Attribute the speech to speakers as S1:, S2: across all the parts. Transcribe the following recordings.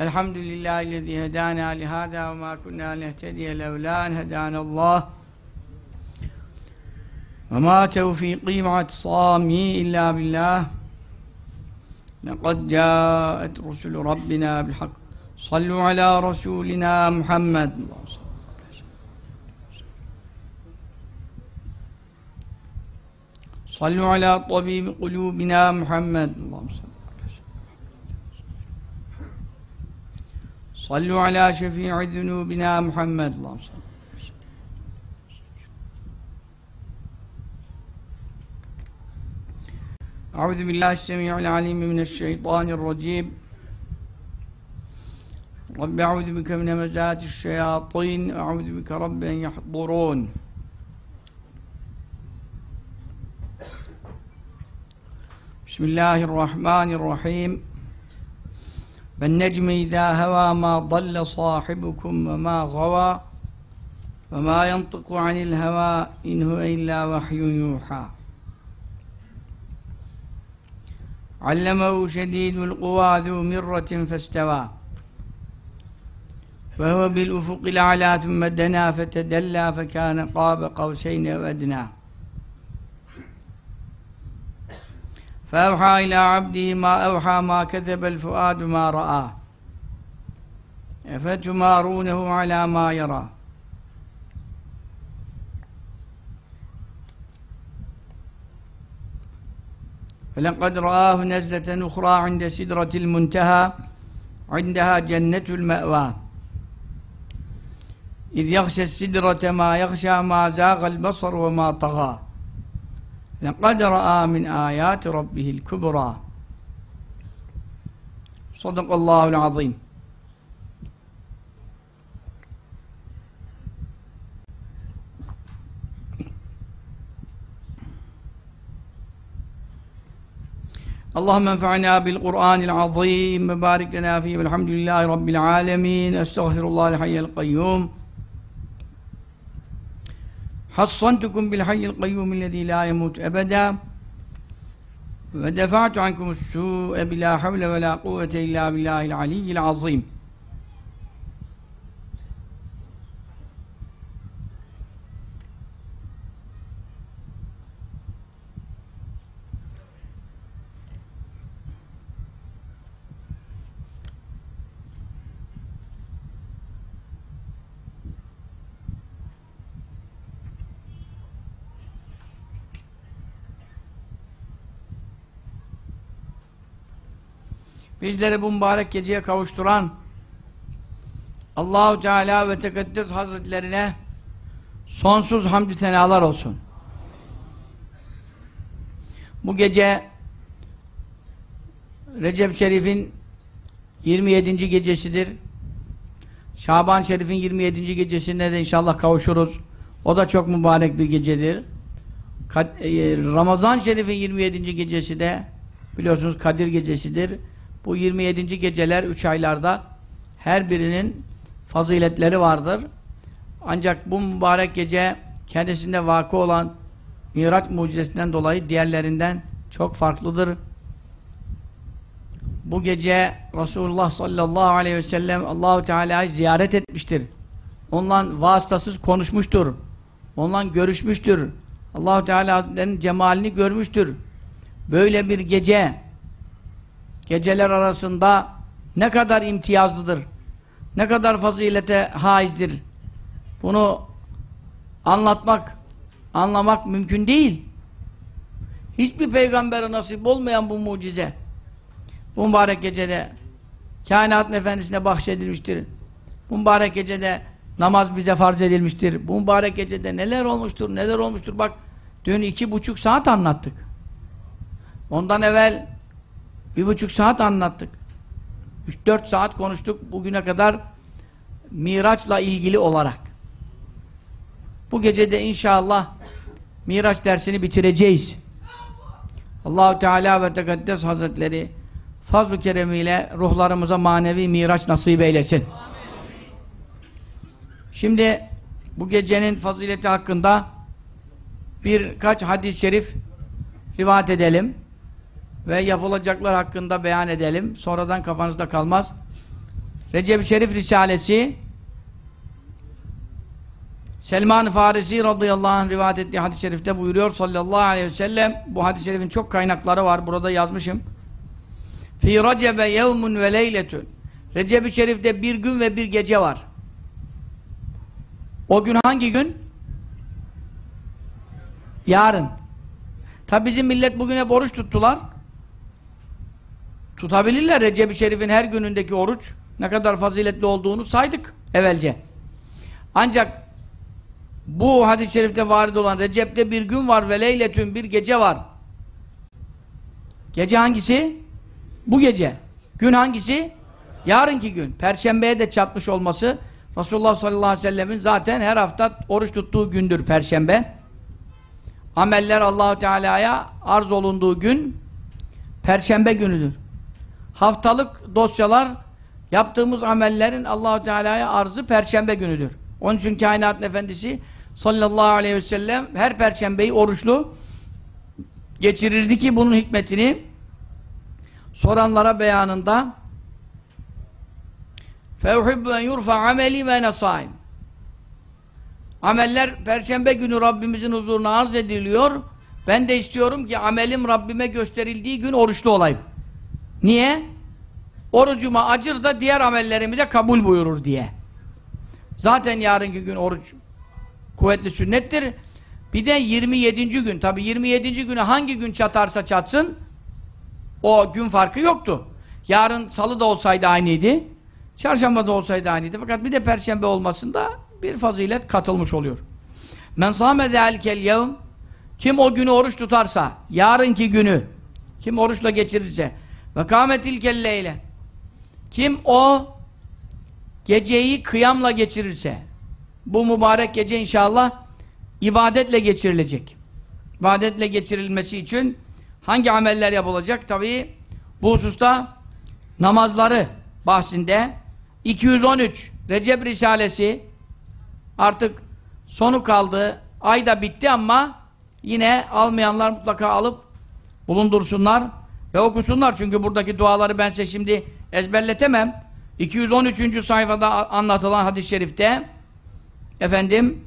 S1: الحمد لله الذي هدانا لهذا وما كنا لنهتدي لولا أن هدانا الله. وما توفيقي مع اعتصامي إلا بالله. لقد جاءت رسل ربنا بالحق. صلوا على رسولنا محمد. صلوا على طبيب قلوبنا محمد. اللهم صل صلوا على شفيع ذنوبنا محمد. اللهم صل أعوذ بالله السميع العليم من الشيطان الرجيم. رب أعوذ بك من همزات الشياطين. أعوذ بك رب أن يحضرون. بسم الله الرحمن الرحيم. والنجم إذا هوى ما ضل صاحبكم وما غوى وما ينطق عن الهوى إن هو إلا وحي يوحى. علمه شديد القوى ذو مرة فاستوى. وهو بالأفق الأعلى ثم دنا فتدلى فكان قاب قوسين أو فأوحى إلى عبده ما أوحى ما كذب الفؤاد ما رأى. أفتمارونه على ما يرى. فلقد رآه نزلة أخرى عند سدرة المنتهى عندها جنة المأوى. إذ يغشى السدرة ما يغشى ما زاغ البصر وما طغى. لقد رأى من آيات ربه الكبرى. صدق الله العظيم. اللهم انفعنا بالقرآن العظيم وبارك لنا فيه والحمد لله رب العالمين. أستغفر الله الحي القيوم. حصنتكم بالحي القيوم الذي لا يموت أبدا. ودفعت عنكم السوء بلا حول ولا قوة إلا بالله العلي العظيم. Bizleri bu mübarek geceye kavuşturan Allahu Teala ve Tekaddes Hazretlerine sonsuz hamdü senalar olsun. Bu gece Recep Şerif'in 27. gecesidir. Şaban Şerif'in 27. gecesinde de inşallah kavuşuruz. O da çok mübarek bir gecedir. Ramazan Şerif'in 27. gecesi de biliyorsunuz Kadir gecesidir. Bu 27. geceler 3 aylarda her birinin faziletleri vardır. Ancak bu mübarek gece kendisinde vakı olan Miraç mucizesinden dolayı diğerlerinden çok farklıdır. Bu gece Resulullah sallallahu aleyhi ve sellem Allahu Teala'yı ziyaret etmiştir. Onunla vasıtasız konuşmuştur. Onunla görüşmüştür. Allahu Teala Hazretleri'nin cemalini görmüştür. Böyle bir gece geceler arasında ne kadar imtiyazlıdır, ne kadar fazilete haizdir. Bunu anlatmak, anlamak mümkün değil. Hiçbir peygambere nasip olmayan bu mucize, bu mübarek gecede kainatın efendisine bahşedilmiştir. Bu mübarek gecede namaz bize farz edilmiştir. Bu mübarek gecede neler olmuştur, neler olmuştur. Bak, dün iki buçuk saat anlattık. Ondan evvel bir buçuk saat anlattık. Üç dört saat konuştuk bugüne kadar Miraç'la ilgili olarak. Bu gecede inşallah Miraç dersini bitireceğiz. Allahu Teala ve Tekaddes Hazretleri fazl-ı keremiyle ruhlarımıza manevi miraç nasip eylesin. Şimdi bu gecenin fazileti hakkında birkaç hadis-i şerif rivayet edelim ve yapılacaklar hakkında beyan edelim. Sonradan kafanızda kalmaz. Recep-i Şerif Risalesi. Selman-ı Farisi radıyallahu anh rivayet ettiği hadis-i şerifte buyuruyor sallallahu aleyhi ve sellem. Bu hadis-i şerifin çok kaynakları var. Burada yazmışım. Fi Recebe yevmun ve leyletun. Recep-i Şerif'te bir gün ve bir gece var. O gün hangi gün? Yarın. Tabi bizim millet bugüne hep oruç tuttular tutabilirler Recep-i Şerif'in her günündeki oruç ne kadar faziletli olduğunu saydık evvelce ancak bu hadis-i şerifte varid olan Recep'te bir gün var ve leyletün bir gece var. Gece hangisi? Bu gece. Gün hangisi? Yarınki gün. Perşembeye de çatmış olması Resulullah sallallahu aleyhi ve sellemin zaten her hafta oruç tuttuğu gündür Perşembe. Ameller Allahu Teala'ya arz olunduğu gün Perşembe günüdür Haftalık dosyalar yaptığımız amellerin Allahu Teala'ya arzı Perşembe günüdür. Onun için kainatın efendisi sallallahu aleyhi ve sellem her perşembeyi oruçlu geçirirdi ki bunun hikmetini soranlara beyanında فَاُحِبُّ اَنْ يُرْفَ عَمَلِي وَاَنَ صَائِمٍ Ameller perşembe günü Rabbimizin huzuruna arz ediliyor. Ben de istiyorum ki amelim Rabbime gösterildiği gün oruçlu olayım. Niye? Orucuma acır da diğer amellerimi de kabul buyurur diye. Zaten yarınki gün oruç kuvvetli sünnettir. Bir de 27. gün. Tabi 27. güne hangi gün çatarsa çatsın o gün farkı yoktu. Yarın salı da olsaydı aynıydı. Çarşamba da olsaydı aynıydı. Fakat bir de perşembe olmasında bir fazilet katılmış oluyor. Men sâme zâlikel yevm kim o günü oruç tutarsa, yarınki günü kim oruçla geçirirse ve kâmetil kelleyle kim o geceyi kıyamla geçirirse bu mübarek gece inşallah ibadetle geçirilecek. İbadetle geçirilmesi için hangi ameller yapılacak? Tabii bu hususta namazları bahsinde 213 Recep Risalesi artık sonu kaldı. Ay da bitti ama yine almayanlar mutlaka alıp bulundursunlar ve okusunlar. Çünkü buradaki duaları ben size şimdi ezberletemem. 213. sayfada anlatılan hadis-i şerifte efendim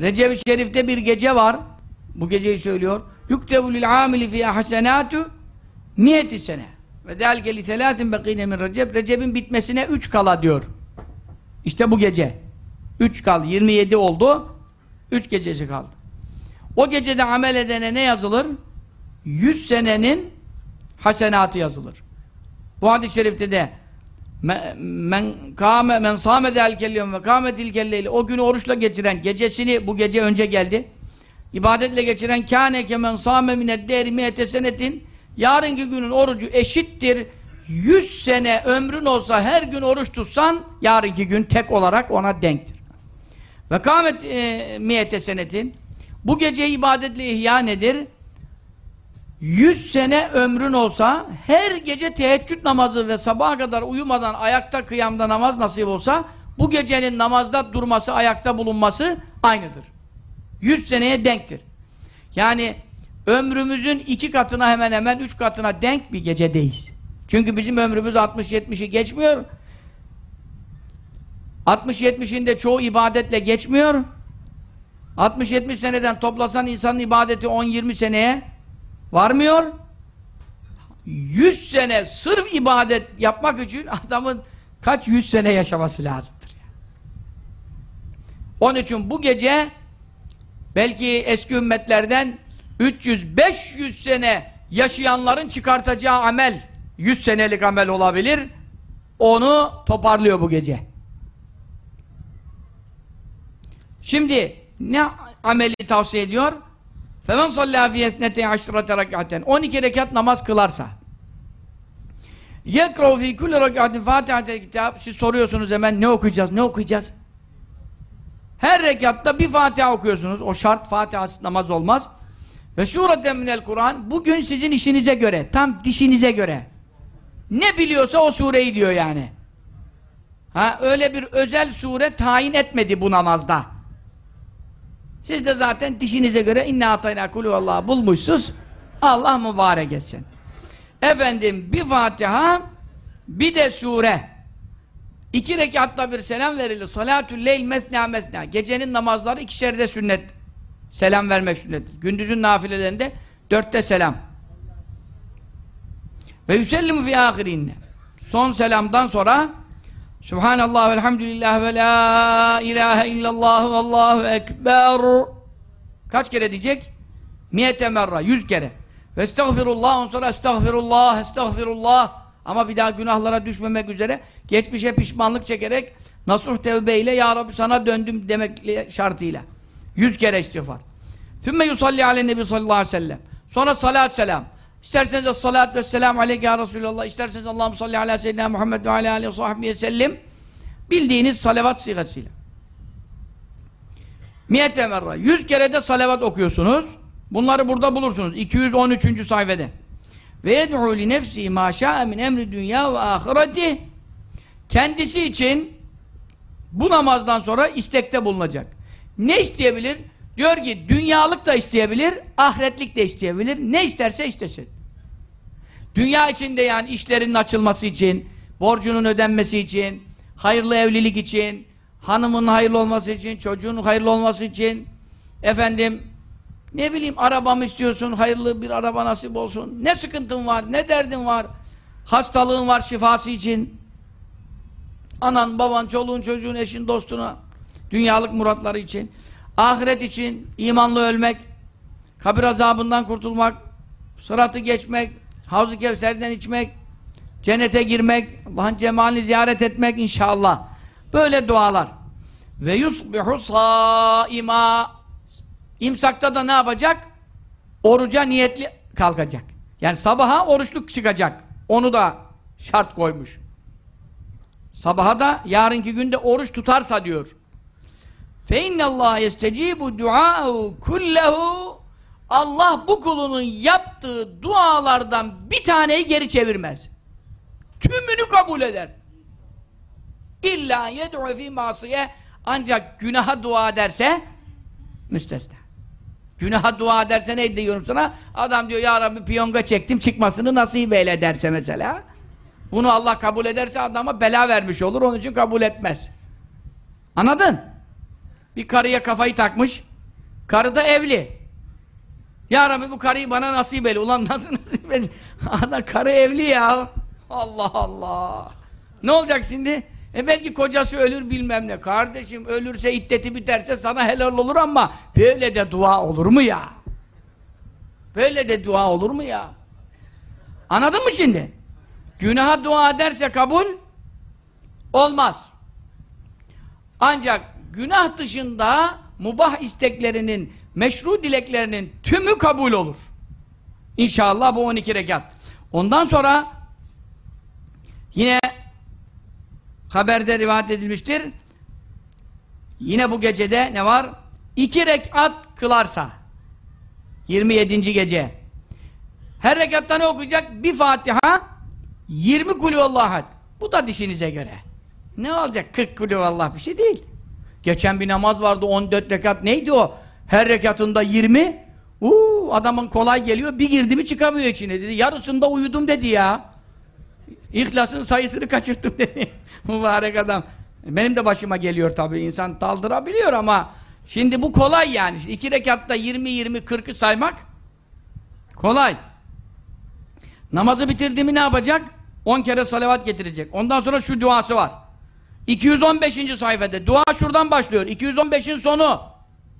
S1: Recep-i Şerif'te bir gece var. Bu geceyi söylüyor. Yuktebu lil amili fiyâ hasenâtu niyeti sene. Ve delke li selâtin bekîne min Recep. Recep'in bitmesine üç kala diyor. İşte bu gece. Üç kaldı. 27 oldu. Üç gecesi kaldı. O gecede amel edene ne yazılır? 100 senenin hasenatı yazılır. Bu hadis-i şerifte de men kâme men sâme delkel ve kâmetil kelleyli o günü oruçla geçiren gecesini bu gece önce geldi. ibadetle geçiren kâne kemen sâme mined deri miyete senetin yarınki günün orucu eşittir. 100 sene ömrün olsa her gün oruç tutsan yarınki gün tek olarak ona denktir. Ve kâmet e, miyete senetin bu gece ibadetle ihya nedir? 100 sene ömrün olsa her gece teheccüd namazı ve sabaha kadar uyumadan ayakta kıyamda namaz nasip olsa bu gecenin namazda durması, ayakta bulunması aynıdır. 100 seneye denktir. Yani ömrümüzün iki katına hemen hemen üç katına denk bir gecedeyiz. Çünkü bizim ömrümüz 60-70'i geçmiyor. 60-70'inde çoğu ibadetle geçmiyor. 60-70 seneden toplasan insanın ibadeti 10-20 seneye varmıyor. 100 sene sırf ibadet yapmak için adamın kaç yüz sene yaşaması lazımdır. Yani. Onun için bu gece belki eski ümmetlerden 300-500 sene yaşayanların çıkartacağı amel 100 senelik amel olabilir. Onu toparlıyor bu gece. Şimdi ne ameli tavsiye ediyor? Femen sallâ fî esnete aşrate rek'aten 12 rekat namaz kılarsa yekrav fî kulli rek'atin fatihatel kitap siz soruyorsunuz hemen ne okuyacağız ne okuyacağız? Her rekatta bir Fatiha okuyorsunuz. O şart Fatiha'sız namaz olmaz. Ve sureten minel Kur'an bugün sizin işinize göre tam dişinize göre. Ne biliyorsa o sureyi diyor yani. Ha öyle bir özel sure tayin etmedi bu namazda. Siz de zaten dişinize göre inna atayna kulü Allah bulmuşsunuz. Allah mübarek etsin. Efendim bir Fatiha Bir de sure. İki rekatta bir selam verilir. Salatül leyl mesna mesna. Gecenin namazları ikişer de sünnet. Selam vermek sünnet. Gündüzün nafilelerinde dörtte selam. Ve yüsellimu fi ahirinne. Son selamdan sonra Subhanallah ve elhamdülillah ve la ilahe illallah ve allahu ekber. Kaç kere diyecek? Miyete merra. Yüz kere. Ve estağfirullah. Ondan sonra estağfirullah, estağfirullah. Ama bir daha günahlara düşmemek üzere geçmişe pişmanlık çekerek nasuh tevbeyle Ya Rabbi sana döndüm demek şartıyla. Yüz kere istiğfar. Sümme yusalli aleyhi nebi sallallahu aleyhi ve sellem. Sonra salat selam. İsterseniz salat ve selam aleyke ya Resulallah. İsterseniz Allah'ım salli ala seyyidina Muhammed ve ala aleyhi ve sahbihi sellem. Bildiğiniz salavat sigasıyla. Miyete merra. Yüz kere de salavat okuyorsunuz. Bunları burada bulursunuz. 213. sayfede. Ve yed'u li nefsi ma şa'a min emri dünya ve ahireti. Kendisi için bu namazdan sonra istekte bulunacak. Ne isteyebilir? Diyor ki dünyalık da isteyebilir, ahiretlik de isteyebilir. Ne isterse istesin. Dünya içinde yani işlerinin açılması için, borcunun ödenmesi için, hayırlı evlilik için, hanımın hayırlı olması için, çocuğun hayırlı olması için, efendim, ne bileyim arabamı istiyorsun, hayırlı bir araba nasip olsun. Ne sıkıntın var, ne derdin var, hastalığın var şifası için. Anan, baban, çoluğun, çocuğun, eşin, dostuna, dünyalık muratları için, ahiret için, imanlı ölmek, kabir azabından kurtulmak, sıratı geçmek, Havz-ı Kevser'den içmek, cennete girmek, Allah'ın cemalini ziyaret etmek inşallah. Böyle dualar. Ve yusbihu saima İmsakta da ne yapacak? Oruca niyetli kalkacak. Yani sabaha oruçluk çıkacak. Onu da şart koymuş. Sabaha da yarınki günde oruç tutarsa diyor. Fe innallâhe yestecibu duâhu kullehu Allah bu kulunun yaptığı dualardan bir taneyi geri çevirmez. Tümünü kabul eder. İlla yed'u fî masiye ancak günaha dua ederse müstesna. Günaha dua ederse ne diyorum sana? Adam diyor ya Rabbi piyonga çektim çıkmasını nasip eyle derse mesela. Bunu Allah kabul ederse adama bela vermiş olur onun için kabul etmez. Anladın? Bir karıya kafayı takmış. Karı da evli. Ya Rabbi bu karıyı bana nasip eyle. Ulan nasıl nasip eyle? Adam karı evli ya. Allah Allah. Ne olacak şimdi? E belki kocası ölür bilmem ne. Kardeşim ölürse iddeti biterse sana helal olur ama böyle de dua olur mu ya? Böyle de dua olur mu ya? Anladın mı şimdi? Günaha dua ederse kabul olmaz. Ancak günah dışında mubah isteklerinin, meşru dileklerinin tümü kabul olur. İnşallah bu 12 rekat. Ondan sonra yine haberde rivayet edilmiştir. Yine bu gecede ne var? İki rekat kılarsa 27. gece her rekatta ne okuyacak? Bir Fatiha 20 kulüvallahu Bu da dişinize göre. Ne olacak? 40 kulüvallah bir şey değil. Geçen bir namaz vardı 14 rekat. Neydi o? Her rekatında 20. Uuu adamın kolay geliyor. Bir girdi mi çıkamıyor içine dedi. Yarısında uyudum dedi ya. İhlasın sayısını kaçırttım dedi. Mübarek adam. Benim de başıma geliyor tabii. insan daldırabiliyor ama şimdi bu kolay yani. İki rekatta 20 20 40'ı saymak kolay. Namazı bitirdiğimi ne yapacak? 10 kere salavat getirecek. Ondan sonra şu duası var. 215. sayfada. Dua şuradan başlıyor. 215'in sonu.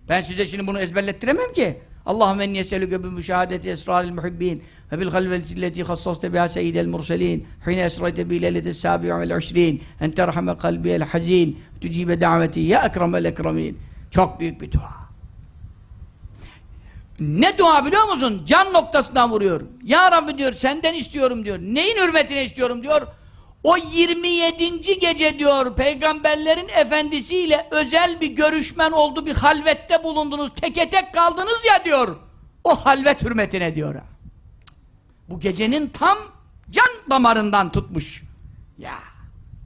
S1: Ben size şimdi bunu ezberlettiremem ki. Allahümme enni yeselüke bi müşahadeti esraril muhibbin ve bil halveti illeti khassaste biha seyyidel murselin hine esrayte bi leyleti sabi'u vel uşrin en terhame kalbiyel hazin tücibe daveti ya ekremel ekremin çok büyük bir dua ne dua biliyor musun? Can noktasından vuruyor. Ya Rabbi diyor senden istiyorum diyor. Neyin hürmetine istiyorum diyor. O 27. gece diyor peygamberlerin efendisiyle özel bir görüşmen oldu bir halvette bulundunuz teke tek kaldınız ya diyor. O halvet hürmetine diyor. Bu gecenin tam can damarından tutmuş. Ya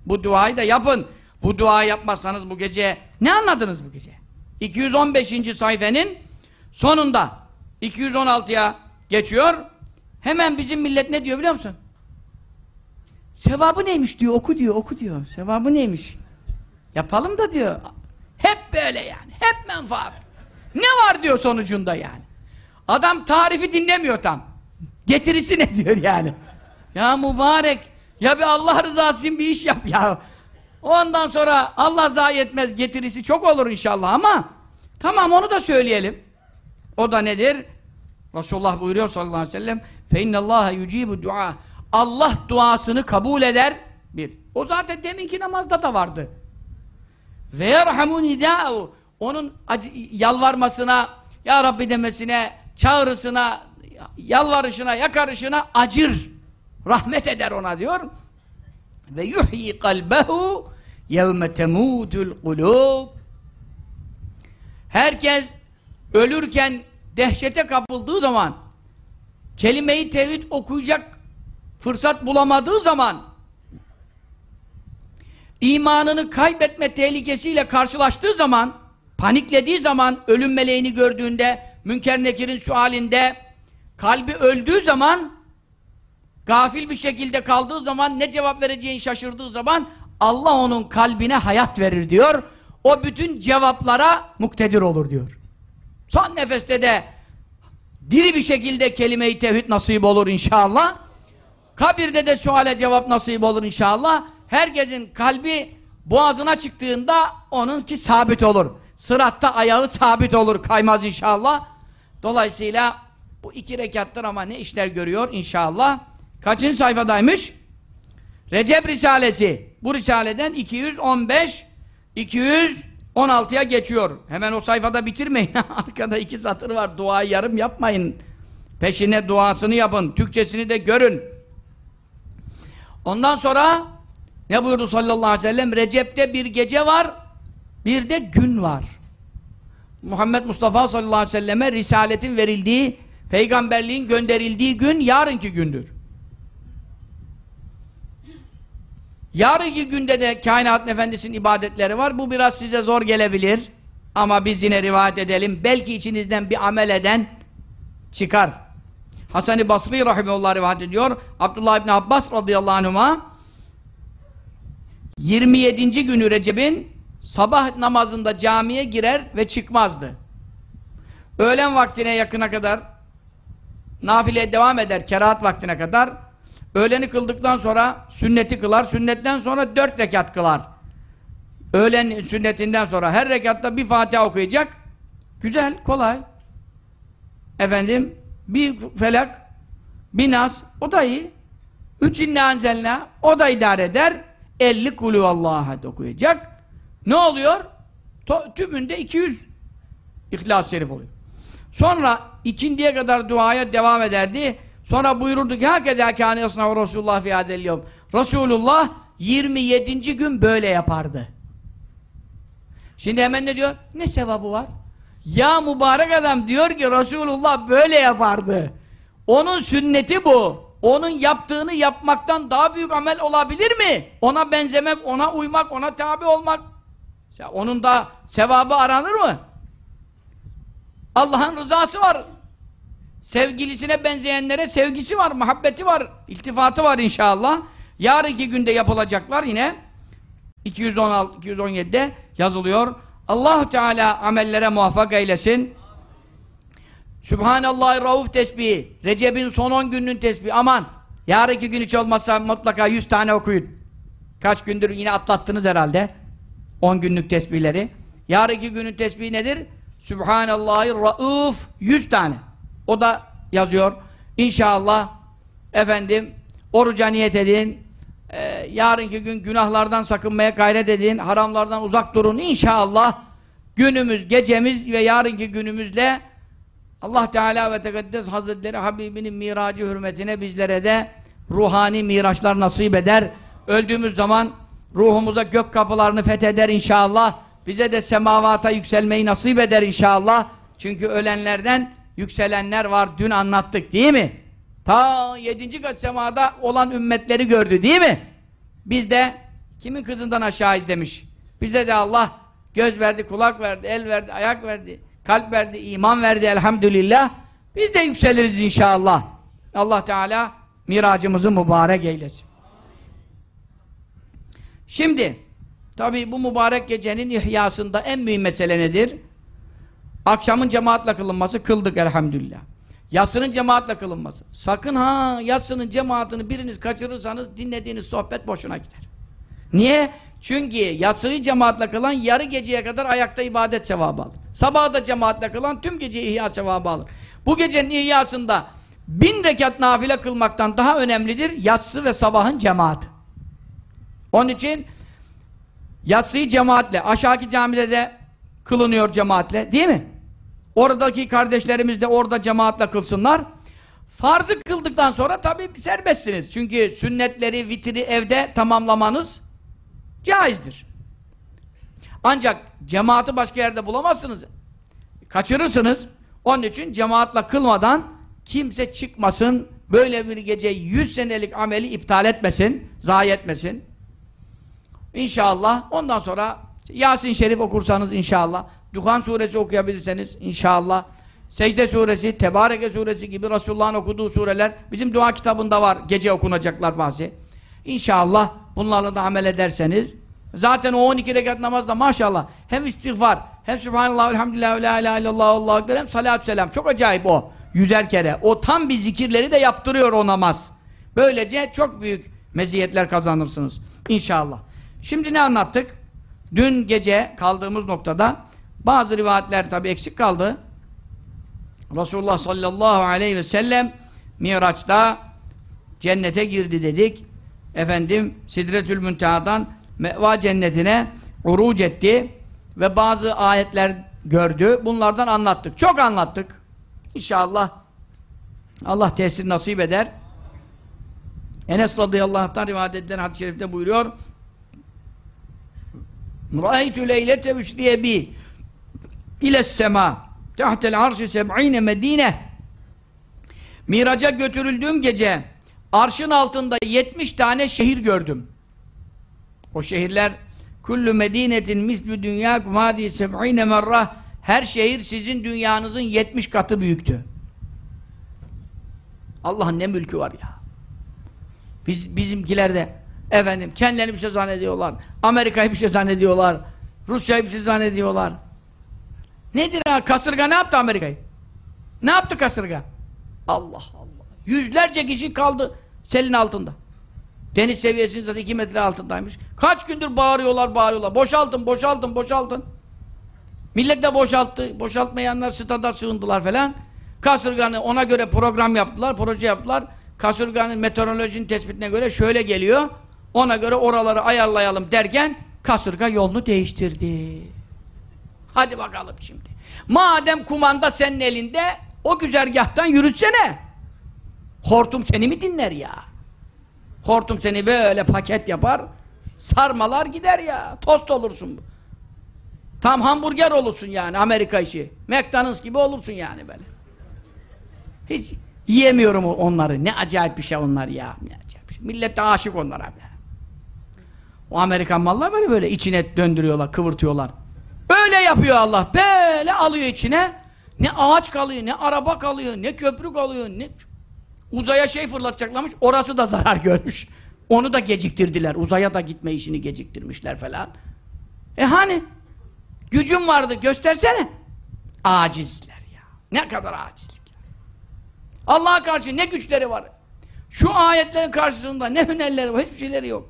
S1: bu duayı da yapın. Bu duayı yapmazsanız bu gece ne anladınız bu gece? 215. sayfenin sonunda 216'ya geçiyor. Hemen bizim millet ne diyor biliyor musun Sevabı neymiş diyor, oku diyor, oku diyor. Sevabı neymiş? Yapalım da diyor. Hep böyle yani, hep menfaat. Ne var diyor sonucunda yani. Adam tarifi dinlemiyor tam. Getirisi ne diyor yani. Ya mübarek, ya bir Allah rızası için bir iş yap ya. Ondan sonra Allah zayi etmez getirisi çok olur inşallah ama tamam onu da söyleyelim. O da nedir? Resulullah buyuruyor sallallahu aleyhi ve sellem فَاِنَّ اللّٰهَ يُجِيبُ dua. Allah duasını kabul eder. Bir. O zaten deminki namazda da vardı. Ve yerhamun idâ'u onun acı, yalvarmasına, Ya Rabbi demesine, çağrısına, yalvarışına, yakarışına acır. Rahmet eder ona diyor. Ve yuhyi kalbehu yevme temutul kulub. Herkes ölürken dehşete kapıldığı zaman kelime-i tevhid okuyacak fırsat bulamadığı zaman imanını kaybetme tehlikesiyle karşılaştığı zaman paniklediği zaman ölüm meleğini gördüğünde Münker Nekir'in sualinde kalbi öldüğü zaman gafil bir şekilde kaldığı zaman ne cevap vereceğini şaşırdığı zaman Allah onun kalbine hayat verir diyor. O bütün cevaplara muktedir olur diyor. Son nefeste de diri bir şekilde kelime-i tevhid nasip olur inşallah. Kabirde de suale cevap nasip olur inşallah. Herkesin kalbi boğazına çıktığında onunki sabit olur. Sıratta ayağı sabit olur, kaymaz inşallah. Dolayısıyla bu iki rekattır ama ne işler görüyor inşallah. Kaçıncı sayfadaymış? Recep Risalesi. Bu Risale'den 215 216'ya geçiyor. Hemen o sayfada bitirmeyin. Arkada iki satır var. Duayı yarım yapmayın. Peşine duasını yapın. Türkçesini de görün. Ondan sonra ne buyurdu sallallahu aleyhi ve sellem? Recep'te bir gece var, bir de gün var. Muhammed Mustafa sallallahu aleyhi ve selleme risaletin verildiği, peygamberliğin gönderildiği gün yarınki gündür. Yarınki günde de kainatın efendisinin ibadetleri var. Bu biraz size zor gelebilir. Ama biz yine rivayet edelim. Belki içinizden bir amel eden çıkar. Hasan-ı Basri rahimehullah rivayet ediyor. Abdullah İbni Abbas radıyallahu anhuma 27. günü Recep'in sabah namazında camiye girer ve çıkmazdı. Öğlen vaktine yakına kadar nafileye devam eder kerahat vaktine kadar. Öğleni kıldıktan sonra sünneti kılar. Sünnetten sonra dört rekat kılar. Öğlen sünnetinden sonra her rekatta bir Fatiha okuyacak. Güzel, kolay. Efendim, bir felak, bir nas, o da iyi. Üç inne anzelna, o da idare eder. Elli kulü Allah'a okuyacak. Ne oluyor? To tümünde 200 İhlas-ı Şerif oluyor. Sonra ikindiye kadar duaya devam ederdi. Sonra buyururdu ki hakeza kâne yasnav Resulullah fi. Resulullah 27. gün böyle yapardı. Şimdi hemen ne diyor? Ne sevabı var? Ya mübarek adam diyor ki Resulullah böyle yapardı. Onun sünneti bu. Onun yaptığını yapmaktan daha büyük amel olabilir mi? Ona benzemek, ona uymak, ona tabi olmak. Onun da sevabı aranır mı? Allah'ın rızası var. Sevgilisine benzeyenlere sevgisi var, muhabbeti var, iltifatı var inşallah. Yarınki günde yapılacaklar yine 216 217'de yazılıyor. Allah Teala amellere muvaffak eylesin. Sübhanallah rauf tesbihi. Recep'in son 10 gününün tesbihi. Aman. Yarınki gün hiç olmazsa mutlaka 100 tane okuyun. Kaç gündür yine atlattınız herhalde. 10 günlük tesbihleri. Yarınki günün tesbihi nedir? Sübhanallahir rauf 100 tane. O da yazıyor. İnşallah efendim oruca niyet edin. Ee, yarınki gün günahlardan sakınmaya gayret edin. Haramlardan uzak durun. İnşallah günümüz, gecemiz ve yarınki günümüzle Allah Teala ve Tekaddes Hazretleri Habibinin miracı hürmetine bizlere de ruhani miraçlar nasip eder. Öldüğümüz zaman ruhumuza gök kapılarını fetheder inşallah. Bize de semavata yükselmeyi nasip eder inşallah. Çünkü ölenlerden yükselenler var. Dün anlattık değil mi? Ta yedinci kat semada olan ümmetleri gördü değil mi? Biz de kimin kızından aşağıyız demiş. Bize de Allah göz verdi, kulak verdi, el verdi, ayak verdi, kalp verdi, iman verdi elhamdülillah. Biz de yükseliriz inşallah. Allah Teala miracımızı mübarek eylesin. Şimdi tabi bu mübarek gecenin ihyasında en mühim mesele nedir? Akşamın cemaatle kılınması kıldık elhamdülillah. Yatsının cemaatle kılınması. Sakın ha yatsının cemaatini biriniz kaçırırsanız dinlediğiniz sohbet boşuna gider. Niye? Çünkü yatsıyı cemaatle kılan yarı geceye kadar ayakta ibadet sevabı alır. Sabahı da cemaatle kılan tüm gece ihya sevabı alır. Bu gecenin ihyasında bin rekat nafile kılmaktan daha önemlidir yatsı ve sabahın cemaati. Onun için yatsıyı cemaatle, aşağıki camide de kılınıyor cemaatle değil mi? Oradaki kardeşlerimiz de orada cemaatle kılsınlar. Farzı kıldıktan sonra tabi serbestsiniz. Çünkü sünnetleri, vitri evde tamamlamanız caizdir. Ancak cemaati başka yerde bulamazsınız. Kaçırırsınız. Onun için cemaatle kılmadan kimse çıkmasın. Böyle bir gece 100 senelik ameli iptal etmesin, zayi etmesin. İnşallah. Ondan sonra Yasin Şerif okursanız inşallah. Duhan suresi okuyabilirseniz inşallah. Secde suresi, Tebareke suresi gibi Resulullah'ın okuduğu sureler bizim dua kitabında var. Gece okunacaklar bazı. İnşallah bunlarla da amel ederseniz zaten o 12 rekat namazda maşallah hem istiğfar hem Subhanallah, Elhamdülillah, La ilahe illallah, Allahu Ekber hem salatü selam. Çok acayip o. Yüzer kere. O tam bir zikirleri de yaptırıyor o namaz. Böylece çok büyük meziyetler kazanırsınız. İnşallah. Şimdi ne anlattık? Dün gece kaldığımız noktada bazı rivayetler tabi eksik kaldı. Resulullah sallallahu aleyhi ve sellem Miraç'ta cennete girdi dedik. Efendim Sidretül Münteha'dan Meva cennetine uruc etti ve bazı ayetler gördü. Bunlardan anlattık. Çok anlattık. İnşallah Allah tesir nasip eder. Enes radıyallahu anh'tan rivayet edilen hadis-i şerifte buyuruyor. Râeytü leylete vüşriye bi ile sema tahtel arşı seb'ine medine Miraca götürüldüğüm gece arşın altında 70 tane şehir gördüm. O şehirler kullu medinetin mislü dünya kumadi seb'ine merrah her şehir sizin dünyanızın 70 katı büyüktü. Allah'ın ne mülkü var ya. Biz bizimkiler de efendim kendilerini bir şey zannediyorlar. Amerika'yı bir şey zannediyorlar. Rusya'yı bir şey zannediyorlar. Nedir ha? Kasırga ne yaptı Amerika'yı? Ne yaptı kasırga? Allah Allah. Yüzlerce kişi kaldı selin altında. Deniz seviyesinin zaten iki metre altındaymış. Kaç gündür bağırıyorlar bağırıyorlar. Boşaltın boşaltın boşaltın. Millet de boşalttı. Boşaltmayanlar stada sığındılar falan. Kasırganı ona göre program yaptılar, proje yaptılar. Kasırganın meteorolojinin tespitine göre şöyle geliyor. Ona göre oraları ayarlayalım derken kasırga yolunu değiştirdi. Hadi bakalım şimdi. Madem kumanda senin elinde o güzergahtan yürütsene. Hortum seni mi dinler ya? Hortum seni böyle paket yapar, sarmalar gider ya. Tost olursun. Tam hamburger olursun yani Amerika işi. McDonald's gibi olursun yani böyle. Hiç yiyemiyorum onları. Ne acayip bir şey onlar ya. Ne acayip bir şey. Millet de aşık onlara. O Amerikan mallar böyle böyle içine döndürüyorlar, kıvırtıyorlar. Öyle yapıyor Allah. Böyle alıyor içine. Ne ağaç kalıyor, ne araba kalıyor, ne köprü kalıyor, ne... Uzaya şey fırlatacaklarmış, orası da zarar görmüş. Onu da geciktirdiler. Uzaya da gitme işini geciktirmişler falan. E hani? Gücüm vardı, göstersene. Acizler ya. Ne kadar acizlik ya. Allah'a karşı ne güçleri var. Şu ayetlerin karşısında ne hünerleri var, hiçbir şeyleri yok.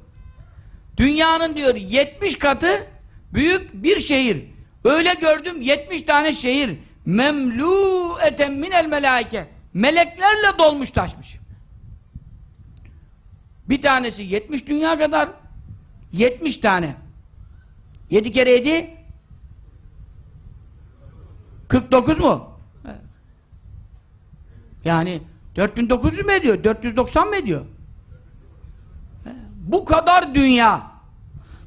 S1: Dünyanın diyor 70 katı büyük bir şehir. Öyle gördüm 70 tane şehir. Memlu eten minel melaike. Meleklerle dolmuş taşmış. Bir tanesi 70 dünya kadar 70 tane. 7 kere 7 49 mu? Yani 4900 mü ediyor? 490 mı ediyor? Bu kadar dünya.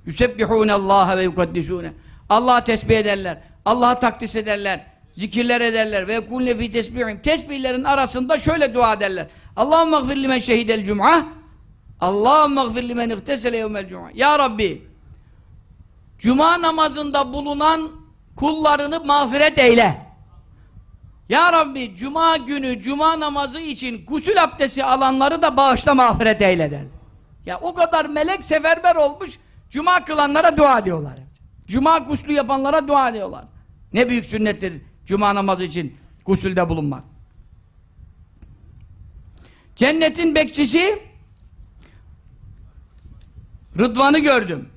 S1: Yusebbihûne Allah'a ve yukaddisûne. Allah'ı tesbih ederler. Allah'ı takdis ederler. Zikirler ederler. Ve kulle fî tesbihim. Tesbihlerin arasında şöyle dua ederler. Allahümme gfir limen şehidel cum'a. Allahümme gfir limen ihtesele yevmel cum'a. Ya Rabbi Cuma namazında bulunan kullarını mağfiret eyle. Ya Rabbi Cuma günü Cuma namazı için gusül abdesti alanları da bağışla mağfiret eyle der. Ya o kadar melek seferber olmuş Cuma kılanlara dua ediyorlar. Cuma guslu yapanlara dua ediyorlar. Ne büyük sünnettir cuma namazı için gusülde bulunmak. Cennetin bekçisi Rıdvan'ı gördüm.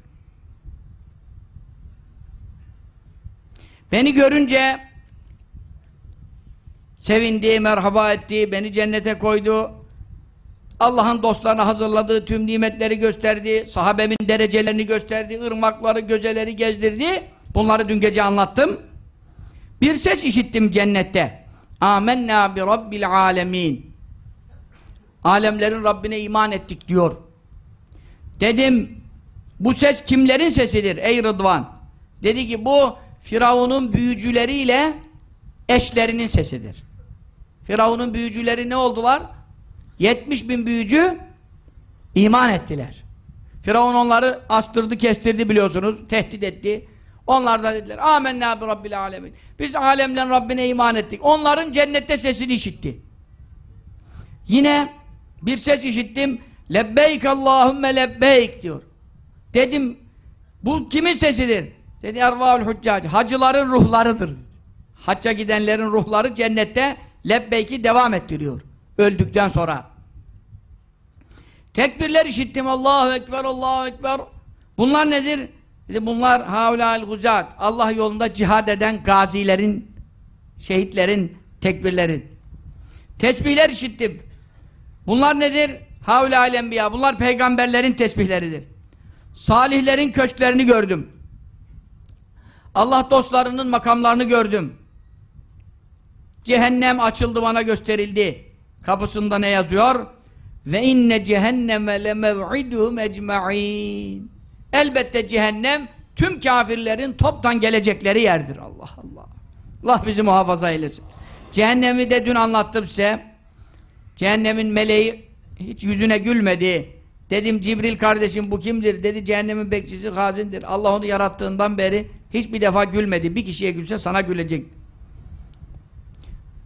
S1: Beni görünce sevindi, merhaba etti, beni cennete koydu. Allah'ın dostlarına hazırladığı tüm nimetleri gösterdi, sahabemin derecelerini gösterdi, ırmakları, gözeleri gezdirdi. Bunları dün gece anlattım. Bir ses işittim cennette. Amenna bi rabbil alemin. Alemlerin Rabbine iman ettik diyor. Dedim, bu ses kimlerin sesidir ey Rıdvan? Dedi ki bu Firavun'un büyücüleriyle eşlerinin sesidir. Firavun'un büyücüleri ne oldular? 70 bin büyücü iman ettiler. Firavun onları astırdı, kestirdi biliyorsunuz, tehdit etti. Onlar da dediler, amenna bi rabbil alemin. Biz alemden Rabbine iman ettik. Onların cennette sesini işitti. Yine bir ses işittim, lebbeyk Allahümme lebbeyk diyor. Dedim, bu kimin sesidir? Dedi ervâül hüccac, hacıların ruhlarıdır. Hacca gidenlerin ruhları cennette lebbeyki devam ettiriyor. Öldükten sonra. Tekbirler işittim. Allahu Ekber, Allahu Ekber. Bunlar nedir? Bunlar havlâil guzat. Allah yolunda cihad eden gazilerin, şehitlerin tekbirlerin. Tesbihler işittim. Bunlar nedir? Havlâil enbiya. Bunlar peygamberlerin tesbihleridir. Salihlerin köşklerini gördüm. Allah dostlarının makamlarını gördüm. Cehennem açıldı bana gösterildi. Kapısında ne yazıyor? Ve inne cehenneme lemev'iduhum ecma'in. Elbette cehennem tüm kafirlerin toptan gelecekleri yerdir. Allah Allah. Allah bizi muhafaza eylesin. Cehennemi de dün anlattım size. Cehennemin meleği hiç yüzüne gülmedi. Dedim Cibril kardeşim bu kimdir? Dedi cehennemin bekçisi hazindir. Allah onu yarattığından beri hiçbir defa gülmedi. Bir kişiye gülse sana gülecek.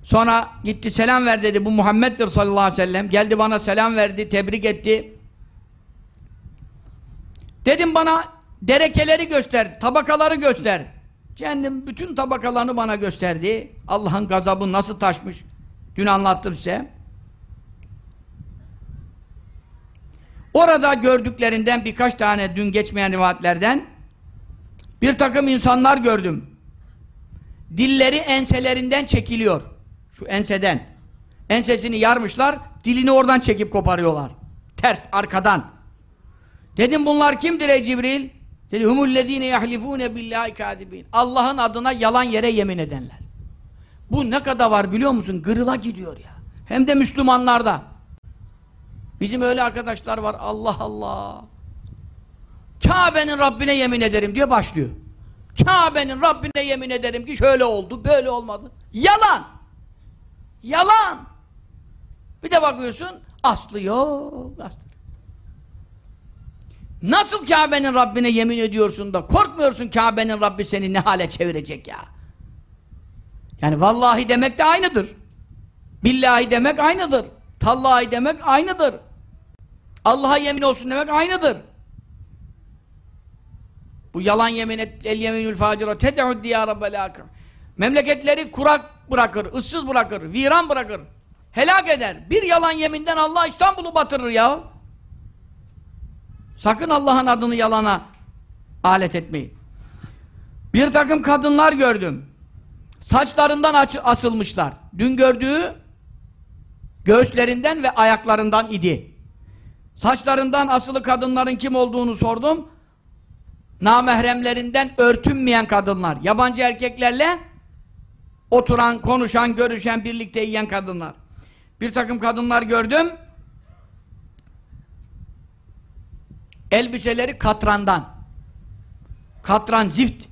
S1: Sonra gitti selam ver dedi. Bu Muhammed'dir sallallahu aleyhi ve sellem. Geldi bana selam verdi, tebrik etti. Dedim bana derekeleri göster, tabakaları göster. Cehennem bütün tabakalarını bana gösterdi. Allah'ın gazabı nasıl taşmış. Dün anlattım size. Orada gördüklerinden birkaç tane dün geçmeyen rivayetlerden bir takım insanlar gördüm. Dilleri enselerinden çekiliyor. Şu enseden. Ensesini yarmışlar, dilini oradan çekip koparıyorlar. Ters, arkadan. Dedim bunlar kimdir ey Cibril? Dedi humullezine yahlifune billahi kadibin. Allah'ın adına yalan yere yemin edenler. Bu ne kadar var biliyor musun? Gırıla gidiyor ya. Hem de Müslümanlarda. Bizim öyle arkadaşlar var. Allah Allah. Kabe'nin Rabbine yemin ederim diye başlıyor. Kabe'nin Rabbine yemin ederim ki şöyle oldu, böyle olmadı. Yalan. Yalan. Bir de bakıyorsun aslı yok. Aslı. Nasıl Kabe'nin Rabbine yemin ediyorsun da korkmuyorsun Kabe'nin Rabbi seni ne hale çevirecek ya? Yani vallahi demek de aynıdır. Billahi demek aynıdır. Tallahi demek aynıdır. Allah'a yemin olsun demek aynıdır. Bu yalan yemin et, el yeminül facira ted'ud diyara belâkır. Memleketleri kurak bırakır, ıssız bırakır, viran bırakır. Helak eder. Bir yalan yeminden Allah İstanbul'u batırır ya. Sakın Allah'ın adını yalana alet etmeyin. Bir takım kadınlar gördüm. Saçlarından asılmışlar. Dün gördüğü göğüslerinden ve ayaklarından idi. Saçlarından asılı kadınların kim olduğunu sordum. Namahremlerinden örtünmeyen kadınlar. Yabancı erkeklerle oturan, konuşan, görüşen, birlikte yiyen kadınlar. Bir takım kadınlar gördüm. Elbiseleri katrandan. Katran, zift.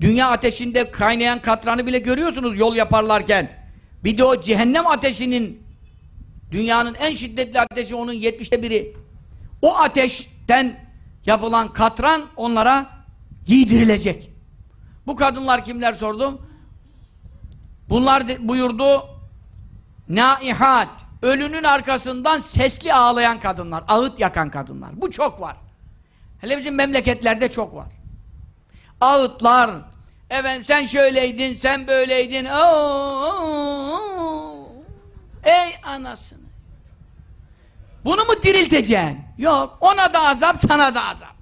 S1: Dünya ateşinde kaynayan katranı bile görüyorsunuz yol yaparlarken. Bir de o cehennem ateşinin dünyanın en şiddetli ateşi onun yetmişte biri. O ateşten yapılan katran onlara giydirilecek. Bu kadınlar kimler sordum? Bunlar buyurdu naihat ölünün arkasından sesli ağlayan kadınlar, ağıt yakan kadınlar. Bu çok var. Hele bizim memleketlerde çok var. Ağıtlar, efendim sen şöyleydin, sen böyleydin. Oo, ey anasını. Bunu mu dirilteceksin? Yok. Ona da azap, sana da azap.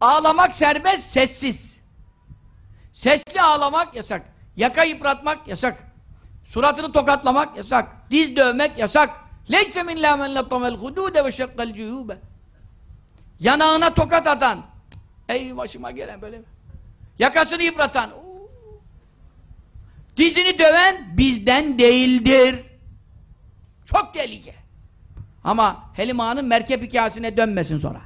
S1: Ağlamak serbest, sessiz. Sesli ağlamak yasak. Yaka yıpratmak yasak. Suratını tokatlamak yasak. Diz dövmek yasak. Leyse min la men latamel hudude ve şekkal cuyube. Yanağına tokat atan. Ey başıma gelen böyle. Yakasını yıpratan. Dizini döven bizden değildir. Çok tehlike. Ama Helima'nın merkep hikayesine dönmesin sonra.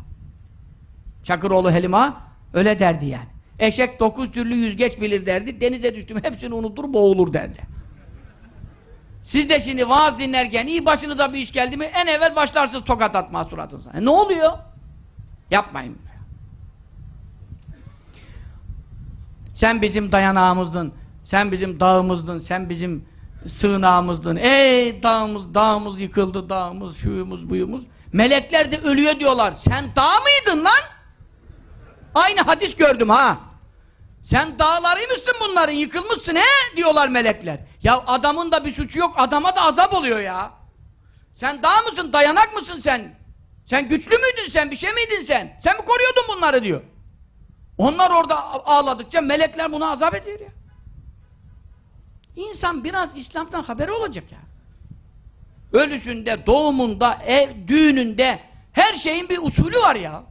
S1: Çakıroğlu Helima öyle derdi yani. Eşek dokuz türlü yüzgeç bilir derdi. Denize düştüm hepsini unutur boğulur derdi. Siz de şimdi vaaz dinlerken iyi başınıza bir iş geldi mi en evvel başlarsınız tokat atma suratınıza. E ne oluyor? Yapmayın. Sen bizim dayanağımızdın. Sen bizim dağımızdın. Sen bizim sığınağımızdın. Ey dağımız, dağımız yıkıldı, dağımız, şuyumuz, buyumuz. Melekler de ölüyor diyorlar. Sen dağ mıydın lan? Aynı hadis gördüm ha. Sen dağlarıymışsın bunların, yıkılmışsın he diyorlar melekler. Ya adamın da bir suçu yok, adama da azap oluyor ya. Sen dağ mısın, dayanak mısın sen? Sen güçlü müydün sen, bir şey miydin sen? Sen mi koruyordun bunları diyor. Onlar orada ağladıkça melekler buna azap ediyor ya. İnsan biraz İslam'dan haberi olacak ya. Ölüsünde, doğumunda, ev, düğününde her şeyin bir usulü var ya.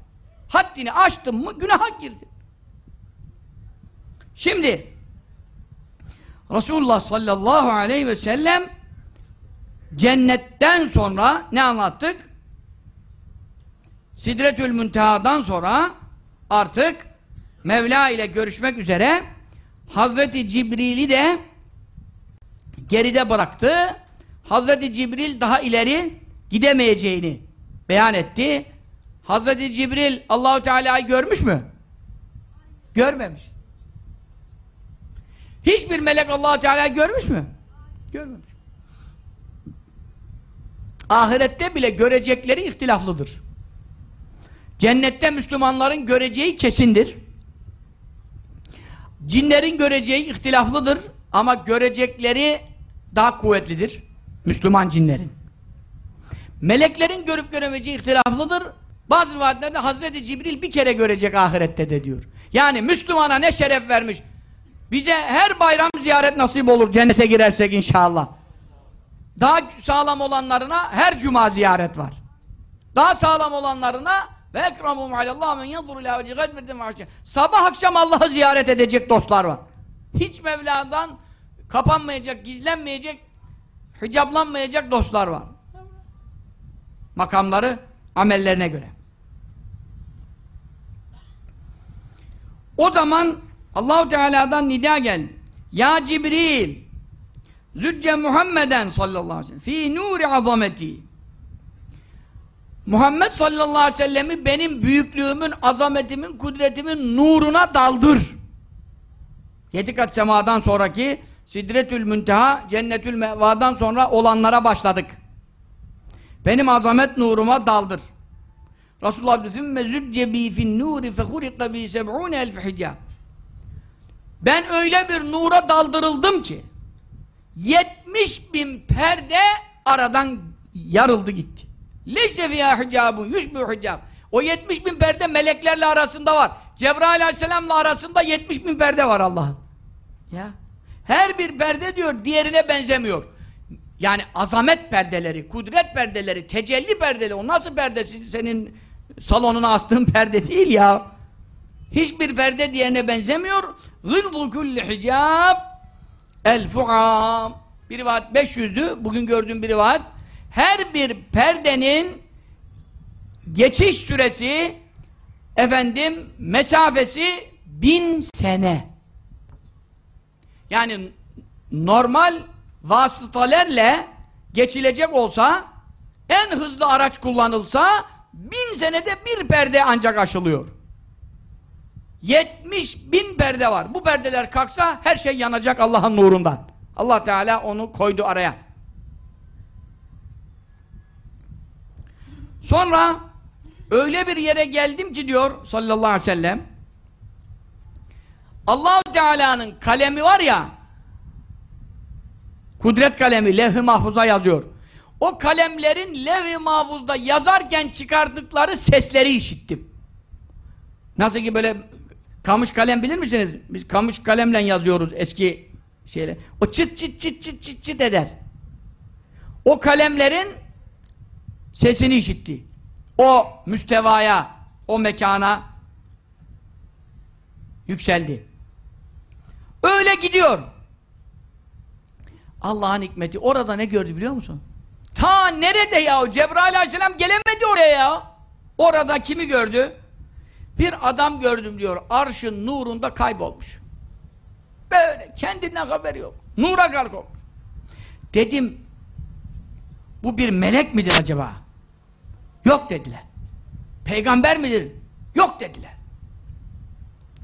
S1: Haddini aştın mı günaha girdin. Şimdi Resulullah sallallahu aleyhi ve sellem cennetten sonra ne anlattık? Sidretül Münteha'dan sonra artık Mevla ile görüşmek üzere Hazreti Cibril'i de geride bıraktı. Hazreti Cibril daha ileri gidemeyeceğini beyan etti. Hazreti Cibril Allahu Teala'yı görmüş mü? Görmemiş. Hiçbir melek Allahu Teala'yı görmüş mü? Görmemiş. Ahirette bile görecekleri ihtilaflıdır. Cennette Müslümanların göreceği kesindir. Cinlerin göreceği ihtilaflıdır ama görecekleri daha kuvvetlidir. Müslüman cinlerin. Meleklerin görüp göremeyeceği ihtilaflıdır. Bazı rivayetlerde Hazreti Cibril bir kere görecek ahirette de diyor. Yani Müslümana ne şeref vermiş. Bize her bayram ziyaret nasip olur cennete girersek inşallah. Daha sağlam olanlarına her cuma ziyaret var. Daha sağlam olanlarına ve ekramum alallah men yanzuru ila veci gadbetin Sabah akşam Allah'ı ziyaret edecek dostlar var. Hiç Mevla'dan kapanmayacak, gizlenmeyecek, hicaplanmayacak dostlar var. Makamları amellerine göre. O zaman Allahu Teala'dan nida geldi. Ya Cibril Zücce Muhammeden sallallahu aleyhi ve sellem fi nuri azameti Muhammed sallallahu aleyhi ve sellemi benim büyüklüğümün, azametimin, kudretimin nuruna daldır. Yedi kat semadan sonraki Sidretül Münteha, Cennetül Meva'dan sonra olanlara başladık. Benim azamet nuruma daldır. Resulullah bizim mezübce bi fin nuri fehurika bi seb'une elf hicab. Ben öyle bir nura daldırıldım ki 70 bin perde aradan yarıldı gitti. Leyse fiyâ hicâbun yüşbü hicâb. O 70 bin perde meleklerle arasında var. Cebrail aleyhisselamla arasında 70 bin perde var Allah'ın. Ya. Her bir perde diyor diğerine benzemiyor. Yani azamet perdeleri, kudret perdeleri, tecelli perdeleri. O nasıl perde? Senin salonuna astığın perde değil ya. Hiçbir perde diğerine benzemiyor. Gıldu kulli hicab el fuam. Bir rivayet 500'dü. Bugün gördüğüm bir rivayet. Her bir perdenin geçiş süresi efendim mesafesi bin sene. Yani normal vasıtalarla geçilecek olsa en hızlı araç kullanılsa bin senede bir perde ancak aşılıyor. 70 bin perde var. Bu perdeler kalksa her şey yanacak Allah'ın nurundan. Allah Teala onu koydu araya. Sonra Öyle bir yere geldim ki diyor sallallahu aleyhi ve sellem Allahu Teala'nın kalemi var ya kudret kalemi levh-i mahfuza yazıyor. O kalemlerin levh-i mahfuzda yazarken çıkardıkları sesleri işittim. Nasıl ki böyle kamış kalem bilir misiniz? Biz kamış kalemle yazıyoruz eski şeyle. O çıt çıt çıt çıt çıt çıt eder. O kalemlerin sesini işitti. O müstevaya, o mekana yükseldi. Öyle gidiyor. Allah'ın hikmeti. Orada ne gördü biliyor musun? Ta nerede ya? Cebrail aleyhisselam gelemedi oraya ya. Orada kimi gördü? Bir adam gördüm diyor. Arşın nurunda kaybolmuş. Böyle kendinden haberi yok. Nura kalkıyor. Dedim bu bir melek midir acaba? Yok dediler. Peygamber midir? Yok dediler.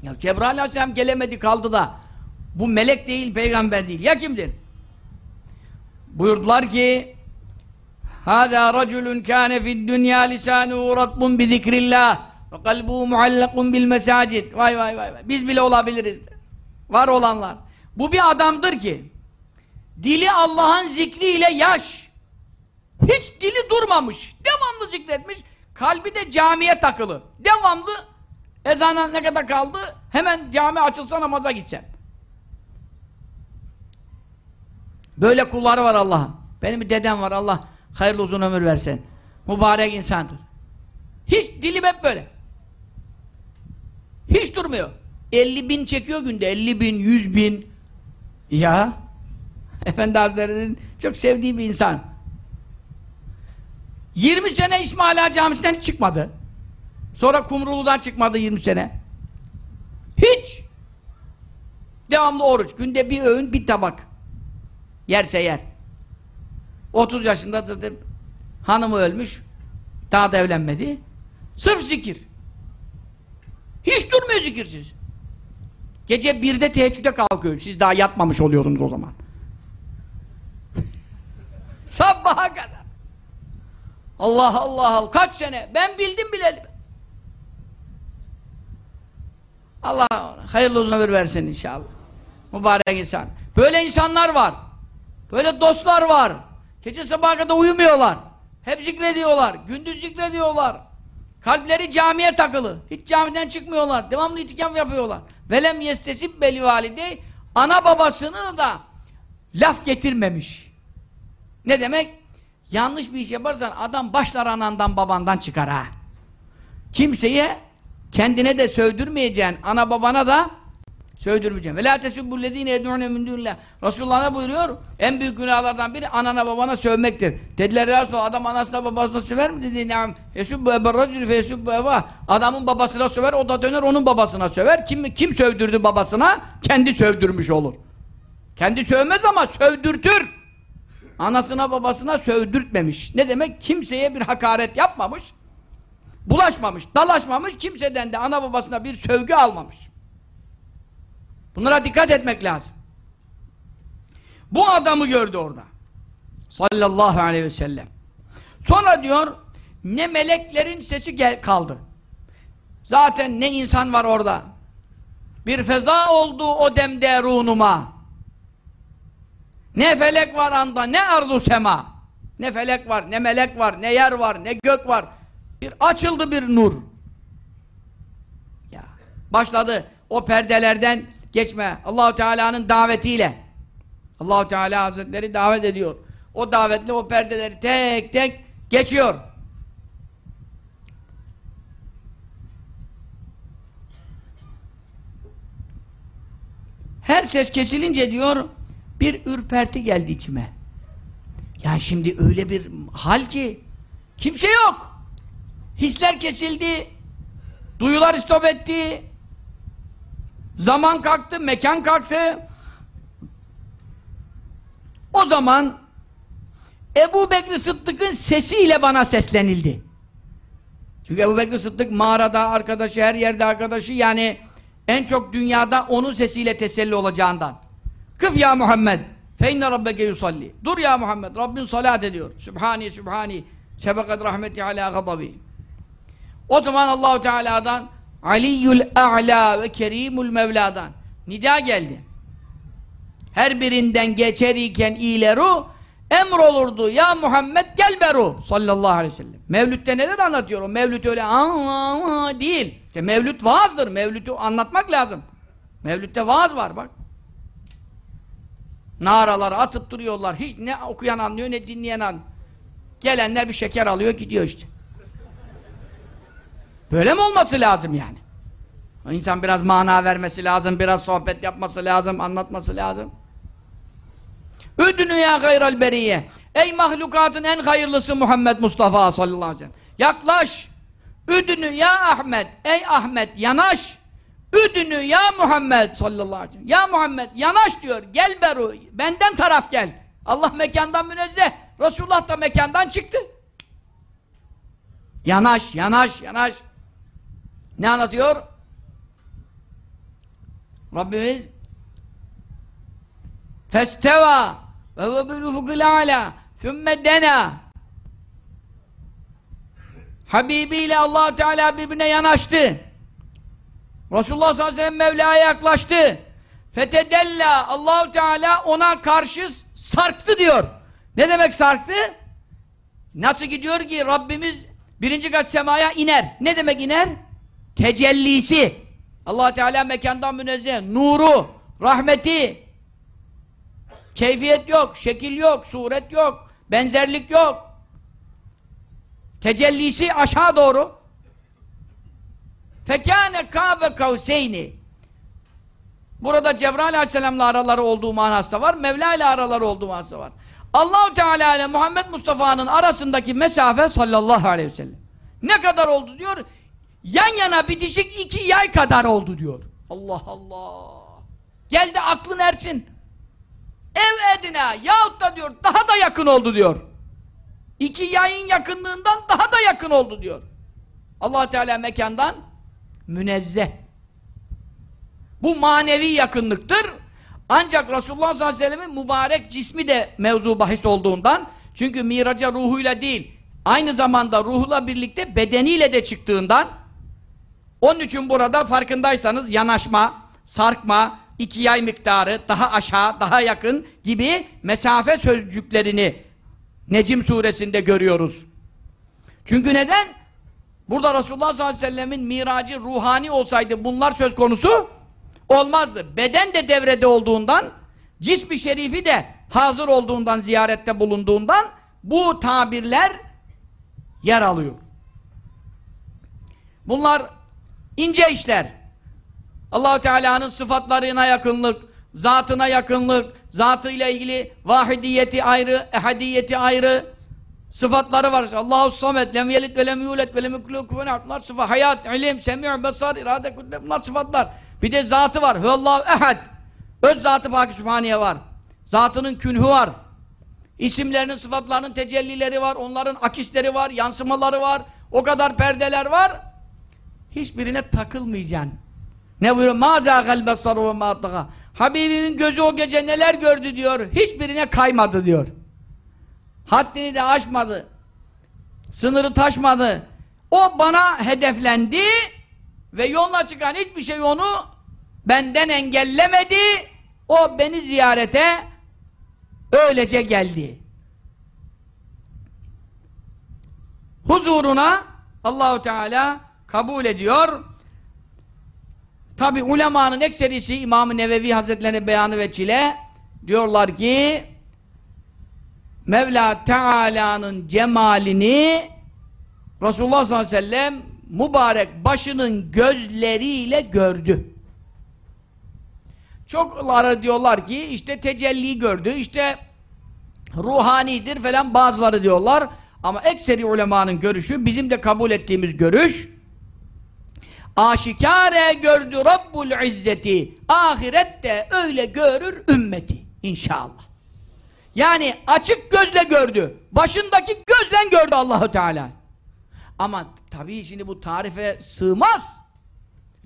S1: Ya Cebrail aleyhisselam gelemedi kaldı da bu melek değil, peygamber değil. Ya kimdir? Buyurdular ki Hâzâ raculun kâne fid dünyâ lisânuhu ratbun bi zikrillah ve kalbuhu muallakun bil mesacid. Vay vay vay. Biz bile olabiliriz. Var olanlar. Bu bir adamdır ki dili Allah'ın zikriyle yaş. Hiç dili durmamış. Devamlı zikretmiş. Kalbi de camiye takılı. Devamlı ezana ne kadar kaldı? Hemen cami açılsa namaza gitsem. Böyle kulları var Allah'ın. Benim bir dedem var Allah hayırlı uzun ömür versin. Mübarek insandır. Hiç dilim hep böyle. Hiç durmuyor. 50 bin çekiyor günde. 50 bin, 100 bin. Ya. Efendi Hazretleri'nin çok sevdiği bir insan. 20 sene İsmail Ağa Camisi'nden çıkmadı. Sonra Kumrulu'dan çıkmadı 20 sene. Hiç. Devamlı oruç. Günde bir öğün, bir tabak. Yerse yer. 30 yaşında da, da hanımı ölmüş. Daha da evlenmedi. Sırf zikir. Hiç durmuyor zikirsiz. Gece birde teheccüde kalkıyor. Siz daha yatmamış oluyorsunuz o zaman. Sabaha kadar. Allah Allah Allah. Kaç sene? Ben bildim bileli. Allah hayırlı uzun ömür versin inşallah. Mübarek insan. Böyle insanlar var. Böyle dostlar var. Gece sabaha kadar uyumuyorlar. Hep zikrediyorlar. Gündüz zikrediyorlar. Kalpleri camiye takılı. Hiç camiden çıkmıyorlar. Devamlı itikam yapıyorlar. Velem yestesib beli valide ana babasını da laf getirmemiş. Ne demek? Yanlış bir iş yaparsan adam başlar anandan babandan çıkar ha. Kimseye kendine de sövdürmeyeceğin ana babana da sövdürmeyeceksin. Ve la tesubbullezine yed'une min dunillah. Resulullah ne buyuruyor? En büyük günahlardan biri anana babana sövmektir. Dediler ya Resulallah adam anasına babasına söver mi? Dedi neam. Yesubbu eber racül fe yesubbu eba. Adamın babasına söver, o da döner onun babasına söver. Kim kim sövdürdü babasına? Kendi sövdürmüş olur. Kendi sövmez ama sövdürtür. Anasına babasına sövdürtmemiş. Ne demek? Kimseye bir hakaret yapmamış. Bulaşmamış, dalaşmamış. Kimseden de ana babasına bir sövgü almamış. Bunlara dikkat etmek lazım. Bu adamı gördü orada. Sallallahu aleyhi ve sellem. Sonra diyor ne meleklerin sesi gel kaldı. Zaten ne insan var orada. Bir feza oldu o demde runuma. Ne felek var anda, ne ardu sema. Ne felek var, ne melek var, ne yer var, ne gök var. Bir açıldı bir nur. Ya başladı o perdelerden geçme. Allahu Teala'nın davetiyle. Allahu Teala Hazretleri davet ediyor. O davetle o perdeleri tek tek geçiyor. Her ses kesilince diyor bir ürperti geldi içime. Yani şimdi öyle bir hal ki kimse yok. Hisler kesildi. Duyular istop etti. Zaman kalktı, mekan kalktı. O zaman Ebu Bekir Sıddık'ın sesiyle bana seslenildi. Çünkü Ebu Bekir Sıddık mağarada arkadaşı, her yerde arkadaşı yani en çok dünyada onun sesiyle teselli olacağından. Kıf ya Muhammed fe inne rabbeke yusalli. Dur ya Muhammed, Rabbin salat ediyor. Sübhani, Sübhani, sebekat rahmeti ala gadabi. O zaman Allahu Teala'dan Aliyyül A'la ve Kerimul Mevla'dan nida geldi. Her birinden geçer iken ileru emrolurdu. Ya Muhammed gel beru sallallahu aleyhi ve sellem. Mevlüt'te neler anlatıyor? O Mevlüt öyle aa, değil. İşte Mevlüt vaazdır. Mevlüt'ü anlatmak lazım. Mevlüt'te vaaz var bak. Naraları atıp duruyorlar. Hiç ne okuyan anlıyor ne dinleyen anlıyor. Gelenler bir şeker alıyor gidiyor işte. Böyle mi olması lazım yani? İnsan biraz mana vermesi lazım, biraz sohbet yapması lazım, anlatması lazım. Üdünü ya hayral beriye. Ey mahlukatın en hayırlısı Muhammed Mustafa sallallahu aleyhi ve sellem. Yaklaş. Üdünü ya Ahmet. Ey Ahmet yanaş. Üdünü ya Muhammed sallallahu aleyhi ve sellem. Ya Muhammed yanaş diyor. Gel beru. Benden taraf gel. Allah mekandan münezzeh. Resulullah da mekandan çıktı. Yanaş, yanaş, yanaş. Ne anlatıyor? Rabbimiz Festeva ve ve bil a'la thumma dena Habibi ile allah Teala birbirine yanaştı. Resulullah sallallahu aleyhi ve sellem Mevla'ya yaklaştı. Fetedella Allahu Teala ona karşı sarktı diyor. Ne demek sarktı? Nasıl gidiyor ki Rabbimiz birinci kat semaya iner. Ne demek iner? Tecellisi. allah Teala mekandan münezzeh. Nuru, rahmeti. Keyfiyet yok, şekil yok, suret yok, benzerlik yok. Tecellisi aşağı doğru. Fekâne kâbe kavseyni. Burada Cebrail aleyhisselamla araları olduğu manası var. Mevla ile araları olduğu manası var. Allahu Teala ile Muhammed Mustafa'nın arasındaki mesafe sallallahu aleyhi ve sellem. Ne kadar oldu diyor? Yan yana bitişik iki yay kadar oldu diyor. Allah Allah. Gel de aklın ersin. Ev edine yahut da diyor daha da yakın oldu diyor. İki yayın yakınlığından daha da yakın oldu diyor. allah Teala mekandan münezzeh. Bu manevi yakınlıktır. Ancak Resulullah sallallahu aleyhi ve sellem'in mübarek cismi de mevzu bahis olduğundan çünkü miraca ruhuyla değil aynı zamanda ruhla birlikte bedeniyle de çıktığından onun için burada farkındaysanız yanaşma, sarkma, iki yay miktarı, daha aşağı, daha yakın gibi mesafe sözcüklerini Necim suresinde görüyoruz. Çünkü neden? Burada Resulullah sallallahu aleyhi ve sellemin miracı ruhani olsaydı bunlar söz konusu olmazdı. Beden de devrede olduğundan, cismi şerifi de hazır olduğundan, ziyarette bulunduğundan bu tabirler yer alıyor. Bunlar ince işler. Allahu Teala'nın sıfatlarına yakınlık, zatına yakınlık, zatıyla ilgili vahidiyeti ayrı, ehadiyeti ayrı sıfatları var. Allahu samet, lem yelid ve lem yulet ve lem yekulu kufuven Bunlar sıfat, hayat, ilim, semi' besar, irade, kudret bunlar sıfatlar. Bir de zatı var. Huvallahu ehad. Öz zatı Baki Sübhaniye var. Zatının künhü var. İsimlerinin, sıfatlarının tecellileri var. Onların akisleri var, yansımaları var. O kadar perdeler var. Hiçbirine takılmayacaksın. Ne buyuruyor? Mâzâ galbessaru ve mâttaga. Habibimin gözü o gece neler gördü diyor. Hiçbirine kaymadı diyor. Haddini de aşmadı. Sınırı taşmadı. O bana hedeflendi ve yoluna çıkan hiçbir şey onu benden engellemedi. O beni ziyarete öylece geldi. Huzuruna Allahu Teala kabul ediyor. Tabi ulemanın ekserisi İmam-ı Nevevi Hazretlerine beyanı ve çile diyorlar ki Mevla Teala'nın cemalini Resulullah sallallahu aleyhi ve sellem mübarek başının gözleriyle gördü. Çokları diyorlar ki işte tecelli gördü, işte ruhanidir falan bazıları diyorlar. Ama ekseri ulemanın görüşü, bizim de kabul ettiğimiz görüş, aşikare gördü Rabbul İzzeti, ahirette öyle görür ümmeti inşallah. Yani açık gözle gördü, başındaki gözle gördü Allahu Teala. Ama tabii şimdi bu tarife sığmaz.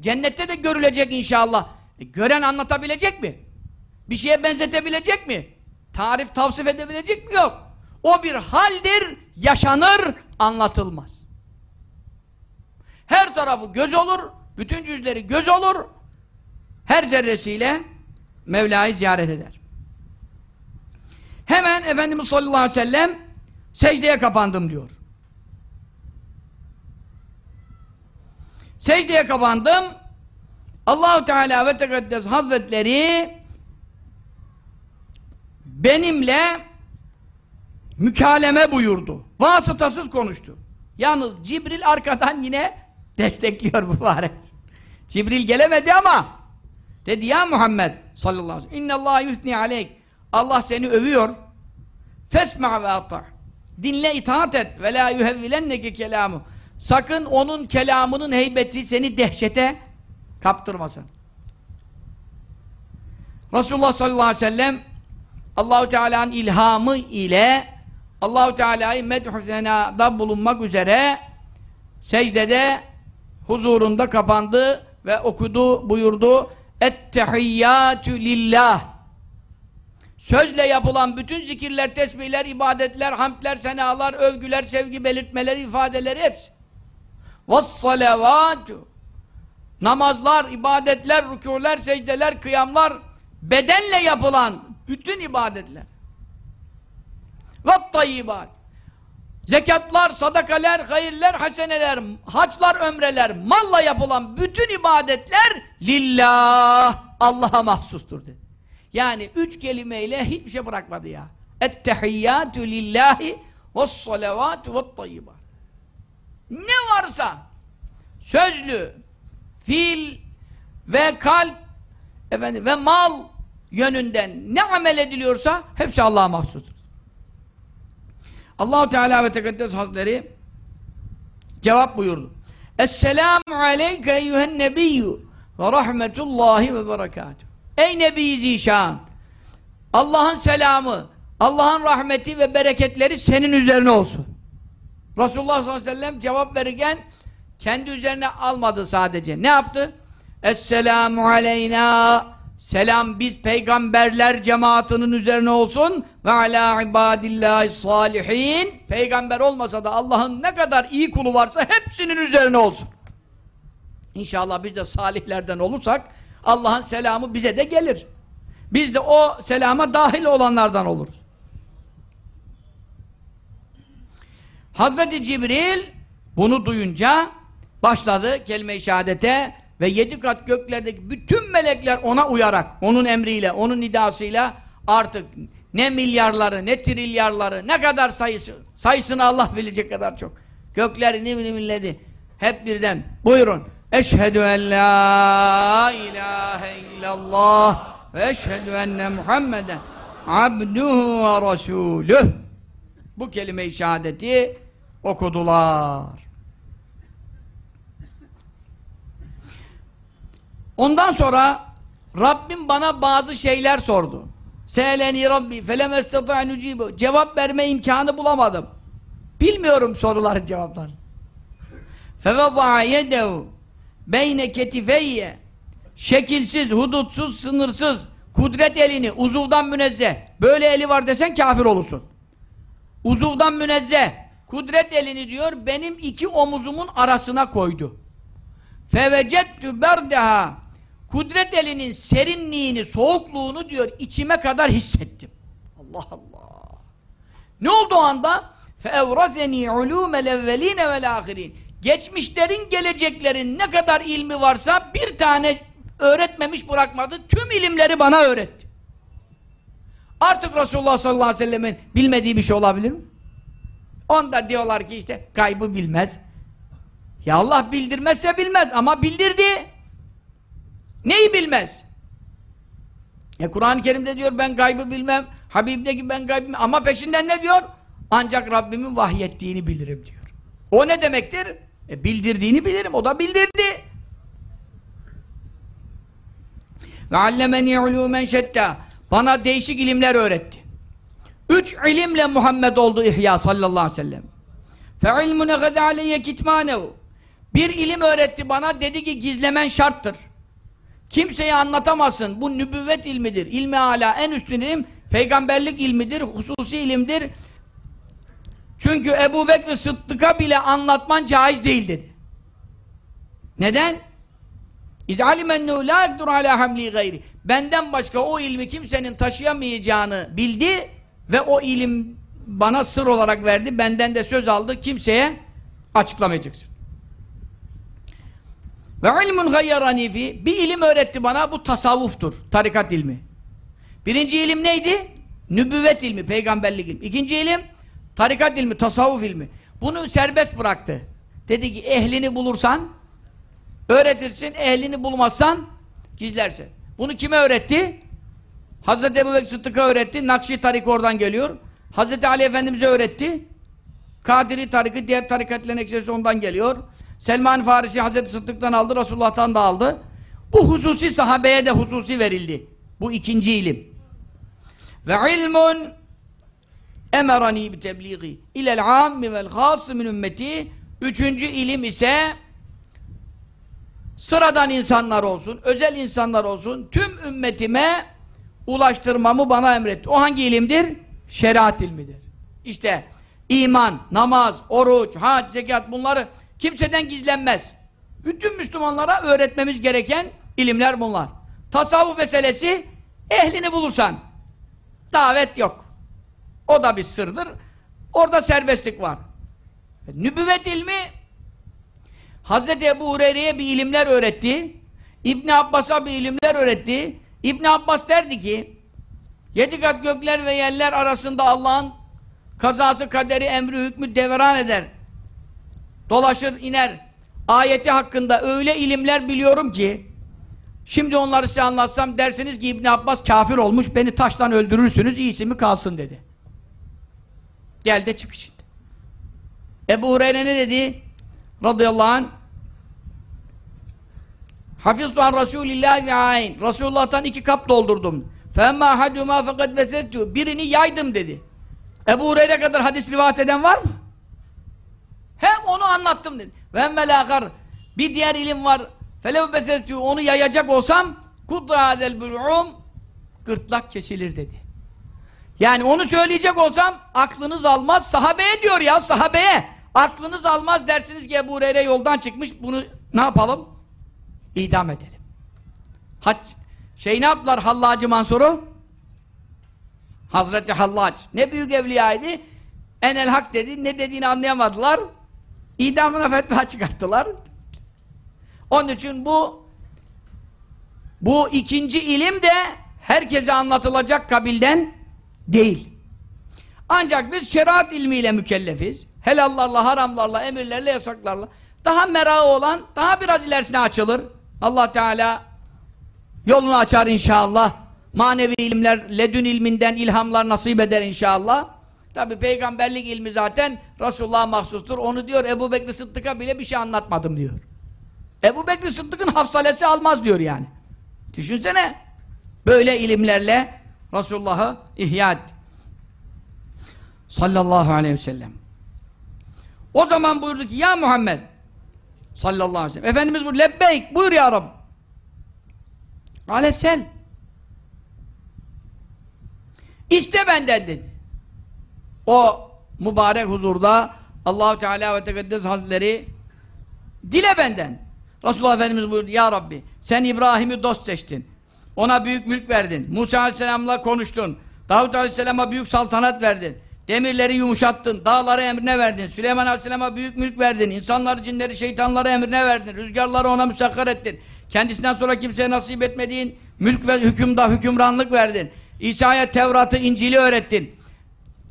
S1: Cennette de görülecek inşallah. E, gören anlatabilecek mi? Bir şeye benzetebilecek mi? Tarif tavsif edebilecek mi? Yok. O bir haldir, yaşanır, anlatılmaz. Her tarafı göz olur, bütün cüzleri göz olur. Her zerresiyle Mevla'yı ziyaret eder. Hemen Efendimiz sallallahu aleyhi ve sellem secdeye kapandım diyor. Secdeye kapandım. Allahu Teala ve Tekaddes Hazretleri benimle mükaleme buyurdu. Vasıtasız konuştu. Yalnız Cibril arkadan yine destekliyor mübarek. Cibril gelemedi ama dedi ya Muhammed sallallahu aleyhi ve sellem Allah yusni aleyk Allah seni övüyor. Fesma ve ata. Dinle itaat et. Ve la yuhevvilenneke kelamu. Sakın onun kelamının heybeti seni dehşete kaptırmasın. Resulullah sallallahu aleyhi ve sellem Allahu Teala'nın ilhamı ile Allahu Teala'yı medhü senada bulunmak üzere secdede huzurunda kapandı ve okudu, buyurdu. Ettehiyyatü lillah. Sözle yapılan bütün zikirler, tesbihler, ibadetler, hamdler, senalar, övgüler, sevgi belirtmeleri, ifadeleri hepsi. Vessalavatü. Namazlar, ibadetler, rükûler, secdeler, kıyamlar, bedenle yapılan bütün ibadetler. Ve. Zekatlar, sadakaler, hayırler, haseneler, haçlar, ömreler, malla yapılan bütün ibadetler lillah, Allah'a mahsustur dedi. Yani üç kelimeyle hiçbir şey bırakmadı ya. Ettehiyyatü lillahi ve's-salavatü ve't-tayyibat. Ne varsa sözlü, fiil ve kalp efendim ve mal yönünden ne amel ediliyorsa hepsi Allah'a mahsustur. Allahu Teala ve Tekaddes Hazretleri cevap buyurdu. Esselamu aleyke eyyühen nebiyyü ve rahmetullahi ve berekatuhu. Ey Nebi Zişan! Allah'ın selamı, Allah'ın rahmeti ve bereketleri senin üzerine olsun. Resulullah sallallahu aleyhi ve sellem cevap verirken kendi üzerine almadı sadece. Ne yaptı? Esselamu aleyna Selam biz peygamberler cemaatinin üzerine olsun ve ala ibadillahi salihin peygamber olmasa da Allah'ın ne kadar iyi kulu varsa hepsinin üzerine olsun. İnşallah biz de salihlerden olursak Allah'ın selamı bize de gelir. Biz de o selama dahil olanlardan oluruz. Hazreti Cibril bunu duyunca başladı kelime-i şehadete ve yedi kat göklerdeki bütün melekler ona uyarak, onun emriyle, onun nidasıyla artık ne milyarları, ne trilyarları, ne kadar sayısı, sayısını Allah bilecek kadar çok. Gökleri ne milledi, hep birden. Buyurun. Eşhedü en la ilahe illallah ve eşhedü enne Muhammeden abduhu ve resuluh. Bu kelime-i şehadeti okudular. Ondan sonra Rabbim bana bazı şeyler sordu. Seeleni Rabbi felem ucibu. Cevap verme imkanı bulamadım. Bilmiyorum soruların cevaplarını. Fevada'a yedehu beyne ketifeyye şekilsiz, hudutsuz, sınırsız kudret elini uzuvdan münezzeh böyle eli var desen kafir olursun. Uzuvdan münezzeh kudret elini diyor benim iki omuzumun arasına koydu. Fevecettü berdeha kudret elinin serinliğini, soğukluğunu diyor içime kadar hissettim. Allah Allah. Ne oldu o anda? فَاَوْرَزَنِي عُلُومَ الْاَوَّلِينَ وَالْآخِرِينَ Geçmişlerin, geleceklerin ne kadar ilmi varsa bir tane öğretmemiş bırakmadı. Tüm ilimleri bana öğretti. Artık Resulullah sallallahu aleyhi ve sellemin bilmediği bir şey olabilir mi? Onda diyorlar ki işte kaybı bilmez. Ya Allah bildirmezse bilmez ama bildirdi. Neyi bilmez? E Kur'an-ı Kerim'de diyor ben gaybı bilmem. Habib de ki ben gaybı bilmem. Ama peşinden ne diyor? Ancak Rabbimin vahyettiğini bilirim diyor. O ne demektir? E bildirdiğini bilirim. O da bildirdi. Ve allemeni ulûmen şetta. Bana değişik ilimler öğretti. Üç ilimle Muhammed oldu İhya sallallahu aleyhi ve sellem. Fe ilmune gâde aleyye. Bir ilim öğretti bana, dedi ki gizlemen şarttır. Kimseye anlatamazsın. Bu nübüvvet ilmidir. İlmi âlâ en üstün ilim, peygamberlik ilmidir, hususi ilimdir. Çünkü Ebu Bekir Sıddık'a bile anlatman caiz değil dedi. Neden? İzalimennehu la yakdur ala hamli gayri. Benden başka o ilmi kimsenin taşıyamayacağını bildi ve o ilim bana sır olarak verdi. Benden de söz aldı. Kimseye açıklamayacaksın. Ve ilmun gayyarani fi. Bir ilim öğretti bana. Bu tasavvuftur. Tarikat ilmi. Birinci ilim neydi? Nübüvvet ilmi, peygamberlik ilmi. İkinci ilim tarikat ilmi, tasavvuf ilmi. Bunu serbest bıraktı. Dedi ki ehlini bulursan öğretirsin, ehlini bulmazsan gizlersin. Bunu kime öğretti? Hazreti Ebu Bekir Sıddık'a öğretti. Nakşi tarik oradan geliyor. Hazreti Ali Efendimiz'e öğretti. Kadiri tarikı, diğer tarikatlerin eksesi ondan geliyor. Selman Farisi Hazreti Sıddık'tan aldı, Resulullah'tan da aldı. Bu hususi sahabeye de hususi verildi. Bu ikinci ilim. Ve ilmun emerani bi tebliği ilel ammi vel hâsı min ümmeti Üçüncü ilim ise sıradan insanlar olsun, özel insanlar olsun, tüm ümmetime ulaştırmamı bana emretti. O hangi ilimdir? Şeriat ilmidir. İşte iman, namaz, oruç, hac, zekat bunları kimseden gizlenmez. Bütün Müslümanlara öğretmemiz gereken ilimler bunlar. Tasavvuf meselesi ehlini bulursan davet yok. O da bir sırdır. Orada serbestlik var. Nübüvvet ilmi Hazreti Ebu Hureyre'ye bir ilimler öğretti. İbn Abbas'a bir ilimler öğretti. İbn Abbas derdi ki yedi kat gökler ve yerler arasında Allah'ın kazası, kaderi, emri, hükmü devran eder. Dolaşır, iner. Ayeti hakkında öyle ilimler biliyorum ki şimdi onları size anlatsam dersiniz ki İbn Abbas kafir olmuş, beni taştan öldürürsünüz, iyisi mi kalsın dedi. Gel de çık şimdi. Ebu Hureyre ne dedi? Radıyallahu anh Hafiztu an Resulillah ve ayn. Resulullah'tan iki kap doldurdum. Femma ahaduma fakat besettu. Birini yaydım dedi. Ebu Hureyre kadar hadis rivayet eden var mı? Hem onu anlattım dedi. Ve emmel Bir diğer ilim var. Felev besettu. Onu yayacak olsam kudra adel bul'um gırtlak kesilir dedi. Yani onu söyleyecek olsam aklınız almaz. Sahabeye diyor ya sahabeye. Aklınız almaz dersiniz ki Ebu Hureyre yoldan çıkmış. Bunu ne yapalım? İdam edelim. Hac, şey ne yaptılar Hallacı Mansur'u? Hazreti Hallac. Ne büyük evliyaydı. Enel hak dedi. Ne dediğini anlayamadılar. İdamına fetva çıkarttılar. Onun için bu bu ikinci ilim de herkese anlatılacak kabilden değil. Ancak biz şeriat ilmiyle mükellefiz. Helallarla, haramlarla, emirlerle, yasaklarla. Daha merakı olan, daha biraz ilerisine açılır. Allah Teala yolunu açar inşallah. Manevi ilimler, ledün ilminden ilhamlar nasip eder inşallah. Tabi peygamberlik ilmi zaten Resulullah'a mahsustur. Onu diyor Ebu Bekir Sıddık'a bile bir şey anlatmadım diyor. Ebu Bekir Sıddık'ın hafsalesi almaz diyor yani. Düşünsene. Böyle ilimlerle Resulullah'ı ihya etti. Sallallahu aleyhi ve sellem. O zaman buyurdu ki ya Muhammed sallallahu aleyhi ve sellem. Efendimiz buyurdu lebbeyk buyur ya Rab. Alesel. İste benden dedi. O mübarek huzurda Allahu Teala ve Tekaddes Hazretleri dile benden. Resulullah Efendimiz buyurdu ya Rabbi sen İbrahim'i dost seçtin. Ona büyük mülk verdin. Musa Aleyhisselam'la konuştun. Davut Aleyhisselam'a büyük saltanat verdin. Demirleri yumuşattın. Dağları emrine verdin. Süleyman Aleyhisselam'a büyük mülk verdin. İnsanları, cinleri, şeytanları emrine verdin. Rüzgarları ona müsakkar ettin. Kendisinden sonra kimseye nasip etmediğin mülk ve hükümda hükümranlık verdin. İsa'ya Tevrat'ı, İncil'i öğrettin.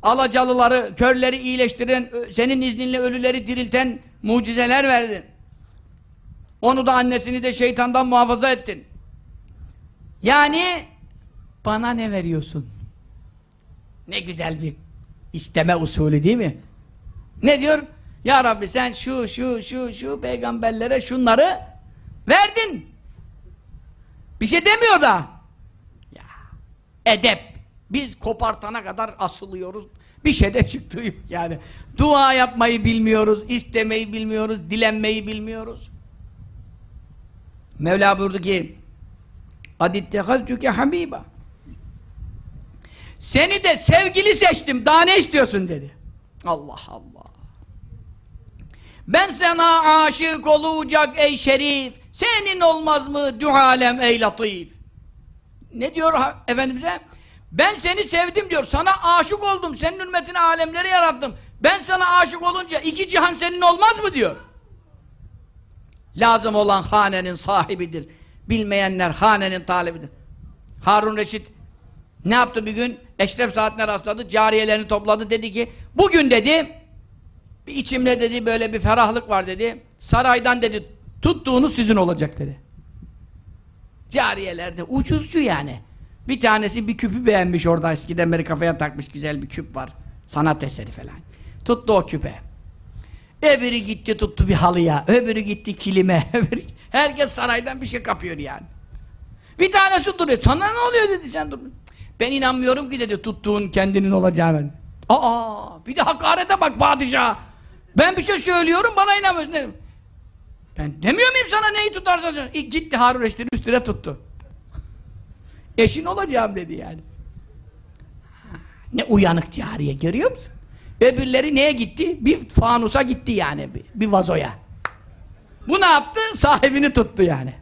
S1: Alacalıları, körleri iyileştiren, senin izninle ölüleri dirilten mucizeler verdin. Onu da annesini de şeytandan muhafaza ettin. Yani bana ne veriyorsun? Ne güzel bir isteme usulü değil mi? Ne diyor? Ya Rabbi sen şu şu şu şu peygamberlere şunları verdin. Bir şey demiyor da. Ya edep. Biz kopartana kadar asılıyoruz. Bir şey de çıktığı yani. Dua yapmayı bilmiyoruz, istemeyi bilmiyoruz, dilenmeyi bilmiyoruz. Mevla buyurdu ki Adittehaztüke hamiba Seni de sevgili seçtim. Daha ne istiyorsun dedi. Allah Allah. Ben sana aşık olacak ey şerif. Senin olmaz mı dualem ey latif. Ne diyor Efendimiz'e? Ben seni sevdim diyor. Sana aşık oldum. Senin hürmetine alemleri yarattım. Ben sana aşık olunca iki cihan senin olmaz mı diyor. Lazım olan hanenin sahibidir. Bilmeyenler hanenin talibidir. Harun Reşit ne yaptı bir gün? Eşref saatine rastladı. Cariyelerini topladı. Dedi ki bugün dedi bir içimde dedi böyle bir ferahlık var dedi. Saraydan dedi tuttuğunuz sizin olacak dedi. Cariyelerde ucuzcu yani. Bir tanesi bir küpü beğenmiş orada eskiden beri kafaya takmış güzel bir küp var. Sanat eseri falan. Tuttu o küpe. Öbürü gitti tuttu bir halıya, öbürü gitti kilime, öbürü... herkes saraydan bir şey kapıyor yani. Bir tanesi duruyor, sana ne oluyor dedi sen dur. Ben inanmıyorum ki dedi tuttuğun kendinin olacağını. Aa, bir de hakarete bak padişah. Ben bir şey söylüyorum bana inanmıyorsun dedim. Ben demiyor muyum sana neyi tutarsan gitti Harun Reşit'in üstüne tuttu. Eşin olacağım dedi yani. Ne uyanık cariye görüyor musun? Öbürleri neye gitti? Bir fanusa gitti yani, bir, bir vazoya. Bu ne yaptı? Sahibini tuttu yani.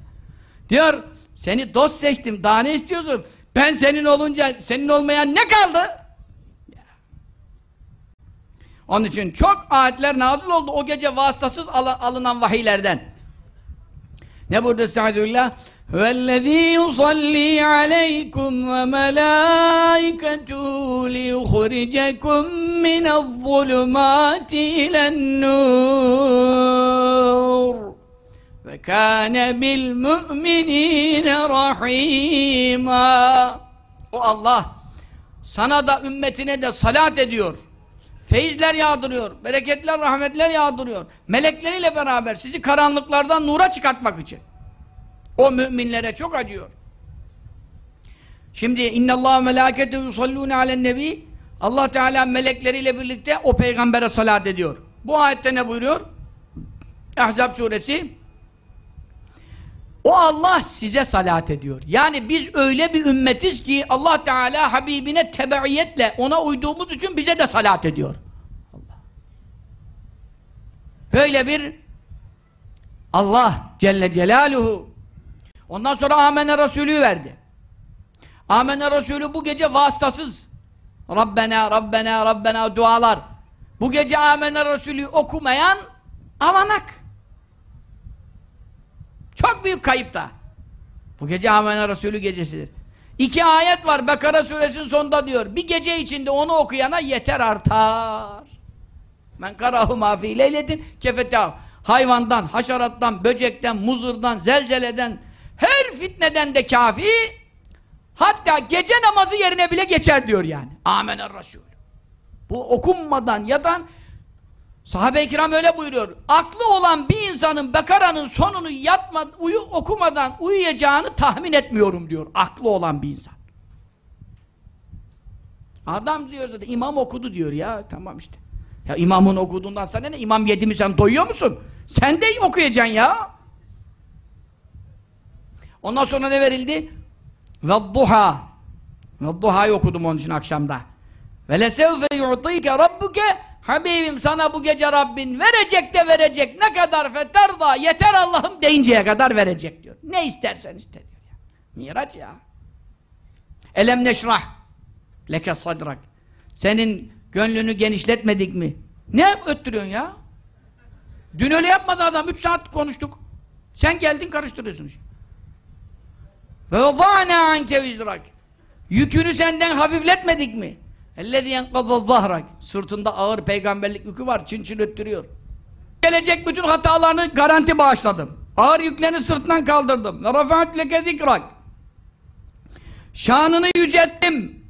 S1: Diyor, seni dost seçtim, daha ne istiyorsun? Ben senin olunca, senin olmayan ne kaldı? Onun için çok ayetler nazil oldu o gece vasıtasız al alınan vahiylerden. Ne burada Estağfirullah? وَالَّذ۪ي يُصَلِّي عَلَيْكُمْ وَمَلَائِكَتُهُ لِيُخْرِجَكُمْ مِنَ الظُّلُمَاتِ إِلَى النُّورِ وَكَانَ بِالْمُؤْمِنِينَ رَحِيمًا O Allah sana da ümmetine de salat ediyor. Feyizler yağdırıyor, bereketler, rahmetler yağdırıyor. Melekleriyle beraber sizi karanlıklardan nura çıkartmak için. O müminlere çok acıyor. Şimdi innallâhu melâkete yusallûne alen nebi Allah Teala melekleriyle birlikte o peygambere salat ediyor. Bu ayette ne buyuruyor? Ahzab suresi O Allah size salat ediyor. Yani biz öyle bir ümmetiz ki Allah Teala Habibine tebaiyetle ona uyduğumuz için bize de salat ediyor. Allah. Böyle bir Allah Celle Celaluhu Ondan sonra Amenna Resulü verdi. Amenna Resulü bu gece vasıtasız Rabbena, Rabbena, Rabbena dualar. Bu gece Amenna Resulü okumayan avanak. Çok büyük kayıp da. Bu gece Amenna Resulü gecesidir. İki ayet var Bekara suresinin sonunda diyor. Bir gece içinde onu okuyana yeter artar. Men karahu ma fi leyletin kefetav. Hayvandan, haşerattan, böcekten, muzırdan, zelzeleden, her fitneden de kafi hatta gece namazı yerine bile geçer diyor yani. Amener Resul. Bu okunmadan yatan sahabe-i kiram öyle buyuruyor. Aklı olan bir insanın Bekara'nın sonunu yatma, uyu, okumadan uyuyacağını tahmin etmiyorum diyor. Aklı olan bir insan. Adam diyor zaten imam okudu diyor ya tamam işte. Ya imamın okuduğundan sana ne? İmam yedi mi sen doyuyor musun? Sen de okuyacaksın ya. Ondan sonra ne verildi? Vedduha. Vedduha'yı okudum onun için akşamda. Ve lesevfe yu'tike rabbuke Habibim sana bu gece Rabbin verecek de verecek. Ne kadar feterda yeter Allah'ım deyinceye kadar verecek diyor. Ne istersen iste diyor. Miraç ya. Elem neşrah leke sadrak. Senin gönlünü genişletmedik mi? Ne öttürüyorsun ya? Dün öyle yapmadı adam. Üç saat konuştuk. Sen geldin karıştırıyorsun şimdi. Ve vadâne anke vizrak. Yükünü senden hafifletmedik mi? Ellezî yenkadâ zahrak. Sırtında ağır peygamberlik yükü var. Çın çın öttürüyor. Gelecek bütün hatalarını garanti bağışladım. Ağır yüklerini sırtından kaldırdım. Ve rafa'at leke zikrak. Şanını yücelttim.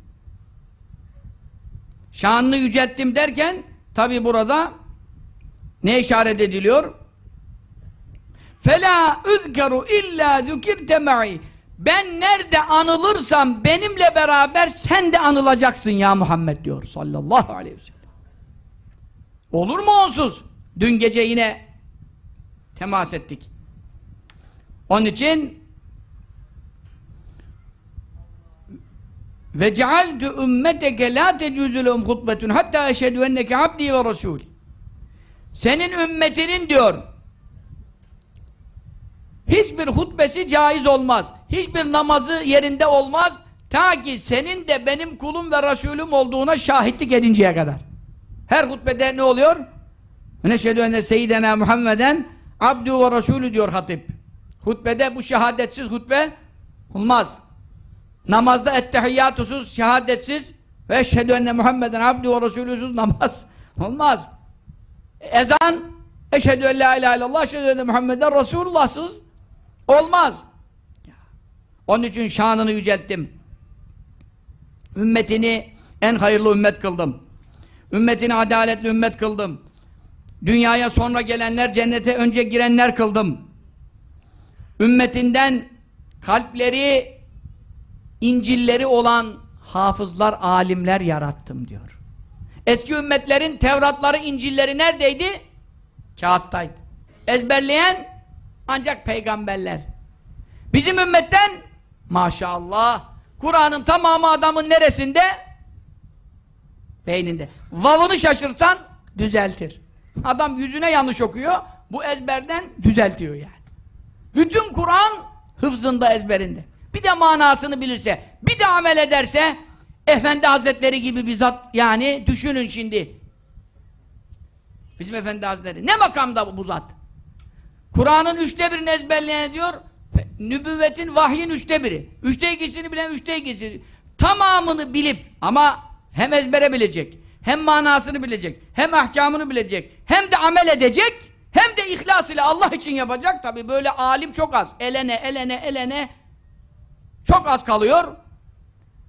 S1: Şanını yücelttim derken tabi burada ne işaret ediliyor? Fela üzkeru illa zükirte ma'i ben nerede anılırsam benimle beraber sen de anılacaksın ya Muhammed diyor sallallahu aleyhi ve sellem. Olur mu onsuz? Dün gece yine temas ettik. Onun için ve cealtu ümmeteke la tecuzulum hutbetun hatta eşhedü enneke abdi ve rasul. senin ümmetinin diyor hiçbir hutbesi caiz olmaz. Hiçbir namazı yerinde olmaz. Ta ki senin de benim kulum ve Resulüm olduğuna şahitlik edinceye kadar. Her hutbede ne oluyor? Neşhedü enne seyyidena Muhammeden abdü ve Resulü diyor hatip. Hutbede bu şehadetsiz hutbe olmaz. Namazda ettehiyyatusuz, şehadetsiz ve eşhedü enne Muhammeden abdü ve Resulüsüz namaz olmaz. Ezan eşhedü en la ilahe illallah, eşhedü enne Muhammeden Resulullahsız olmaz. Onun için şanını yücelttim. Ümmetini en hayırlı ümmet kıldım. Ümmetini adaletli ümmet kıldım. Dünyaya sonra gelenler, cennete önce girenler kıldım. Ümmetinden kalpleri, incilleri olan hafızlar, alimler yarattım diyor. Eski ümmetlerin Tevratları, İncilleri neredeydi? Kağıttaydı. Ezberleyen ancak peygamberler. Bizim ümmetten maşallah Kur'an'ın tamamı adamın neresinde? Beyninde. Vavını şaşırsan düzeltir. Adam yüzüne yanlış okuyor, bu ezberden düzeltiyor yani. Bütün Kur'an hıfzında ezberinde. Bir de manasını bilirse, bir de amel ederse Efendi Hazretleri gibi bir zat yani düşünün şimdi. Bizim Efendi Hazretleri. Ne makamda bu zat? Kur'an'ın üçte birini ezberleyen diyor, nübüvvetin, vahyin üçte biri. Üçte ikisini bilen üçte ikisi. Tamamını bilip ama hem ezbere bilecek, hem manasını bilecek, hem ahkamını bilecek, hem de amel edecek, hem de ihlas ile Allah için yapacak. Tabi böyle alim çok az. Elene, elene, elene çok az kalıyor.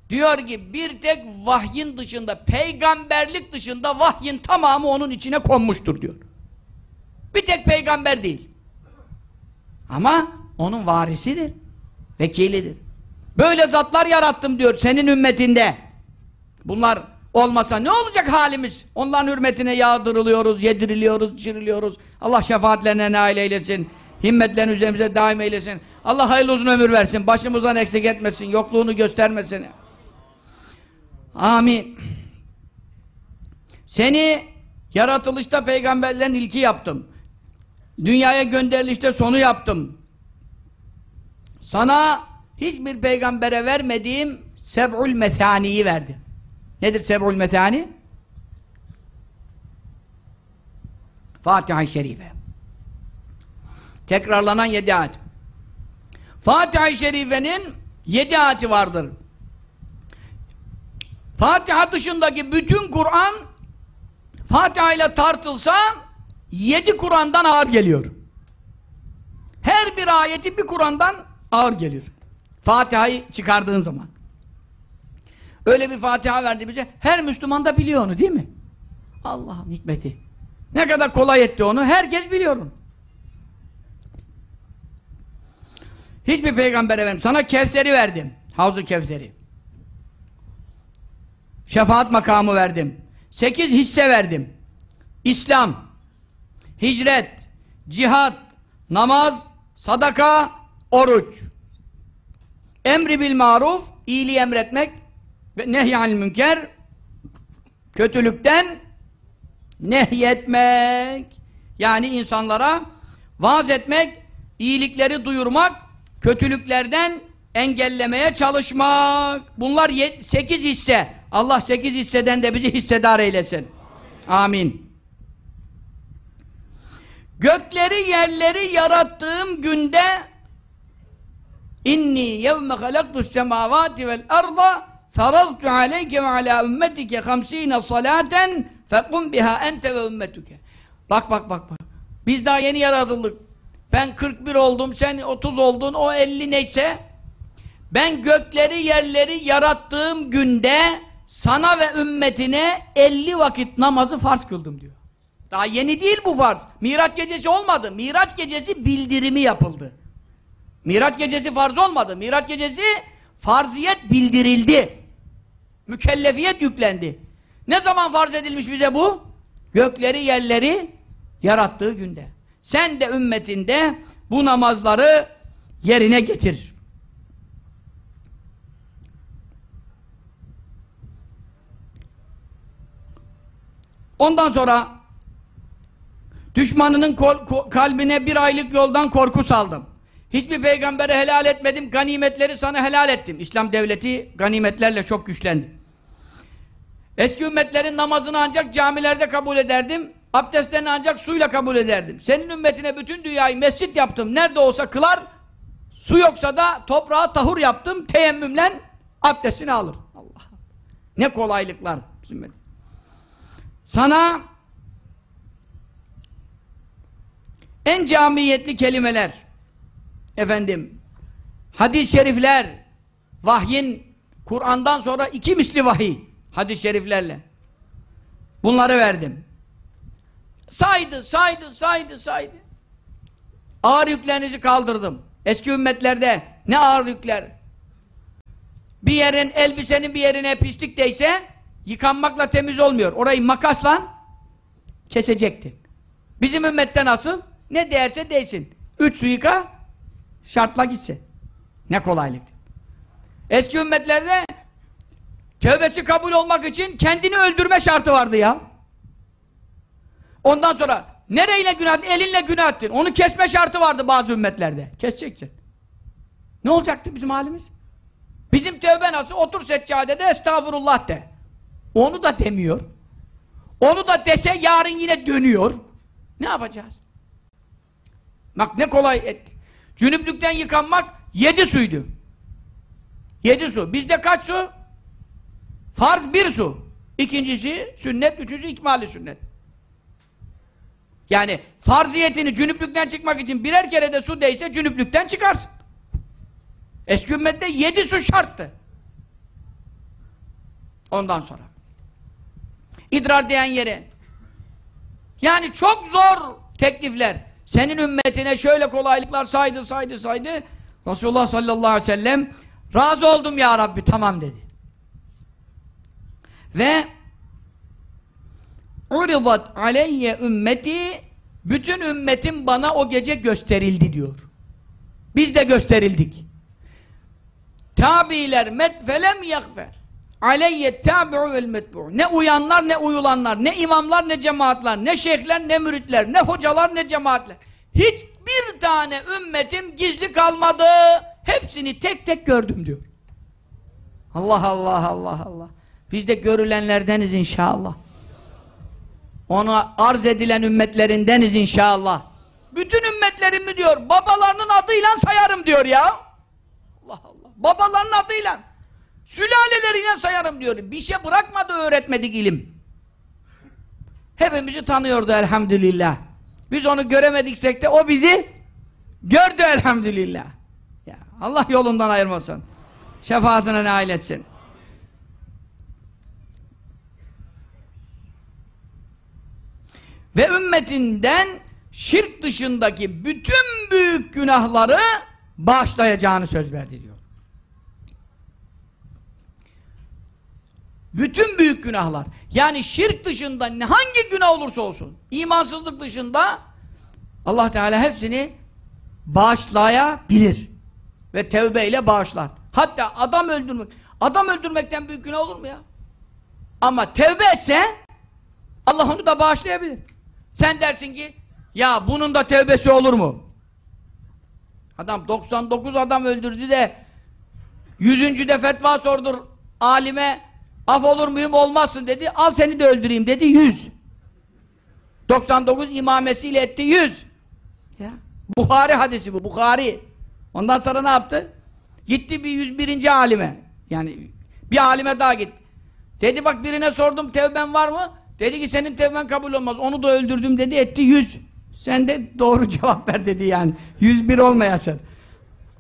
S1: Diyor ki bir tek vahyin dışında, peygamberlik dışında vahyin tamamı onun içine konmuştur diyor. Bir tek peygamber değil. Ama onun varisidir. Vekilidir. Böyle zatlar yarattım diyor senin ümmetinde. Bunlar olmasa ne olacak halimiz? Onların hürmetine yağdırılıyoruz, yediriliyoruz, içiriliyoruz. Allah şefaatlerine nail eylesin. Himmetlerini üzerimize daim eylesin. Allah hayırlı uzun ömür versin. Başımızdan eksik etmesin. Yokluğunu göstermesin. Amin. Seni yaratılışta peygamberlerin ilki yaptım. Dünyaya gönderilişte sonu yaptım. Sana hiçbir peygambere vermediğim seb'ül mesaniyi verdim. Nedir seb'ül mesani? Fatiha-i Şerife. Tekrarlanan yedi ayet. Fatiha-i Şerife'nin yedi ayeti vardır. Fatiha dışındaki bütün Kur'an Fatiha ile tartılsa yedi Kur'an'dan ağır geliyor. Her bir ayeti bir Kur'an'dan ağır geliyor. Fatiha'yı çıkardığın zaman. Öyle bir Fatiha verdi bize. Her Müslüman da biliyor onu değil mi? Allah'ın hikmeti. Ne kadar kolay etti onu. Herkes biliyor onu. Hiçbir peygambere verdim. Sana Kevser'i verdim. Havzu Kevser'i. Şefaat makamı verdim. Sekiz hisse verdim. İslam, hicret, cihat, namaz, sadaka, oruç. Emri bil maruf, iyiliği emretmek ve nehyanil münker, kötülükten nehyetmek. Yani insanlara vaaz etmek, iyilikleri duyurmak, kötülüklerden engellemeye çalışmak. Bunlar sekiz hisse. Allah sekiz hisseden de bizi hissedar eylesin. Amin. Gökleri yerleri yarattığım günde inni yevme halaktus semavati vel arda feraztu aleyke ve ala ümmetike hamsine salaten fekum biha ente ve ümmetuke. Bak bak bak bak. Biz daha yeni yaratıldık. Ben 41 oldum, sen 30 oldun, o 50 neyse. Ben gökleri yerleri yarattığım günde sana ve ümmetine 50 vakit namazı farz kıldım diyor. Daha yeni değil bu farz. Miraç gecesi olmadı. Miraç gecesi bildirimi yapıldı. Miraç gecesi farz olmadı. Miraç gecesi farziyet bildirildi. Mükellefiyet yüklendi. Ne zaman farz edilmiş bize bu? Gökleri yerleri yarattığı günde. Sen de ümmetinde bu namazları yerine getir. Ondan sonra Düşmanının kalbine bir aylık yoldan korku saldım. Hiçbir peygambere helal etmedim, ganimetleri sana helal ettim. İslam devleti ganimetlerle çok güçlendi. Eski ümmetlerin namazını ancak camilerde kabul ederdim. Abdestlerini ancak suyla kabul ederdim. Senin ümmetine bütün dünyayı mescit yaptım. Nerede olsa kılar. Su yoksa da toprağa tahur yaptım. Teyemmümle abdestini alır. Allah. Ne kolaylıklar bizim ümmet. Sana en camiyetli kelimeler. Efendim hadis-i şerifler vahyin Kur'an'dan sonra iki misli vahiy hadis-i şeriflerle. Bunları verdim. Saydı saydı saydı saydı. Ağır yüklerinizi kaldırdım. Eski ümmetlerde ne ağır yükler? Bir yerin elbisenin bir yerine pislik değse yıkanmakla temiz olmuyor. Orayı makasla kesecekti. Bizim ümmette nasıl ne değerse değsin üç su yıka şartla gitsin. Ne kolaylık. Eski ümmetlerde tövbesi kabul olmak için kendini öldürme şartı vardı ya. Ondan sonra nereyle günah elinle günah ettin onu kesme şartı vardı bazı ümmetlerde. Keseceksin. Ne olacaktı bizim halimiz? Bizim tövbe nasıl? Otur seccadede estağfurullah de. Onu da demiyor. Onu da dese yarın yine dönüyor. Ne yapacağız Bak ne kolay etti. Cünüplükten yıkanmak yedi suydu. Yedi su. Bizde kaç su? Farz bir su. İkincisi sünnet, üçüncüsü ikmali sünnet. Yani farziyetini cünüplükten çıkmak için birer kere de su değse cünüplükten çıkarsın. Eski ümmette yedi su şarttı. Ondan sonra. İdrar diyen yere. Yani çok zor teklifler. Senin ümmetine şöyle kolaylıklar saydı saydı saydı. Resulullah sallallahu aleyhi ve sellem razı oldum ya Rabbi tamam dedi. Ve uridat aleyye ümmeti bütün ümmetim bana o gece gösterildi diyor. Biz de gösterildik. Tabiler metfelem yakfer. Aleyye tabi'u vel metbu'u. Ne uyanlar ne uyulanlar, ne imamlar ne cemaatler, ne şeyhler ne müritler, ne hocalar ne cemaatler. Hiçbir tane ümmetim gizli kalmadı. Hepsini tek tek gördüm diyor. Allah Allah Allah Allah. Biz de görülenlerdeniz inşallah. Ona arz edilen ümmetlerindeniz inşallah. Bütün ümmetlerimi diyor, babalarının adıyla sayarım diyor ya. Allah Allah. Babalarının adıyla. Sülaleleriyle sayarım diyor. Bir şey bırakmadı öğretmedik ilim. Hepimizi tanıyordu elhamdülillah. Biz onu göremediksek de o bizi gördü elhamdülillah. Ya Allah yolundan ayırmasın. Şefaatine nail etsin. Ve ümmetinden şirk dışındaki bütün büyük günahları bağışlayacağını söz verdi diyor. Bütün büyük günahlar. Yani şirk dışında hangi günah olursa olsun, imansızlık dışında Allah Teala hepsini bağışlayabilir. Ve tevbeyle bağışlar. Hatta adam öldürmek, adam öldürmekten büyük günah olur mu ya? Ama tevbe etse Allah onu da bağışlayabilir. Sen dersin ki ya bunun da tevbesi olur mu? Adam 99 adam öldürdü de 100. de fetva sordur alime af olur muyum olmazsın dedi. Al seni de öldüreyim dedi 100. 99 imamesiyle etti 100. Ya. Bukhari hadisi bu Bukhari. Ondan sonra ne yaptı? Gitti bir 101. alime. Yani bir alime daha gitti. Dedi bak birine sordum tevben var mı? Dedi ki senin tevben kabul olmaz. Onu da öldürdüm dedi etti 100. Sen de doğru cevap ver dedi yani. 101 olmayasın.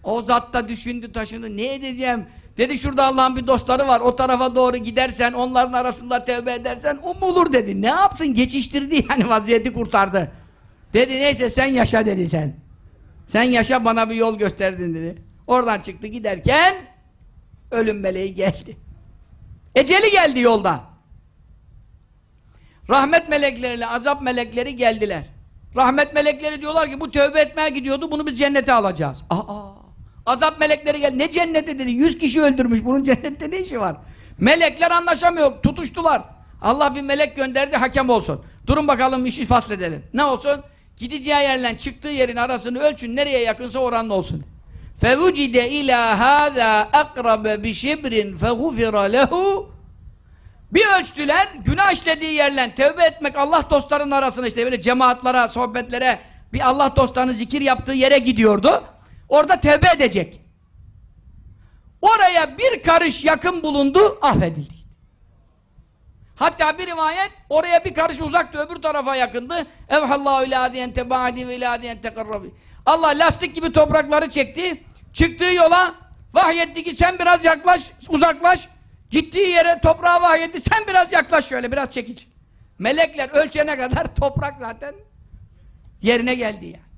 S1: O zat da düşündü taşındı. Ne edeceğim? Dedi şurada Allah'ın bir dostları var. O tarafa doğru gidersen, onların arasında tevbe edersen umulur dedi. Ne yapsın? Geçiştirdi yani vaziyeti kurtardı. Dedi neyse sen yaşa dedi sen. Sen yaşa bana bir yol gösterdin dedi. Oradan çıktı giderken ölüm meleği geldi. Eceli geldi yolda. Rahmet melekleriyle azap melekleri geldiler. Rahmet melekleri diyorlar ki bu tövbe etmeye gidiyordu bunu biz cennete alacağız. Aa, azap melekleri geldi. Ne cennete dedi? Yüz kişi öldürmüş. Bunun cennette ne işi var? Melekler anlaşamıyor. Tutuştular. Allah bir melek gönderdi hakem olsun. Durun bakalım işi fasledelim. Ne olsun? Gideceği yerle çıktığı yerin arasını ölçün nereye yakınsa oranın olsun. فَوُجِدَ اِلَى هَذَا اَقْرَبَ بِشِبْرٍ فَغُفِرَ لَهُ Bir ölçtüler, günah işlediği yerle tevbe etmek Allah dostlarının arasına işte böyle cemaatlara, sohbetlere bir Allah dostlarının zikir yaptığı yere gidiyordu. Orada tevbe edecek. Oraya bir karış yakın bulundu, affedildi. Hatta bir rivayet oraya bir karış uzaktı, öbür tarafa yakındı. Evhallahu ila diyen tebaadi ve ila diyen. Allah lastik gibi toprakları çekti. Çıktığı yola vahyetti ki sen biraz yaklaş, uzaklaş. Gittiği yere toprağa vahyetti. Sen biraz yaklaş şöyle, biraz çekiç. Melekler ölçene kadar toprak zaten yerine geldi ya.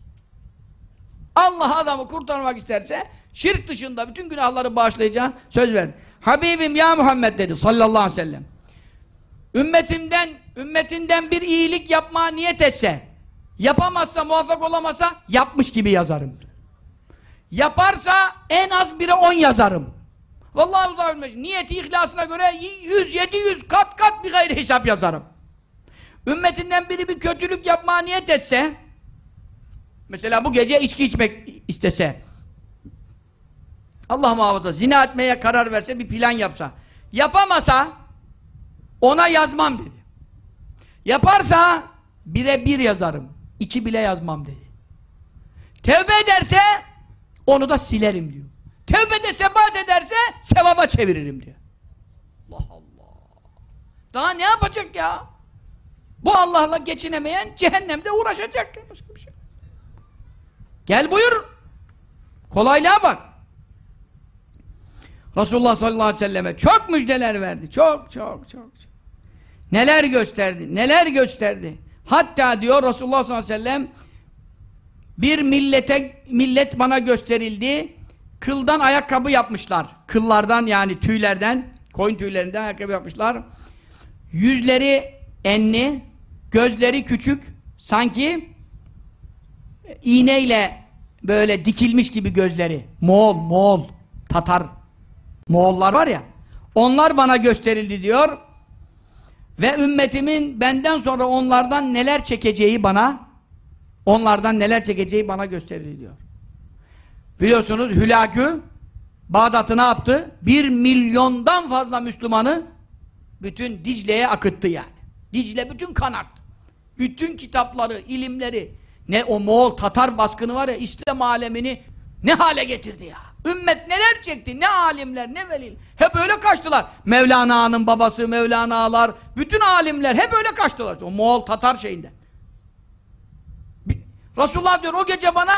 S1: Allah adamı kurtarmak isterse şirk dışında bütün günahları bağışlayacağın söz verdi. Habibim ya Muhammed dedi sallallahu aleyhi ve sellem. Ümmetimden, ümmetinden bir iyilik yapmaya niyet etse, yapamazsa, muvaffak olamazsa yapmış gibi yazarım. Yaparsa en az bire on yazarım. Vallahi uzak niyeti ihlasına göre 100 700 kat kat bir gayri hesap yazarım. Ümmetinden biri bir kötülük yapmaya niyet etse, mesela bu gece içki içmek istese, Allah muhafaza zina etmeye karar verse, bir plan yapsa, yapamasa ona yazmam dedi. Yaparsa bire bir yazarım. iki bile yazmam dedi. Tevbe ederse onu da silerim diyor. Tevbede sebat ederse sevaba çeviririm diyor. Allah Allah. Daha ne yapacak ya? Bu Allah'la geçinemeyen cehennemde uğraşacak. Başka bir şey. Gel buyur. Kolaylığa bak. Resulullah sallallahu aleyhi ve selleme çok müjdeler verdi. Çok çok çok. Neler gösterdi, neler gösterdi. Hatta diyor Resulullah sallallahu aleyhi ve sellem bir millete millet bana gösterildi. Kıldan ayakkabı yapmışlar. Kıllardan yani tüylerden, koyun tüylerinden ayakkabı yapmışlar. Yüzleri enli, gözleri küçük, sanki iğneyle böyle dikilmiş gibi gözleri. Moğol, Moğol, Tatar Moğollar var ya. Onlar bana gösterildi diyor. Ve ümmetimin benden sonra onlardan neler çekeceği bana onlardan neler çekeceği bana gösterildi diyor. Biliyorsunuz Hülagü Bağdat'ı ne yaptı? Bir milyondan fazla Müslümanı bütün Dicle'ye akıttı yani. Dicle bütün kan aktı. Bütün kitapları, ilimleri ne o Moğol Tatar baskını var ya İslam alemini ne hale getirdi ya. Ümmet neler çekti, ne alimler, ne veliler. Hep öyle kaçtılar. Mevlana'nın babası, Mevlana'lar, bütün alimler hep öyle kaçtılar. O Moğol Tatar şeyinde. Resulullah diyor o gece bana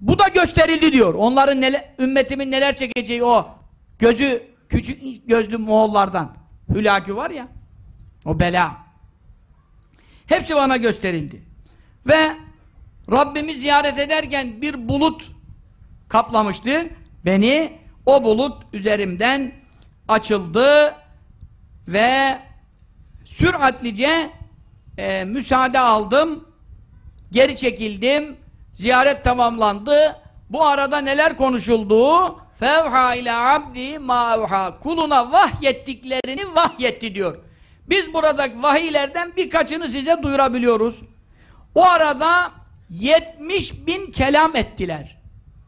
S1: bu da gösterildi diyor. Onların neler, ümmetimin neler çekeceği o gözü küçük gözlü Moğollardan. Hülakü var ya. O bela. Hepsi bana gösterildi. Ve Rabbimi ziyaret ederken bir bulut kaplamıştı. Beni o bulut üzerimden açıldı ve süratlice e, müsaade aldım. Geri çekildim. Ziyaret tamamlandı. Bu arada neler konuşuldu? Fevha ila abdi ma'uha. Kuluna vahyettiklerini vahyetti diyor. Biz buradaki vahiylerden birkaçını size duyurabiliyoruz. O arada 70 bin kelam ettiler.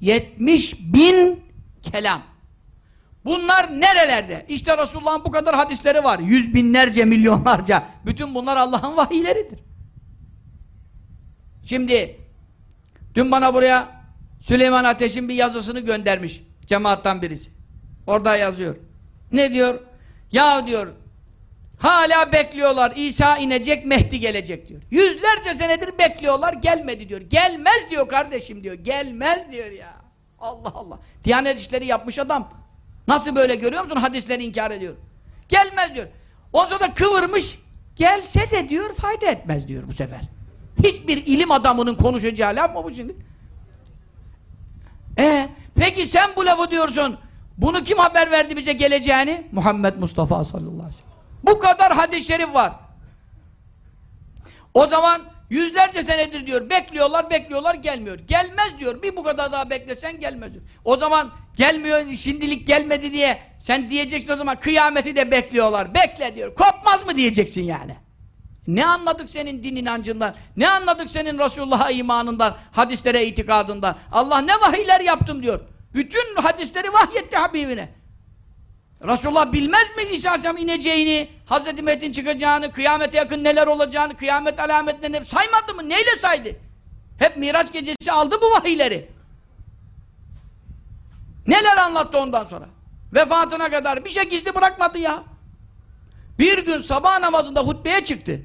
S1: 70 bin kelam. Bunlar nerelerde? İşte Resulullah'ın bu kadar hadisleri var. Yüz binlerce, milyonlarca. Bütün bunlar Allah'ın vahiyleridir. Şimdi dün bana buraya Süleyman Ateş'in bir yazısını göndermiş cemaattan birisi. Orada yazıyor. Ne diyor? Ya diyor hala bekliyorlar İsa inecek Mehdi gelecek diyor. Yüzlerce senedir bekliyorlar gelmedi diyor. Gelmez diyor kardeşim diyor. Gelmez diyor ya. Allah Allah. Diyanet işleri yapmış adam. Nasıl böyle görüyor musun? Hadisleri inkar ediyor. Gelmez diyor. Ondan sonra da kıvırmış. Gelse de diyor fayda etmez diyor bu sefer. Hiçbir ilim adamının konuşacağı laf mı bu şimdi? Ee, peki sen bu lafı diyorsun. Bunu kim haber verdi bize geleceğini? Muhammed Mustafa sallallahu aleyhi ve sellem. Bu kadar hadis-i şerif var. O zaman yüzlerce senedir diyor bekliyorlar bekliyorlar gelmiyor. Gelmez diyor. Bir bu kadar daha beklesen gelmez diyor. O zaman gelmiyor şimdilik gelmedi diye sen diyeceksin o zaman kıyameti de bekliyorlar. Bekle diyor. Kopmaz mı diyeceksin yani. Ne anladık senin din inancından? Ne anladık senin Resulullah'a imanından, hadislere itikadından? Allah ne vahiyler yaptım diyor. Bütün hadisleri vahyetti Habibine. Resulullah bilmez mi İsa Aleyhisselam ineceğini, Hazreti Metin çıkacağını, kıyamete yakın neler olacağını, kıyamet alametlerini hep saymadı mı? Neyle saydı? Hep Miraç gecesi aldı bu vahiyleri. Neler anlattı ondan sonra? Vefatına kadar bir şey gizli bırakmadı ya. Bir gün sabah namazında hutbeye çıktı.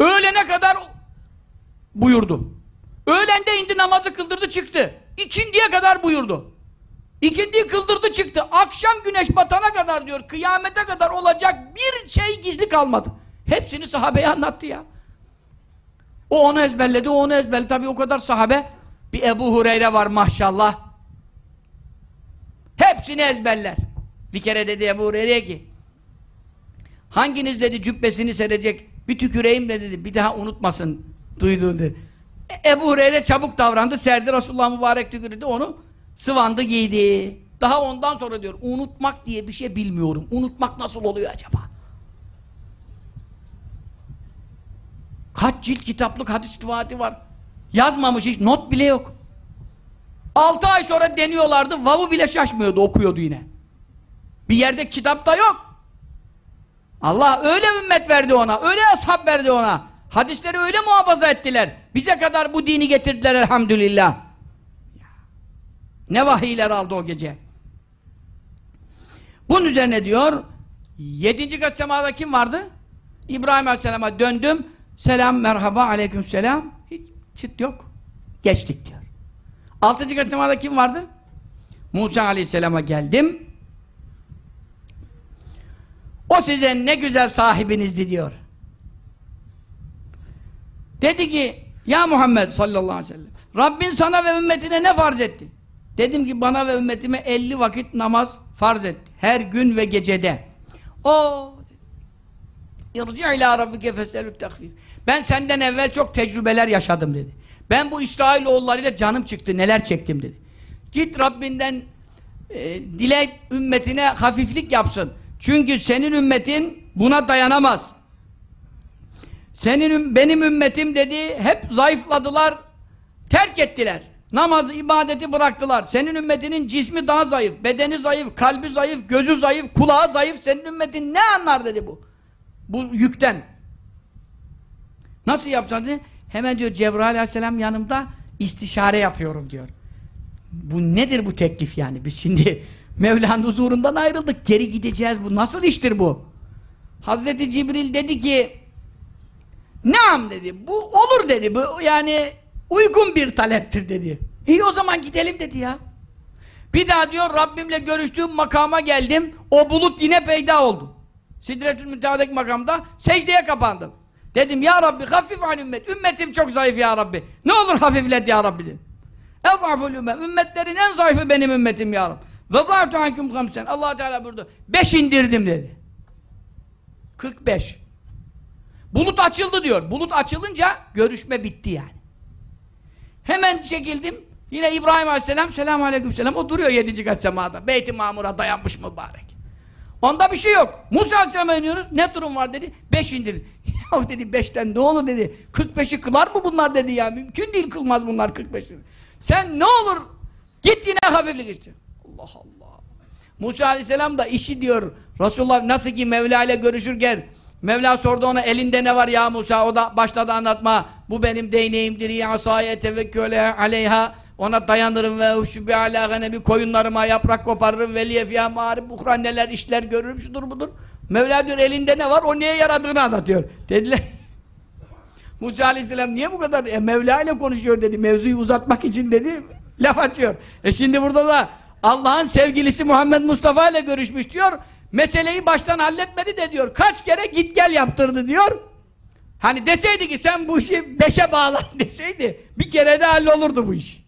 S1: Öğlene kadar buyurdu. Öğlende indi namazı kıldırdı çıktı. İkindiye kadar buyurdu. İkindiyi kıldırdı çıktı. Akşam güneş batana kadar diyor, kıyamete kadar olacak bir şey gizli kalmadı. Hepsini sahabeye anlattı ya. O onu ezberledi, o onu ezberledi. Tabii o kadar sahabe. Bir Ebu Hureyre var maşallah. Hepsini ezberler. Bir kere dedi Ebu Hureyre'ye ki hanginiz dedi cübbesini serecek bir tüküreyim de dedi bir daha unutmasın duyduğunu dedi. E, Ebu Hureyre çabuk davrandı serdi Resulullah mübarek tükürdü onu sıvandı giydi. Daha ondan sonra diyor unutmak diye bir şey bilmiyorum. Unutmak nasıl oluyor acaba? Kaç cilt kitaplık hadis rivayeti var. Yazmamış hiç not bile yok. Altı ay sonra deniyorlardı. Vavu bile şaşmıyordu okuyordu yine. Bir yerde kitapta yok. Allah öyle ümmet verdi ona. Öyle ashab verdi ona. Hadisleri öyle muhafaza ettiler. Bize kadar bu dini getirdiler elhamdülillah. Ne vahiyler aldı o gece. Bunun üzerine diyor yedinci kat semada kim vardı? İbrahim Aleyhisselam'a döndüm. Selam, merhaba, aleyküm selam. Hiç çıt yok. Geçtik diyor. Altıncı kat semada kim vardı? Musa Aleyhisselam'a geldim. O size ne güzel sahibinizdi diyor. Dedi ki ya Muhammed sallallahu aleyhi ve sellem Rabbin sana ve ümmetine ne farz etti? Dedim ki bana ve ümmetime 50 vakit namaz farz etti. Her gün ve gecede. O İrci ila rabbike feselü tekfif. Ben senden evvel çok tecrübeler yaşadım dedi. Ben bu İsrailoğullarıyla canım çıktı, neler çektim dedi. Git Rabbinden e, dile ümmetine hafiflik yapsın. Çünkü senin ümmetin buna dayanamaz. Senin benim ümmetim dedi hep zayıfladılar, terk ettiler. Namazı, ibadeti bıraktılar. Senin ümmetinin cismi daha zayıf, bedeni zayıf, kalbi zayıf, gözü zayıf, kulağı zayıf. Senin ümmetin ne anlar dedi bu? Bu yükten. Nasıl yapacağız dedi? Hemen diyor Cebrail aleyhisselam yanımda istişare yapıyorum diyor. Bu nedir bu teklif yani? Biz şimdi Mevla'nın huzurundan ayrıldık. Geri gideceğiz. Bu nasıl iştir bu? Hazreti Cibril dedi ki Naam dedi. Bu olur dedi. Bu yani uygun bir taleptir dedi. İyi o zaman gidelim dedi ya. Bir daha diyor Rabbimle görüştüğüm makama geldim. O bulut yine peyda oldu. Sidretül Münteha'daki makamda secdeye kapandım. Dedim ya Rabbi hafif an ümmet. Ümmetim çok zayıf ya Rabbi. Ne olur hafiflet ya Rabbi dedim. Ezaful ümmet. Ümmetlerin en zayıfı benim ümmetim ya Rabbi. Ve zâtu hanküm hamsen. allah Teala burada. Beş indirdim dedi. 45. Bulut açıldı diyor. Bulut açılınca görüşme bitti yani. Hemen çekildim. Yine İbrahim Aleyhisselam, selamun aleyküm selam. O duruyor yedinci kat semada. Beyt-i Mamur'a dayanmış mübarek. Onda bir şey yok. Musa Aleyhisselam'a iniyoruz. Ne durum var dedi. Beş indir. ya dedi beşten ne olur dedi. 45'i kılar mı bunlar dedi ya. Mümkün değil kılmaz bunlar 45'i. Sen ne olur git yine hafiflik işte. Allah Allah. Musa Aleyhisselam da işi diyor. Resulullah nasıl ki Mevla ile görüşürken Mevla sordu ona elinde ne var ya Musa? O da başladı anlatma. Bu benim değneğimdir ya asaya tevekküle aleyha. Ona dayanırım ve uşubi ala ganebi koyunlarıma yaprak koparırım. Veliye fiyâ mağrib buhra neler işler görürüm şudur budur. Mevla diyor elinde ne var? O niye yaradığını anlatıyor. Dediler Musa aleyhisselam niye bu kadar e, Mevla ile konuşuyor dedi. Mevzuyu uzatmak için dedi laf açıyor. E şimdi burada da Allah'ın sevgilisi Muhammed Mustafa ile görüşmüş diyor meseleyi baştan halletmedi de diyor. Kaç kere git gel yaptırdı diyor. Hani deseydi ki sen bu işi beşe bağla deseydi bir kere de hallolurdu bu iş.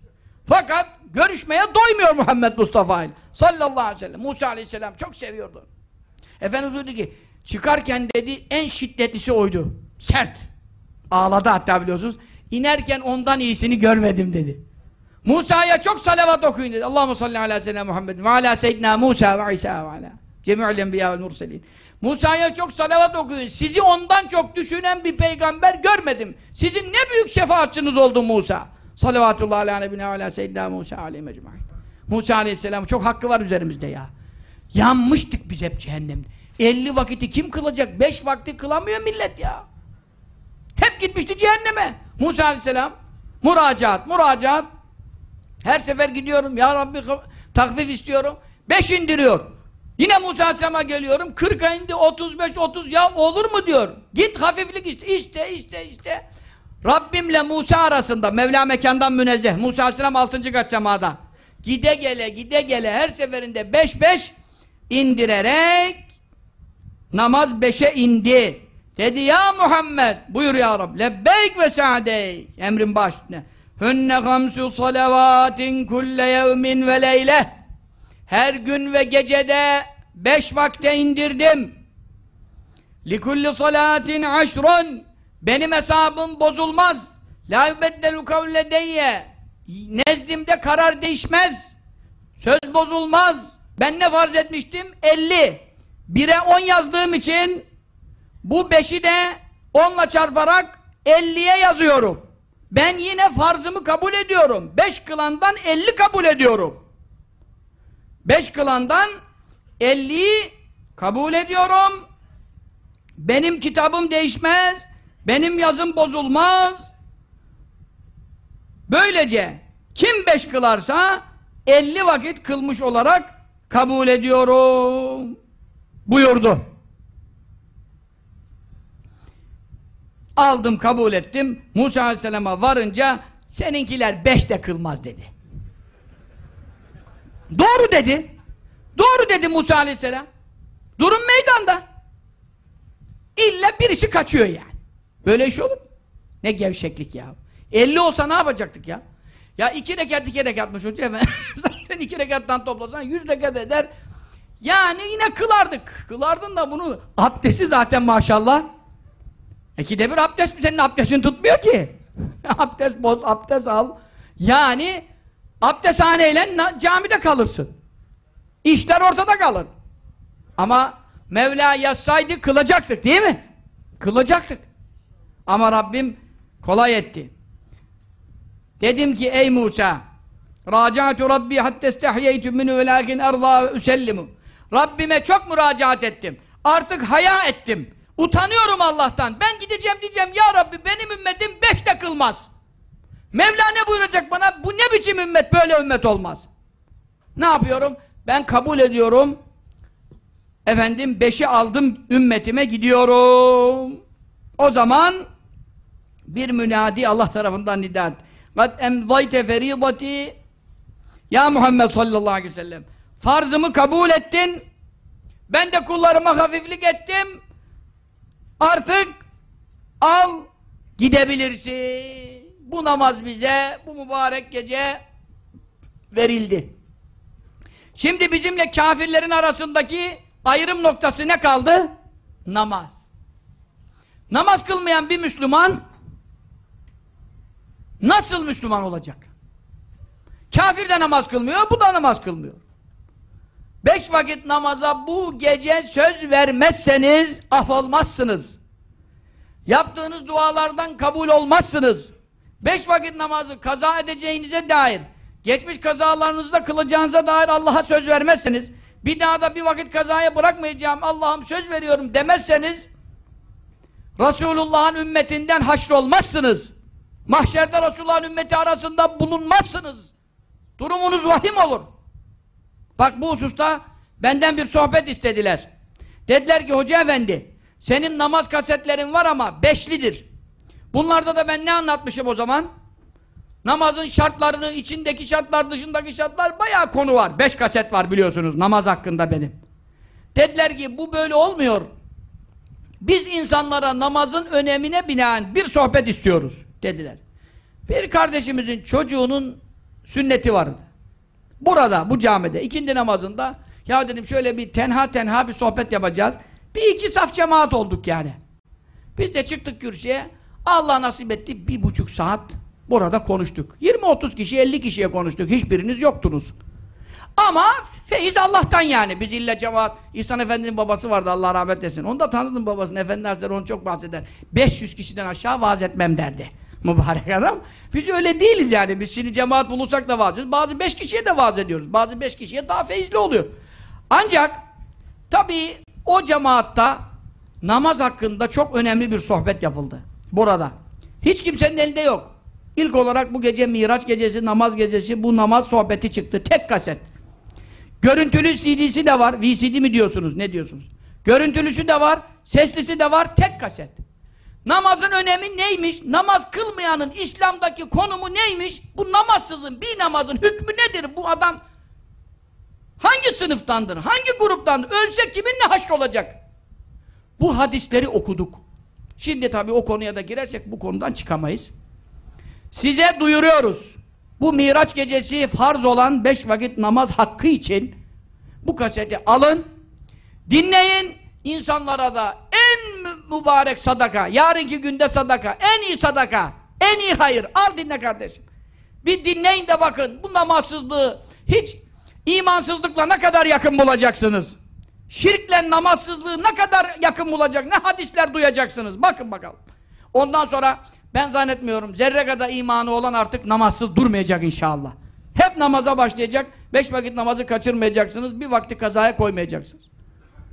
S1: Fakat görüşmeye doymuyor Muhammed Mustafa ile. Sallallahu aleyhi ve sellem. Musa aleyhisselam çok seviyordu. Efendimiz dedi ki çıkarken dedi en şiddetlisi oydu. Sert. Ağladı hatta biliyorsunuz. İnerken ondan iyisini görmedim dedi. Musa'ya çok salavat okuyun dedi. Allahu salli ala seyyidina Muhammed ve ala seyyidina Musa ve İsa ve ala. Cemi'ül enbiya vel murselin. Musa'ya çok salavat okuyun. Sizi ondan çok düşünen bir peygamber görmedim. Sizin ne büyük şefaatçiniz oldu Musa. Salavatullahi ala nebine ala seyyidina Musa aleyhi mecmain. Musa aleyhisselam çok hakkı var üzerimizde ya. Yanmıştık biz hep cehennemde. 50 vakiti kim kılacak? 5 vakti kılamıyor millet ya. Hep gitmişti cehenneme. Musa aleyhisselam müracaat, müracaat. Her sefer gidiyorum. Ya Rabbi takvif istiyorum. 5 indiriyor. Yine Musa aleyhisselama geliyorum. 40'a indi, 35, 30. Ya olur mu diyor. Git hafiflik iste, iste, iste, iste. Rabbimle Musa arasında, Mevla mekandan münezzeh. Musa aleyhisselam 6. kat semada. Gide gele, gide gele her seferinde 5-5 indirerek namaz 5'e indi. Dedi ya Muhammed buyur ya Rabbi lebbeyk ve sa'deyk emrin baş üstüne hünne hamsu salavatin kulle yevmin ve leyle her gün ve gecede beş vakte indirdim likulli salatin aşrun benim hesabım bozulmaz la yubeddelu kavledeyye nezdimde karar değişmez söz bozulmaz ben ne farz etmiştim? 50 1'e 10 yazdığım için bu beşi de onla çarparak 50'ye yazıyorum. Ben yine farzımı kabul ediyorum. 5 kılandan 50 kabul ediyorum. 5 kılandan 50'yi kabul ediyorum. Benim kitabım değişmez. Benim yazım bozulmaz. Böylece kim 5 kılarsa 50 vakit kılmış olarak kabul ediyorum. Buyurdu. Aldım, kabul ettim. Musa Aleyhisselam'a varınca seninkiler beşte kılmaz dedi. Doğru dedi. Doğru dedi Musa Aleyhisselam. Durum meydanda. İlla birisi kaçıyor yani. Böyle iş olur mu? Ne gevşeklik ya. 50 olsa ne yapacaktık ya? Ya iki rekat iki rekatmış hocam. Zaten iki rekattan toplasan yüz rekat eder. Yani yine kılardık. Kılardın da bunu abdesti zaten maşallah. İkide bir abdest mi? Senin abdestin tutmuyor ki. abdest boz, abdest al. Yani abdesthaneyle camide kalırsın. İşler ortada kalır. Ama Mevla yazsaydı kılacaktık değil mi? Kılacaktık. Ama Rabbim kolay etti. Dedim ki ey Musa Raca'tu Rabbi hatta istahyeytu minhu velakin erza ve üsellimu Rabbime çok müracaat ettim. Artık haya ettim. Utanıyorum Allah'tan. Ben gideceğim diyeceğim ya Rabbi benim ümmetim beşte kılmaz. Mevla ne buyuracak bana? Bu ne biçim ümmet? Böyle ümmet olmaz. Ne yapıyorum? Ben kabul ediyorum. Efendim beşi aldım ümmetime gidiyorum. O zaman bir münadi Allah tarafından nidat. قَدْ اَمْضَيْتَ فَرِيضَتِي Ya Muhammed sallallahu aleyhi ve sellem farzımı kabul ettin ben de kullarıma hafiflik ettim artık al gidebilirsin bu namaz bize bu mübarek gece verildi şimdi bizimle kafirlerin arasındaki ayrım noktası ne kaldı? namaz namaz kılmayan bir Müslüman nasıl Müslüman olacak? kafir de namaz kılmıyor bu da namaz kılmıyor Beş vakit namaza bu gece söz vermezseniz af olmazsınız. Yaptığınız dualardan kabul olmazsınız. Beş vakit namazı kaza edeceğinize dair, geçmiş kazalarınızda kılacağınıza dair Allah'a söz vermezseniz, bir daha da bir vakit kazaya bırakmayacağım, Allah'ım söz veriyorum demezseniz, Resulullah'ın ümmetinden haşrolmazsınız. Mahşerde Resulullah'ın ümmeti arasında bulunmazsınız. Durumunuz vahim olur. Bak bu hususta benden bir sohbet istediler. Dediler ki hoca efendi senin namaz kasetlerin var ama beşlidir. Bunlarda da ben ne anlatmışım o zaman? Namazın şartlarını, içindeki şartlar, dışındaki şartlar bayağı konu var. Beş kaset var biliyorsunuz namaz hakkında benim. Dediler ki bu böyle olmuyor. Biz insanlara namazın önemine binaen bir sohbet istiyoruz dediler. Bir kardeşimizin çocuğunun sünneti vardı. Burada, bu camide, ikindi namazında ya dedim şöyle bir tenha tenha bir sohbet yapacağız. Bir iki saf cemaat olduk yani. Biz de çıktık kürsüye. Allah nasip etti bir buçuk saat burada konuştuk. 20-30 kişi, 50 kişiye konuştuk. Hiçbiriniz yoktunuz. Ama Feyiz Allah'tan yani. Biz illa cemaat, İhsan Efendi'nin babası vardı Allah rahmet etsin. Onu da tanıdım babasını. Efendi Hazretleri onu çok bahseder. 500 kişiden aşağı vaaz etmem derdi. Mübarek adam. Biz öyle değiliz yani. Biz şimdi cemaat bulursak da vaaz ediyoruz. Bazı 5 kişiye de vaaz ediyoruz. Bazı 5 kişiye daha feyizli oluyor. Ancak tabii o cemaatta namaz hakkında çok önemli bir sohbet yapıldı. Burada. Hiç kimsenin elinde yok. İlk olarak bu gece Miraç gecesi, namaz gecesi bu namaz sohbeti çıktı. Tek kaset. Görüntülü CD'si de var. VCD mi diyorsunuz? Ne diyorsunuz? Görüntülüsü de var. Seslisi de var. Tek kaset. Namazın önemi neymiş? Namaz kılmayanın İslam'daki konumu neymiş? Bu namazsızın bir namazın hükmü nedir? Bu adam hangi sınıftandır? Hangi gruptandır? Ölse kiminle haşr olacak? Bu hadisleri okuduk. Şimdi tabii o konuya da girersek bu konudan çıkamayız. Size duyuruyoruz. Bu Miraç gecesi farz olan beş vakit namaz hakkı için bu kaseti alın, dinleyin, insanlara da en mü- mübarek sadaka, yarınki günde sadaka, en iyi sadaka, en iyi hayır. Al dinle kardeşim. Bir dinleyin de bakın bu namazsızlığı hiç imansızlıkla ne kadar yakın bulacaksınız? Şirkle namazsızlığı ne kadar yakın bulacak, ne hadisler duyacaksınız? Bakın bakalım. Ondan sonra ben zannetmiyorum zerre kadar imanı olan artık namazsız durmayacak inşallah. Hep namaza başlayacak, beş vakit namazı kaçırmayacaksınız, bir vakti kazaya koymayacaksınız.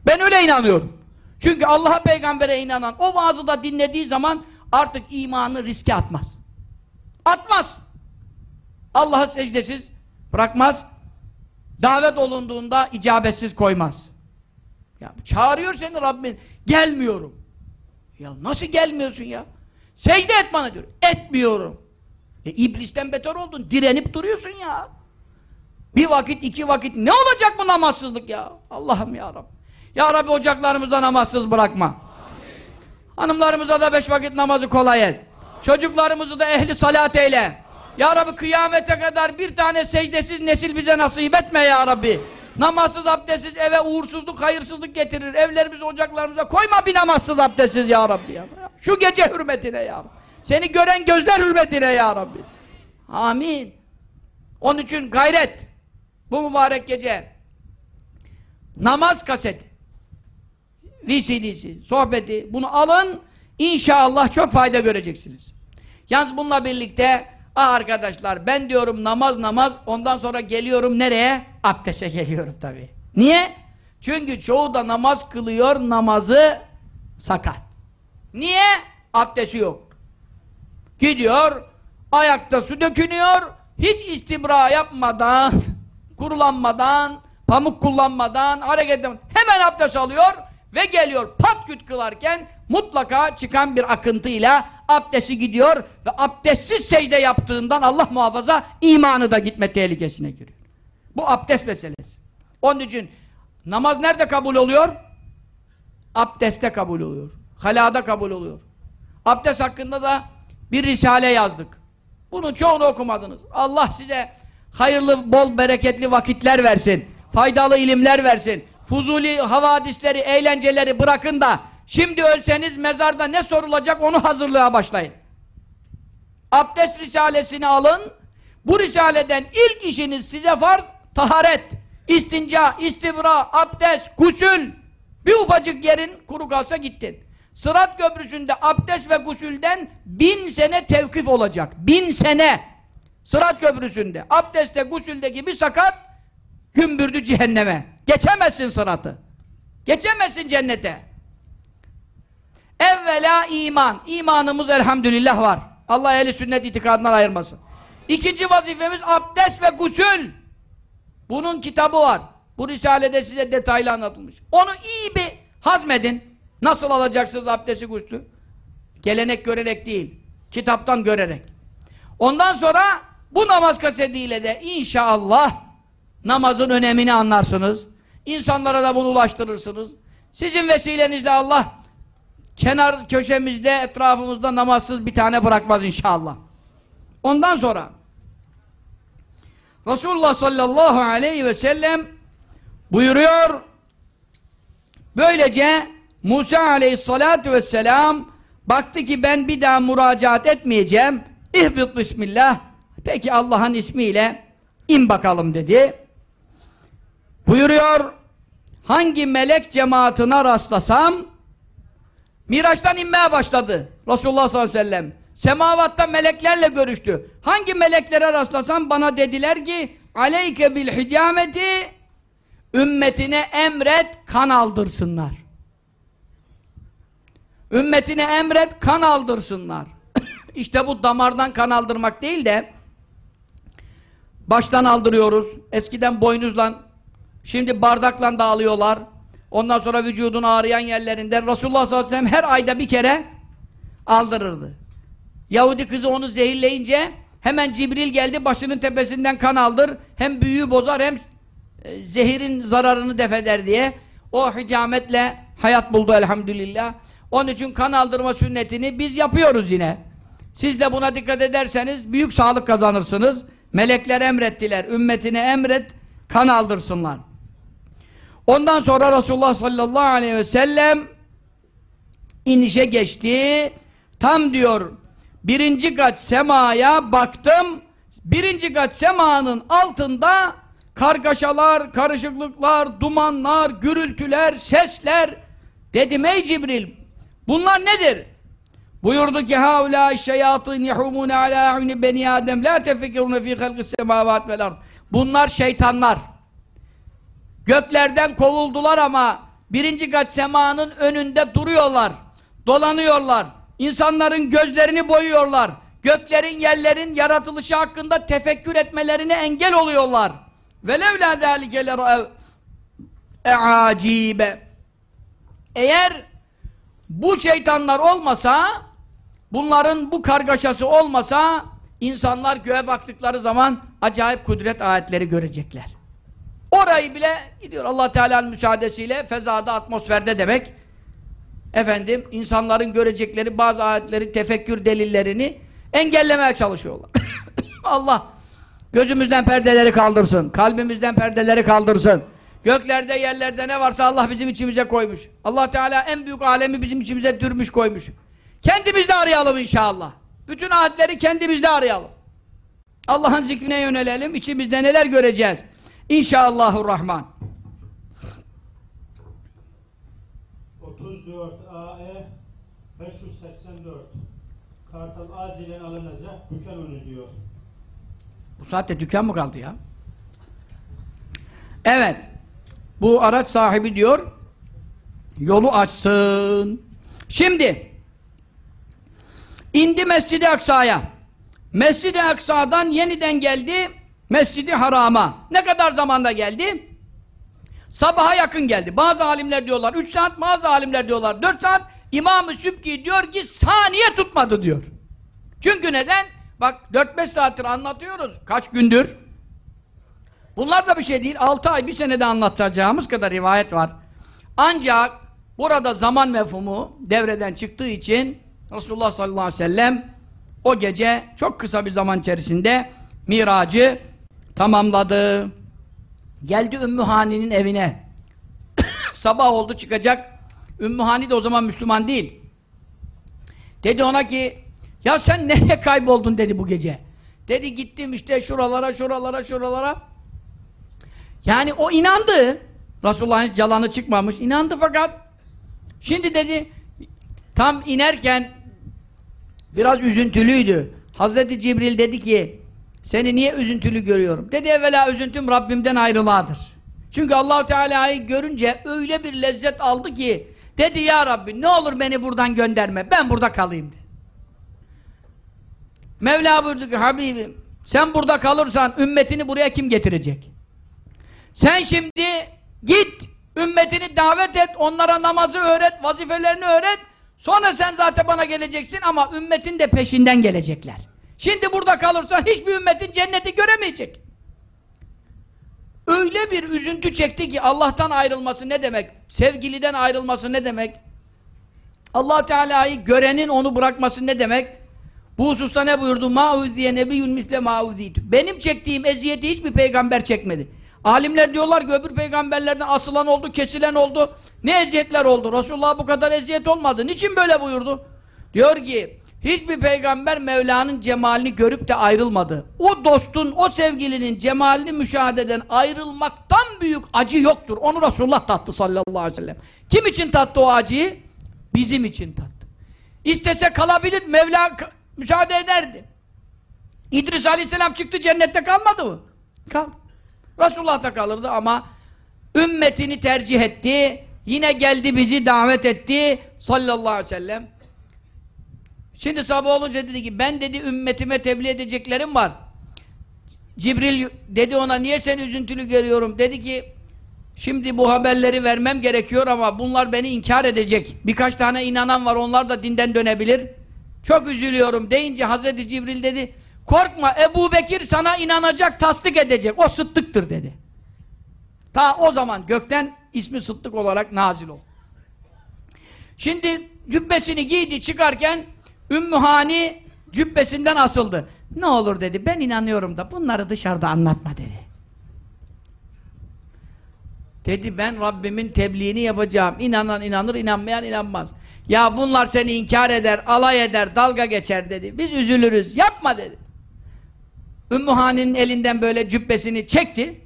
S1: Ben öyle inanıyorum. Çünkü Allah'a peygambere inanan o vaazı da dinlediği zaman artık imanı riske atmaz. Atmaz. Allah'ı secdesiz bırakmaz. Davet olunduğunda icabetsiz koymaz. Ya çağırıyor seni Rabbin. Gelmiyorum. Ya nasıl gelmiyorsun ya? Secde et bana diyor. Etmiyorum. E iblisten beter oldun. Direnip duruyorsun ya. Bir vakit, iki vakit. Ne olacak bu namazsızlık ya? Allah'ım ya Rabbi. Ya Rabbi ocaklarımızda namazsız bırakma. Hanımlarımıza da beş vakit namazı kolay et. Çocuklarımızı da ehli salat eyle. Ya Rabbi kıyamete kadar bir tane secdesiz nesil bize nasip etme ya Rabbi. Namazsız abdestsiz eve uğursuzluk, hayırsızlık getirir. Evlerimize, ocaklarımıza koyma bir namazsız abdestsiz ya Rabbi. Ya. Şu gece hürmetine ya Rabbi. Seni gören gözler hürmetine ya Rabbi. Amin. Onun için gayret. Bu mübarek gece namaz kaseti VCD'si, sohbeti bunu alın inşallah çok fayda göreceksiniz. Yalnız bununla birlikte ah arkadaşlar ben diyorum namaz namaz ondan sonra geliyorum nereye? Abdese geliyorum tabi. Niye? Çünkü çoğu da namaz kılıyor namazı sakat. Niye? Abdesti yok. Gidiyor ayakta su dökünüyor hiç istibra yapmadan kurulanmadan pamuk kullanmadan hareket edemeden hemen abdest alıyor ve geliyor pat küt kılarken mutlaka çıkan bir akıntıyla abdesti gidiyor ve abdestsiz secde yaptığından Allah muhafaza imanı da gitme tehlikesine giriyor. Bu abdest meselesi. Onun için namaz nerede kabul oluyor? Abdeste kabul oluyor. Halada kabul oluyor. Abdest hakkında da bir risale yazdık. Bunun çoğunu okumadınız. Allah size hayırlı, bol, bereketli vakitler versin. Faydalı ilimler versin. Fuzuli havadisleri, eğlenceleri bırakın da şimdi ölseniz mezarda ne sorulacak onu hazırlığa başlayın. Abdest risalesini alın. Bu risaleden ilk işiniz size farz taharet, istinca, istibra, abdest, gusül. Bir ufacık yerin kuru kalsa gittin. Sırat köprüsünde abdest ve gusülden bin sene tevkif olacak. Bin sene. Sırat köprüsünde. Abdestte, gusüldeki bir sakat gümbürdü cehenneme. Geçemezsin sıratı. Geçemezsin cennete. Evvela iman. İmanımız elhamdülillah var. Allah ehli sünnet itikadından ayırmasın. İkinci vazifemiz abdest ve gusül. Bunun kitabı var. Bu risalede size detaylı anlatılmış. Onu iyi bir hazmedin. Nasıl alacaksınız abdesti guslü? Gelenek görenek değil. Kitaptan görerek. Ondan sonra bu namaz kasetiyle de inşallah namazın önemini anlarsınız. İnsanlara da bunu ulaştırırsınız. Sizin vesilenizle Allah kenar köşemizde, etrafımızda namazsız bir tane bırakmaz inşallah. Ondan sonra Resulullah sallallahu aleyhi ve sellem buyuruyor böylece Musa aleyhissalatu vesselam baktı ki ben bir daha müracaat etmeyeceğim. İhbit bismillah. Peki Allah'ın ismiyle in bakalım dedi. Buyuruyor hangi melek cemaatine rastlasam Miraç'tan inmeye başladı Resulullah sallallahu aleyhi ve sellem. Semavatta meleklerle görüştü. Hangi meleklere rastlasam bana dediler ki aleyke bil hicameti ümmetine emret kan aldırsınlar. Ümmetine emret kan aldırsınlar. işte bu damardan kan aldırmak değil de baştan aldırıyoruz. Eskiden boynuzla şimdi bardakla dağılıyorlar. Ondan sonra vücudun ağrıyan yerlerinden Resulullah sallallahu aleyhi ve sellem her ayda bir kere aldırırdı. Yahudi kızı onu zehirleyince hemen Cibril geldi başının tepesinden kan aldır. Hem büyüğü bozar hem e, zehirin zararını defeder diye. O hicametle hayat buldu elhamdülillah. Onun için kan aldırma sünnetini biz yapıyoruz yine. Siz de buna dikkat ederseniz büyük sağlık kazanırsınız. Melekler emrettiler. Ümmetine emret kan aldırsınlar. Ondan sonra Resulullah sallallahu aleyhi ve sellem inişe geçti. Tam diyor birinci kat semaya baktım. Birinci kat semanın altında kargaşalar, karışıklıklar, dumanlar, gürültüler, sesler. Dedim ey Cibril bunlar nedir? Buyurdu ki haulâ şeyatîn yehûmûne alâ a'yuni beni Adem la tefekkirûne fî halqis semâvât vel ard. Bunlar şeytanlar. Göklerden kovuldular ama birinci kat semanın önünde duruyorlar. Dolanıyorlar. İnsanların gözlerini boyuyorlar. Göklerin, yerlerin yaratılışı hakkında tefekkür etmelerine engel oluyorlar. Velevlâ zâlike lerâev e'âcîbe Eğer bu şeytanlar olmasa bunların bu kargaşası olmasa insanlar göğe baktıkları zaman acayip kudret ayetleri görecekler. Orayı bile gidiyor Allah Teala'nın müsaadesiyle fezada, atmosferde demek. Efendim, insanların görecekleri bazı ayetleri, tefekkür delillerini engellemeye çalışıyorlar. Allah gözümüzden perdeleri kaldırsın, kalbimizden perdeleri kaldırsın. Göklerde, yerlerde ne varsa Allah bizim içimize koymuş. Allah Teala en büyük alemi bizim içimize dürmüş koymuş. Kendimizde arayalım inşallah. Bütün ayetleri kendimizde arayalım. Allah'ın zikrine yönelelim, içimizde neler göreceğiz. İnşallahurrahman.
S2: 34 AE 584 Kartal acilen alınacak dükkan önü diyor.
S1: Bu saatte dükkan mı kaldı ya? Evet. Bu araç sahibi diyor yolu açsın. Şimdi indi Mescid-i Aksa'ya. Mescid-i Aksa'dan yeniden geldi Mescid-i Haram'a. Ne kadar zamanda geldi? Sabaha yakın geldi. Bazı alimler diyorlar 3 saat, bazı alimler diyorlar 4 saat. İmam-ı Sübki diyor ki saniye tutmadı diyor. Çünkü neden? Bak 4-5 saattir anlatıyoruz. Kaç gündür? Bunlar da bir şey değil. 6 ay, bir senede anlatacağımız kadar rivayet var. Ancak burada zaman mefhumu devreden çıktığı için Resulullah sallallahu aleyhi ve sellem o gece çok kısa bir zaman içerisinde miracı tamamladı. Geldi Ümmü Hani'nin evine. Sabah oldu çıkacak. Ümmü Hani de o zaman Müslüman değil. Dedi ona ki ya sen nereye kayboldun dedi bu gece. Dedi gittim işte şuralara şuralara şuralara. Yani o inandı. Resulullah'ın yalanı çıkmamış. İnandı fakat şimdi dedi tam inerken biraz üzüntülüydü. Hazreti Cibril dedi ki seni niye üzüntülü görüyorum? Dedi evvela üzüntüm Rabbimden ayrıladır. Çünkü Allahu Teala'yı görünce öyle bir lezzet aldı ki dedi ya Rabbi ne olur beni buradan gönderme. Ben burada kalayım dedi. Mevla buyurdu ki Habibim sen burada kalırsan ümmetini buraya kim getirecek? Sen şimdi git ümmetini davet et, onlara namazı öğret, vazifelerini öğret. Sonra sen zaten bana geleceksin ama ümmetin de peşinden gelecekler. Şimdi burada kalırsan hiçbir ümmetin cenneti göremeyecek. Öyle bir üzüntü çekti ki Allah'tan ayrılması ne demek? Sevgiliden ayrılması ne demek? Allah Teala'yı görenin onu bırakması ne demek? Bu hususta ne buyurdu? Ma'uziye nebiyyun misle ma'uziytu. Benim çektiğim eziyeti hiçbir peygamber çekmedi. Alimler diyorlar ki öbür peygamberlerden asılan oldu, kesilen oldu. Ne eziyetler oldu? Resulullah bu kadar eziyet olmadı. Niçin böyle buyurdu? Diyor ki Hiçbir peygamber Mevla'nın cemalini görüp de ayrılmadı. O dostun, o sevgilinin cemalini müşahededen ayrılmaktan büyük acı yoktur. Onu Resulullah tattı sallallahu aleyhi ve sellem. Kim için tattı o acıyı? Bizim için tattı. İstese kalabilir, Mevla müsaade ederdi. İdris aleyhisselam çıktı cennette kalmadı mı? Kaldı. Resulullah da kalırdı ama ümmetini tercih etti. Yine geldi bizi davet etti sallallahu aleyhi ve sellem. Şimdi sabah olunca dedi ki ben dedi ümmetime tebliğ edeceklerim var. Cibril dedi ona niye sen üzüntülü görüyorum? Dedi ki şimdi bu haberleri vermem gerekiyor ama bunlar beni inkar edecek. Birkaç tane inanan var onlar da dinden dönebilir. Çok üzülüyorum deyince Hazreti Cibril dedi korkma Ebu Bekir sana inanacak tasdik edecek. O sıddıktır dedi. Ta o zaman gökten ismi sıddık olarak nazil oldu. Şimdi cübbesini giydi çıkarken Ümmü Hani cübbesinden asıldı. Ne olur dedi ben inanıyorum da bunları dışarıda anlatma dedi. Dedi ben Rabbimin tebliğini yapacağım. İnanan inanır, inanmayan inanmaz. Ya bunlar seni inkar eder, alay eder, dalga geçer dedi. Biz üzülürüz, yapma dedi. Ümmü Hani'nin elinden böyle cübbesini çekti.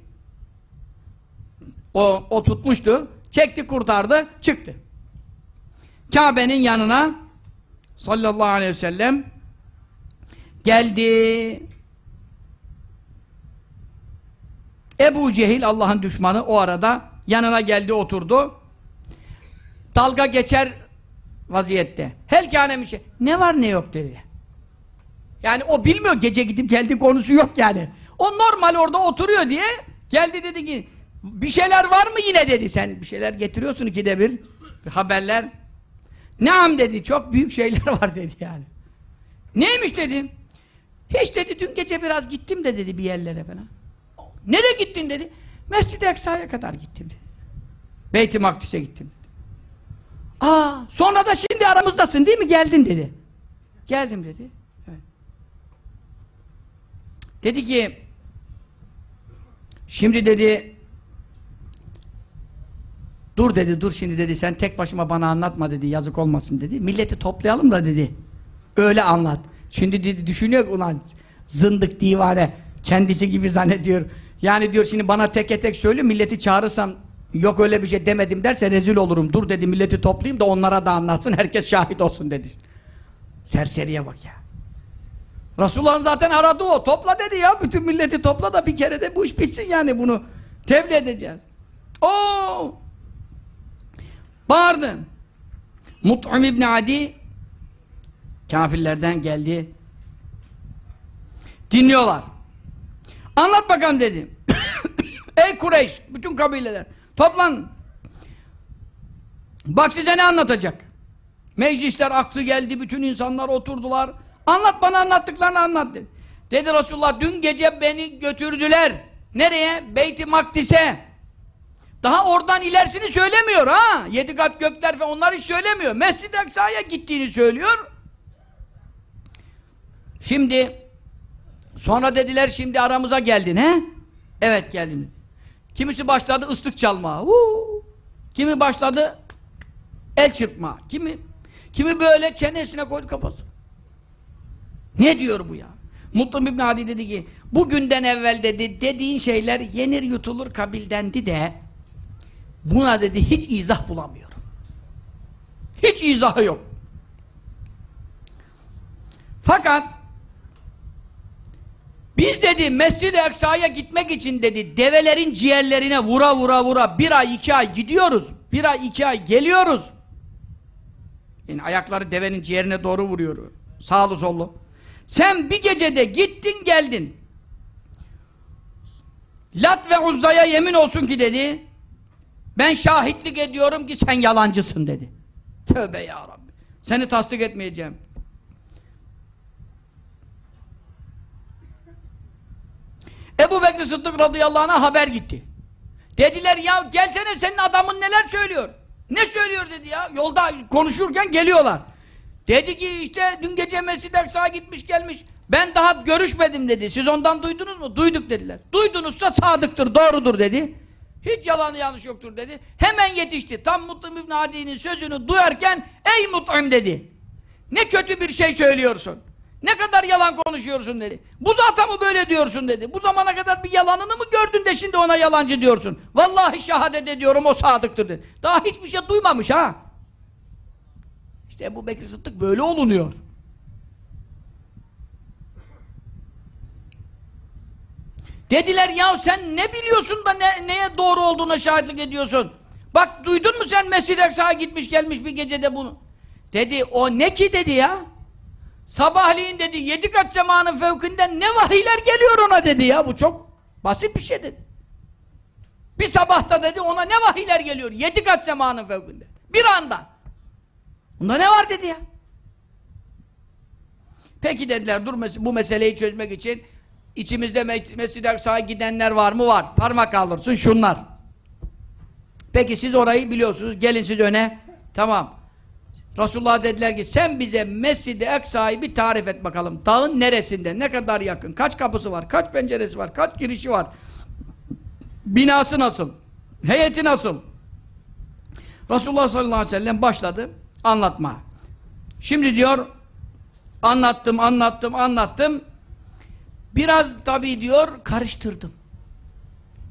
S1: O, o tutmuştu. Çekti, kurtardı, çıktı. Kabe'nin yanına sallallahu aleyhi ve sellem geldi. Ebu Cehil Allah'ın düşmanı o arada yanına geldi oturdu. Dalga geçer vaziyette. Helkâne bir şey. Ne var ne yok dedi. Yani o bilmiyor gece gidip geldi konusu yok yani. O normal orada oturuyor diye geldi dedi ki bir şeyler var mı yine dedi. Sen bir şeyler getiriyorsun ikide bir. bir haberler. Neam dedi. Çok büyük şeyler var dedi yani. Neymiş dedim. Hiç dedi dün gece biraz gittim de dedi bir yerlere falan. Nereye gittin dedi. Mescid-i Eksa'ya kadar gittim dedi. Beyt-i Makdis'e gittim dedi. Aa, sonra da şimdi aramızdasın değil mi? Geldin dedi. Geldim dedi. Evet. Dedi ki şimdi dedi dur dedi dur şimdi dedi sen tek başıma bana anlatma dedi yazık olmasın dedi. Milleti toplayalım da dedi. Öyle anlat. Şimdi dedi düşünüyor ulan zındık divane kendisi gibi zannediyor. Yani diyor şimdi bana tek tek söyle milleti çağırırsam yok öyle bir şey demedim derse rezil olurum. Dur dedi milleti toplayayım da onlara da anlatsın herkes şahit olsun dedi. Serseriye bak ya. Resulullah zaten aradı o. Topla dedi ya. Bütün milleti topla da bir kere de bu iş bitsin yani bunu. Tebliğ edeceğiz. Oo! Bağırdı. Mut'im İbni Adi kafirlerden geldi. Dinliyorlar. Anlat bakalım dedi. Ey Kureyş, bütün kabileler toplan. Bak size ne anlatacak. Meclisler aklı geldi, bütün insanlar oturdular. Anlat bana anlattıklarını anlat dedi. Dedi Resulullah dün gece beni götürdüler. Nereye? Beyt-i Makdis'e. Daha oradan ilerisini söylemiyor ha. Yedi kat gökler falan onları hiç söylemiyor. Mescid-i Aksa'ya gittiğini söylüyor. Şimdi sonra dediler şimdi aramıza geldin he? Evet geldim. Kimisi başladı ıslık çalma. Huu. Kimi başladı el çırpma. Kimi kimi böyle çenesine koydu kafası. Ne diyor bu ya? Mutlu İbn Adi dedi ki bugünden evvel dedi dediğin şeyler yenir yutulur kabildendi de buna dedi hiç izah bulamıyorum. Hiç izahı yok. Fakat biz dedi Mescid-i Eksa'ya gitmek için dedi develerin ciğerlerine vura vura vura bir ay iki ay gidiyoruz. Bir ay iki ay geliyoruz. Yani ayakları devenin ciğerine doğru vuruyor. Sağlı sollu. Sen bir gecede gittin geldin. Lat ve Uzza'ya yemin olsun ki dedi. Ben şahitlik ediyorum ki sen yalancısın dedi. Tövbe ya Rabbi. Seni tasdik etmeyeceğim. Ebu Bekir Sıddık radıyallahu anh'a haber gitti. Dediler ya gelsene senin adamın neler söylüyor. Ne söylüyor dedi ya. Yolda konuşurken geliyorlar. Dedi ki işte dün gece Mescid-i gitmiş gelmiş. Ben daha görüşmedim dedi. Siz ondan duydunuz mu? Duyduk dediler. Duydunuzsa sadıktır, doğrudur dedi. Hiç yalanı yanlış yoktur dedi. Hemen yetişti. Tam Mut'im İbn Adi'nin sözünü duyarken ey Mut'im dedi. Ne kötü bir şey söylüyorsun. Ne kadar yalan konuşuyorsun dedi. Bu zata mı böyle diyorsun dedi. Bu zamana kadar bir yalanını mı gördün de şimdi ona yalancı diyorsun. Vallahi şehadet ediyorum o sadıktır dedi. Daha hiçbir şey duymamış ha. İşte Ebu Bekir Sıddık böyle olunuyor. Dediler ya sen ne biliyorsun da ne, neye doğru olduğuna şahitlik ediyorsun? Bak duydun mu sen Mescid-i Aksa'ya gitmiş gelmiş bir gecede bunu? Dedi o ne ki dedi ya? Sabahleyin dedi yedi kat semanın fevkinden ne vahiyler geliyor ona dedi ya bu çok basit bir şey dedi. Bir sabahta dedi ona ne vahiyler geliyor yedi kat semanın fevkinden. Bir anda. Bunda ne var dedi ya. Peki dediler dur bu meseleyi çözmek için içimizde Mescid-i Aksa'ya gidenler var mı? Var. Parmak kaldırsın şunlar. Peki siz orayı biliyorsunuz. Gelin siz öne. Tamam. Resulullah dediler ki sen bize Mescid-i Aksa'yı bir tarif et bakalım. Dağın neresinde? Ne kadar yakın? Kaç kapısı var? Kaç penceresi var? Kaç girişi var? Binası nasıl? Heyeti nasıl? Resulullah sallallahu aleyhi ve sellem başladı anlatma. Şimdi diyor anlattım, anlattım, anlattım. Biraz tabii diyor karıştırdım.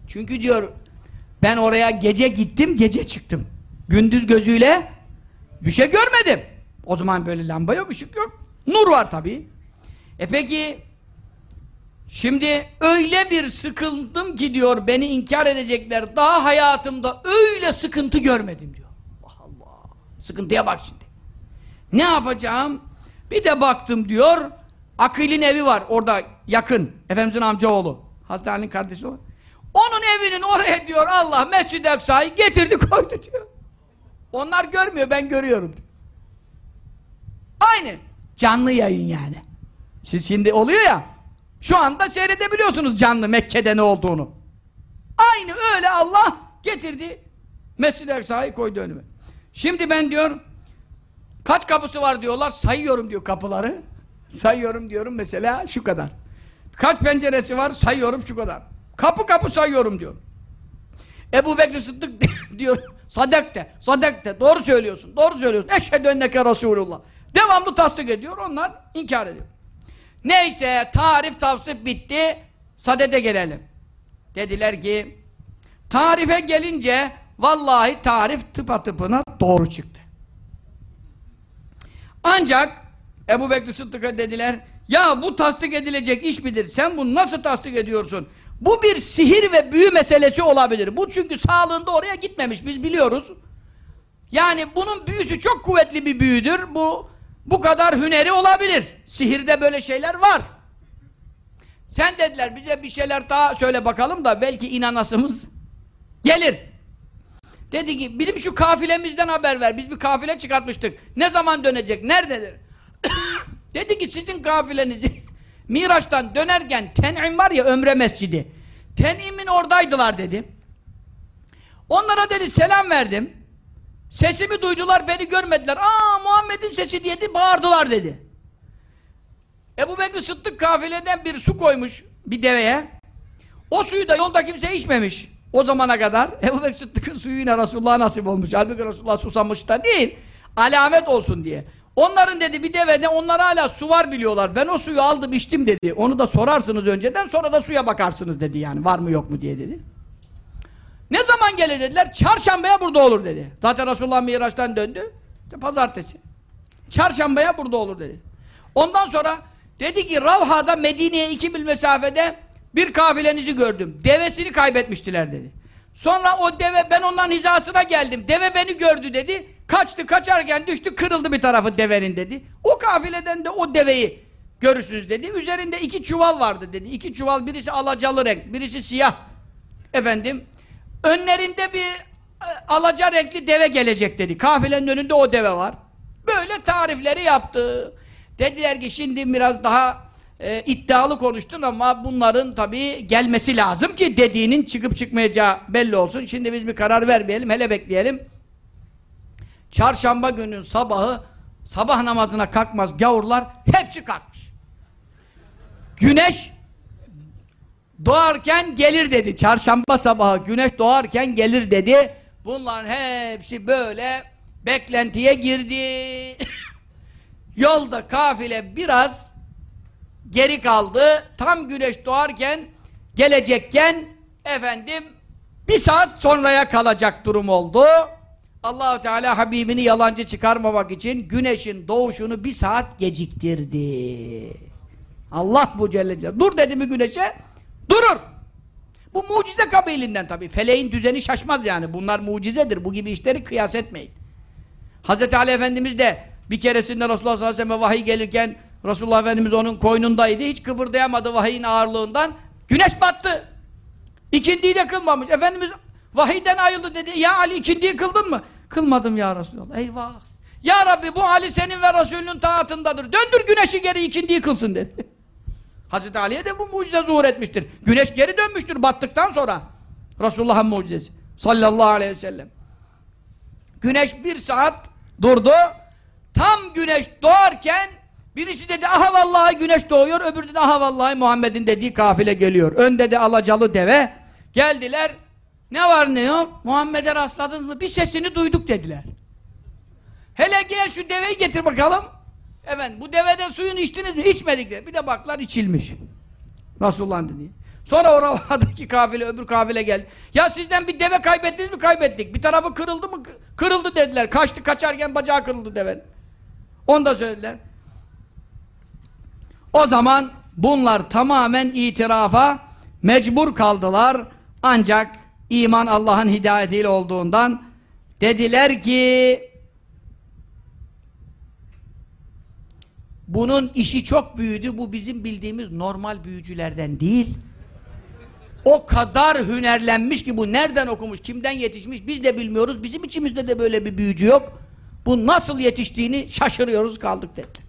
S1: Çünkü diyor ben oraya gece gittim, gece çıktım. Gündüz gözüyle bir şey görmedim. O zaman böyle lamba yok, ışık yok. Nur var tabii. E peki şimdi öyle bir sıkıldım ki diyor beni inkar edecekler. Daha hayatımda öyle sıkıntı görmedim diyor. Allah Allah. Sıkıntıya bak şimdi. Ne yapacağım? Bir de baktım diyor. Akil'in evi var orada yakın. Efendimizin amcaoğlu. Hazreti Ali'nin kardeşi var. Onun evinin oraya diyor Allah Mescid-i Aksa'yı getirdi koydu diyor. Onlar görmüyor ben görüyorum. Aynı. Canlı yayın yani. Siz şimdi oluyor ya şu anda seyredebiliyorsunuz canlı Mekke'de ne olduğunu. Aynı öyle Allah getirdi Mescid-i Aksa'yı koydu önüme. Şimdi ben diyor kaç kapısı var diyorlar sayıyorum diyor kapıları. Sayıyorum diyorum mesela şu kadar. Kaç penceresi var sayıyorum şu kadar. Kapı kapı sayıyorum diyor. Ebu Bekir Sıddık diyor sadek de, sadek de doğru söylüyorsun, doğru söylüyorsun. Eşhedü enneke Resulullah. Devamlı tasdik ediyor, onlar inkar ediyor. Neyse tarif tavsif bitti, sadede gelelim. Dediler ki tarife gelince vallahi tarif tıpatıpına doğru çıktı. Ancak Ebu Bekir Sıddık'a dediler ya bu tasdik edilecek iş midir? Sen bunu nasıl tasdik ediyorsun? Bu bir sihir ve büyü meselesi olabilir. Bu çünkü sağlığında oraya gitmemiş biz biliyoruz. Yani bunun büyüsü çok kuvvetli bir büyüdür. Bu bu kadar hüneri olabilir. Sihirde böyle şeyler var. Sen dediler bize bir şeyler daha söyle bakalım da belki inanasımız gelir. Dedi ki bizim şu kafilemizden haber ver. Biz bir kafile çıkartmıştık. Ne zaman dönecek? Nerededir? Dedi ki sizin kafilenizi Miraç'tan dönerken Ten'im var ya Ömre Mescidi. Ten'im'in oradaydılar dedi. Onlara dedi selam verdim. Sesimi duydular beni görmediler. Aa Muhammed'in sesi diye bağırdılar dedi. Ebu Bekir Sıddık kafileden bir su koymuş bir deveye. O suyu da yolda kimse içmemiş. O zamana kadar Ebu Bekir Sıddık'ın suyu yine Resulullah'a nasip olmuş. Halbuki Resulullah susamış da değil. Alamet olsun diye. Onların dedi bir devede onlar hala su var biliyorlar. Ben o suyu aldım içtim dedi. Onu da sorarsınız önceden sonra da suya bakarsınız dedi yani. Var mı yok mu diye dedi. Ne zaman gelir dediler? Çarşambaya burada olur dedi. Zaten Resulullah Miraç'tan döndü. İşte pazartesi. Çarşambaya burada olur dedi. Ondan sonra dedi ki Ravha'da Medine'ye iki mil mesafede bir kafilenizi gördüm. Devesini kaybetmiştiler dedi. Sonra o deve ben onların hizasına geldim. Deve beni gördü dedi. Kaçtı kaçarken düştü kırıldı bir tarafı devenin dedi. O kafileden de o deveyi görürsünüz dedi. Üzerinde iki çuval vardı dedi. İki çuval birisi alacalı renk birisi siyah. Efendim önlerinde bir e, alaca renkli deve gelecek dedi. Kafilenin önünde o deve var. Böyle tarifleri yaptı. Dediler ki şimdi biraz daha e, iddialı konuştun ama bunların tabii gelmesi lazım ki dediğinin çıkıp çıkmayacağı belli olsun. Şimdi biz bir karar vermeyelim, hele bekleyelim. Çarşamba günün sabahı sabah namazına kalkmaz gavurlar hepsi kalkmış. Güneş doğarken gelir dedi. Çarşamba sabahı güneş doğarken gelir dedi. Bunların hepsi böyle beklentiye girdi. Yolda kafile biraz geri kaldı. Tam güneş doğarken gelecekken efendim bir saat sonraya kalacak durum oldu. Allahu Teala Habibini yalancı çıkarmamak için güneşin doğuşunu bir saat geciktirdi. Allah bu Celle. Dur dedi mi güneşe? Durur. Bu mucize kabilinden tabii. Feleğin düzeni şaşmaz yani. Bunlar mucizedir. Bu gibi işleri kıyas etmeyin. Hazreti Ali Efendimiz de bir keresinde Resulullah sallallahu aleyhi ve vahiy gelirken Resulullah Efendimiz onun koynundaydı. Hiç kıpırdayamadı vahiyin ağırlığından. Güneş battı. İkindiyi de kılmamış. Efendimiz vahiyden ayrıldı dedi. Ya Ali ikindiyi kıldın mı? Kılmadım ya Resulallah. Eyvah. Ya Rabbi bu Ali senin ve Resulünün taatındadır. Döndür güneşi geri ikindiyi kılsın dedi. Hazreti Ali'ye de bu mucize zuhur etmiştir. Güneş geri dönmüştür battıktan sonra. Resulullah'ın mucizesi. Sallallahu aleyhi ve sellem. Güneş bir saat durdu. Tam güneş doğarken birisi dedi aha vallahi güneş doğuyor. Öbürü dedi aha vallahi Muhammed'in dediği kafile geliyor. Önde de alacalı deve. Geldiler. Ne var ne yok? Muhammed'e rastladınız mı? Bir sesini duyduk dediler. Hele gel şu deveyi getir bakalım. Efendim bu deveden suyunu içtiniz mi? İçmedik dedi. Bir de baklar içilmiş. Resulullah'ın dediği. Sonra o ravadaki kafile öbür kafile geldi. Ya sizden bir deve kaybettiniz mi? Kaybettik. Bir tarafı kırıldı mı? Kı- Kırıldı dediler. Kaçtı kaçarken bacağı kırıldı devenin. Onu da söylediler. O zaman bunlar tamamen itirafa mecbur kaldılar. Ancak iman Allah'ın hidayetiyle olduğundan dediler ki bunun işi çok büyüdü. Bu bizim bildiğimiz normal büyücülerden değil. O kadar hünerlenmiş ki bu nereden okumuş, kimden yetişmiş biz de bilmiyoruz. Bizim içimizde de böyle bir büyücü yok. Bu nasıl yetiştiğini şaşırıyoruz kaldık dediler.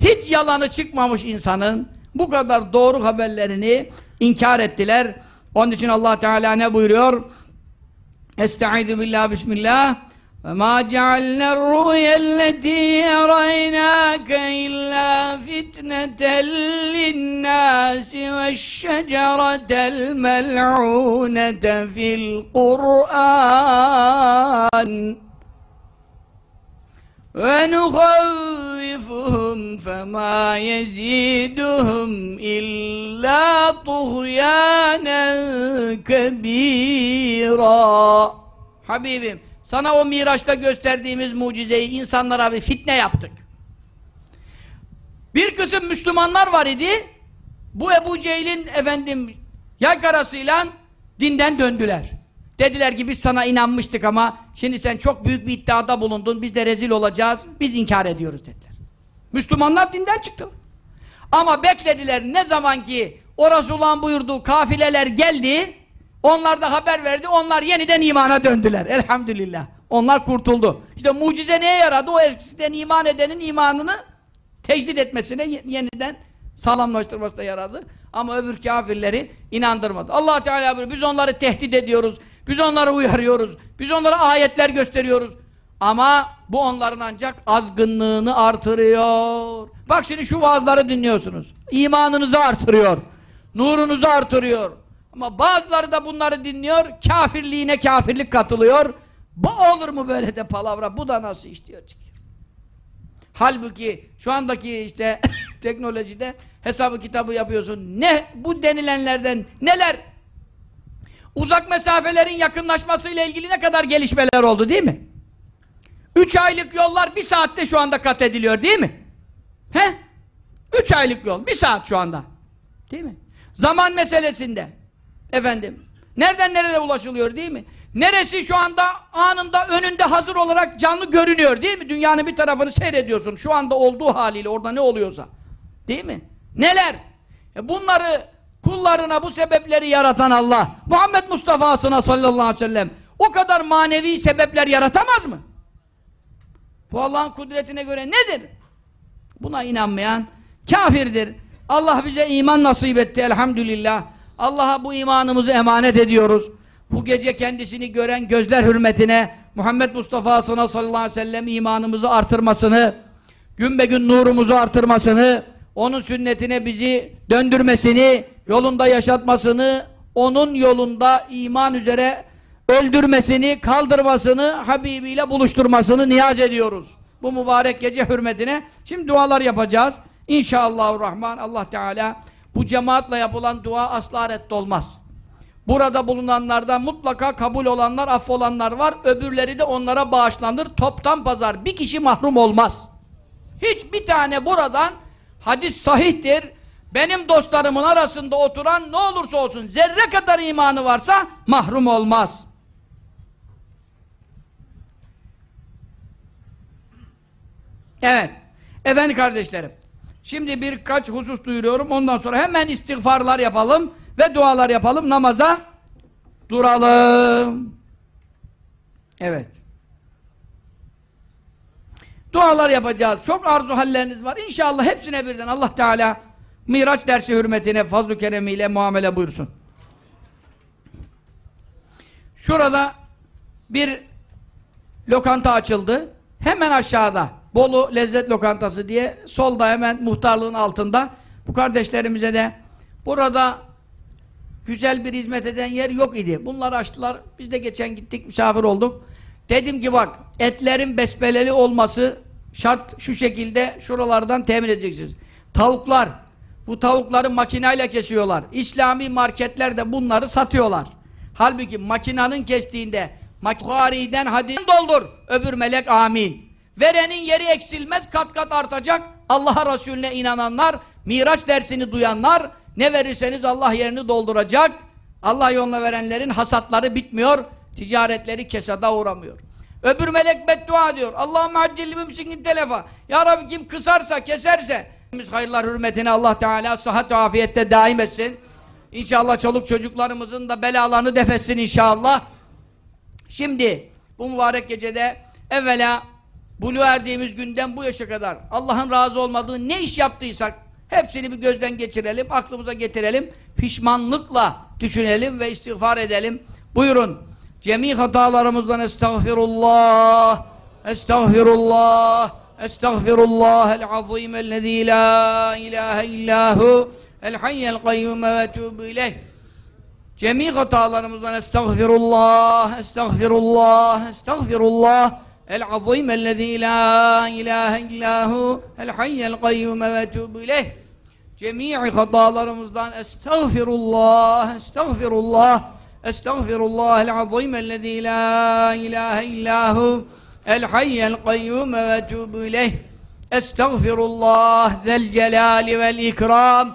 S1: Hiç yalanı çıkmamış insanın bu kadar doğru haberlerini inkar ettiler. Onun için Allah Teala ne buyuruyor? Estaizu billah bismillah وَمَا جَعَلْنَا الرُّؤْيَا الَّتِي أَرَيْنَاكَ إِلَّا فِتْنَةً لِلنَّاسِ وَالشَّجَرَةَ الْمَلْعُونَةَ فِي الْقُرْآنِ وَنُخَوِّفُهُمْ فَمَا يَزِيدُهُمْ إِلَّا طُغْيَانًا كَبِيرًا Habibim, sana o Miraç'ta gösterdiğimiz mucizeyi insanlara bir fitne yaptık. Bir kısım Müslümanlar var idi, bu Ebu Cehil'in efendim yaygarasıyla dinden döndüler. Dediler ki biz sana inanmıştık ama şimdi sen çok büyük bir iddiada bulundun, biz de rezil olacağız, biz inkar ediyoruz dediler. Müslümanlar dinden çıktılar. Ama beklediler ne zaman ki o Resulullah'ın buyurduğu kafileler geldi, onlar da haber verdi, onlar yeniden imana döndüler. Elhamdülillah. Onlar kurtuldu. İşte mucize neye yaradı? O eskiden iman edenin imanını tecdit etmesine, ye- yeniden sağlamlaştırmasına yaradı. Ama öbür kafirleri inandırmadı. allah Teala buyuruyor, biz onları tehdit ediyoruz, biz onları uyarıyoruz, biz onlara ayetler gösteriyoruz. Ama bu onların ancak azgınlığını artırıyor. Bak şimdi şu vaazları dinliyorsunuz. İmanınızı artırıyor. Nurunuzu artırıyor. Ama bazıları da bunları dinliyor, kafirliğine kafirlik katılıyor. Bu olur mu böyle de palavra? Bu da nasıl iş diyor. Halbuki şu andaki işte teknolojide hesabı kitabı yapıyorsun. Ne bu denilenlerden neler? Uzak mesafelerin yakınlaşmasıyla ilgili ne kadar gelişmeler oldu değil mi? Üç aylık yollar bir saatte şu anda kat ediliyor değil mi? He? Üç aylık yol bir saat şu anda. Değil mi? Zaman meselesinde. Efendim. Nereden nereye ulaşılıyor değil mi? Neresi şu anda anında önünde hazır olarak canlı görünüyor değil mi? Dünyanın bir tarafını seyrediyorsun. Şu anda olduğu haliyle orada ne oluyorsa. Değil mi? Neler? E bunları kullarına bu sebepleri yaratan Allah. Muhammed Mustafa'sına sallallahu aleyhi ve sellem o kadar manevi sebepler yaratamaz mı? Bu Allah'ın kudretine göre nedir? Buna inanmayan kafirdir. Allah bize iman nasip etti elhamdülillah. Allah'a bu imanımızı emanet ediyoruz. Bu gece kendisini gören gözler hürmetine Muhammed Mustafa'sına sallallahu aleyhi ve sellem imanımızı artırmasını, gün be gün nurumuzu artırmasını, onun sünnetine bizi döndürmesini, yolunda yaşatmasını, onun yolunda iman üzere öldürmesini, kaldırmasını, Habibiyle buluşturmasını niyaz ediyoruz. Bu mübarek gece hürmetine. Şimdi dualar yapacağız. İnşallahurrahman Allah Teala bu cemaatle yapılan dua asla reddolmaz. Burada bulunanlardan mutlaka kabul olanlar, affolanlar var. Öbürleri de onlara bağışlanır. Toptan pazar. Bir kişi mahrum olmaz. Hiç bir tane buradan hadis sahihtir. Benim dostlarımın arasında oturan ne olursa olsun zerre kadar imanı varsa mahrum olmaz. Evet. Efendim kardeşlerim. Şimdi birkaç husus duyuruyorum. Ondan sonra hemen istiğfarlar yapalım ve dualar yapalım. Namaza duralım. Evet. Dualar yapacağız. Çok arzu halleriniz var. İnşallah hepsine birden Allah Teala Miraç dersi hürmetine fazl-ı keremiyle muamele buyursun. Şurada bir lokanta açıldı. Hemen aşağıda Bolu Lezzet Lokantası diye solda hemen muhtarlığın altında bu kardeşlerimize de burada güzel bir hizmet eden yer yok idi. Bunları açtılar. Biz de geçen gittik, misafir olduk. Dedim ki bak, etlerin besbeleli olması şart şu şekilde şuralardan temin edeceksiniz. Tavuklar, bu tavukları makinayla kesiyorlar. İslami marketlerde bunları satıyorlar. Halbuki makinanın kestiğinde Bukhari'den hadis doldur. Öbür melek amin. Verenin yeri eksilmez, kat kat artacak. Allah'a Resulüne inananlar, Miraç dersini duyanlar, ne verirseniz Allah yerini dolduracak. Allah yoluna verenlerin hasatları bitmiyor, ticaretleri kesada uğramıyor. Öbür melek beddua diyor. Allahümme haccilli mümsinin telefa. Ya Rabbi kim kısarsa, keserse, biz hayırlar hürmetine Allah Teala sıhhat ve afiyette daim etsin. İnşallah çoluk çocuklarımızın da belalarını defetsin inşallah. Şimdi bu mübarek gecede evvela bulu erdiğimiz günden bu yaşa kadar Allah'ın razı olmadığı ne iş yaptıysak hepsini bir gözden geçirelim, aklımıza getirelim, pişmanlıkla düşünelim ve istiğfar edelim. Buyurun. Cemi hatalarımızdan estağfirullah, estağfirullah, estağfirullah el-azim ellezî la ilahe illahu el-hayyel kayyum ve etûbü ileyh. Cemi hatalarımızdan estağfirullah, estağfirullah, estağfirullah el-azim ellezî la ilahe illahu el-hayyel kayyum ve etûbü ileyh. Cemii hatalarımızdan estağfirullah, estağfirullah, estağfirullah el-azim ellezî la ilahe illahu el-hayyel kayyum ve etûbü ileyh. Estağfirullah zel celali vel ikram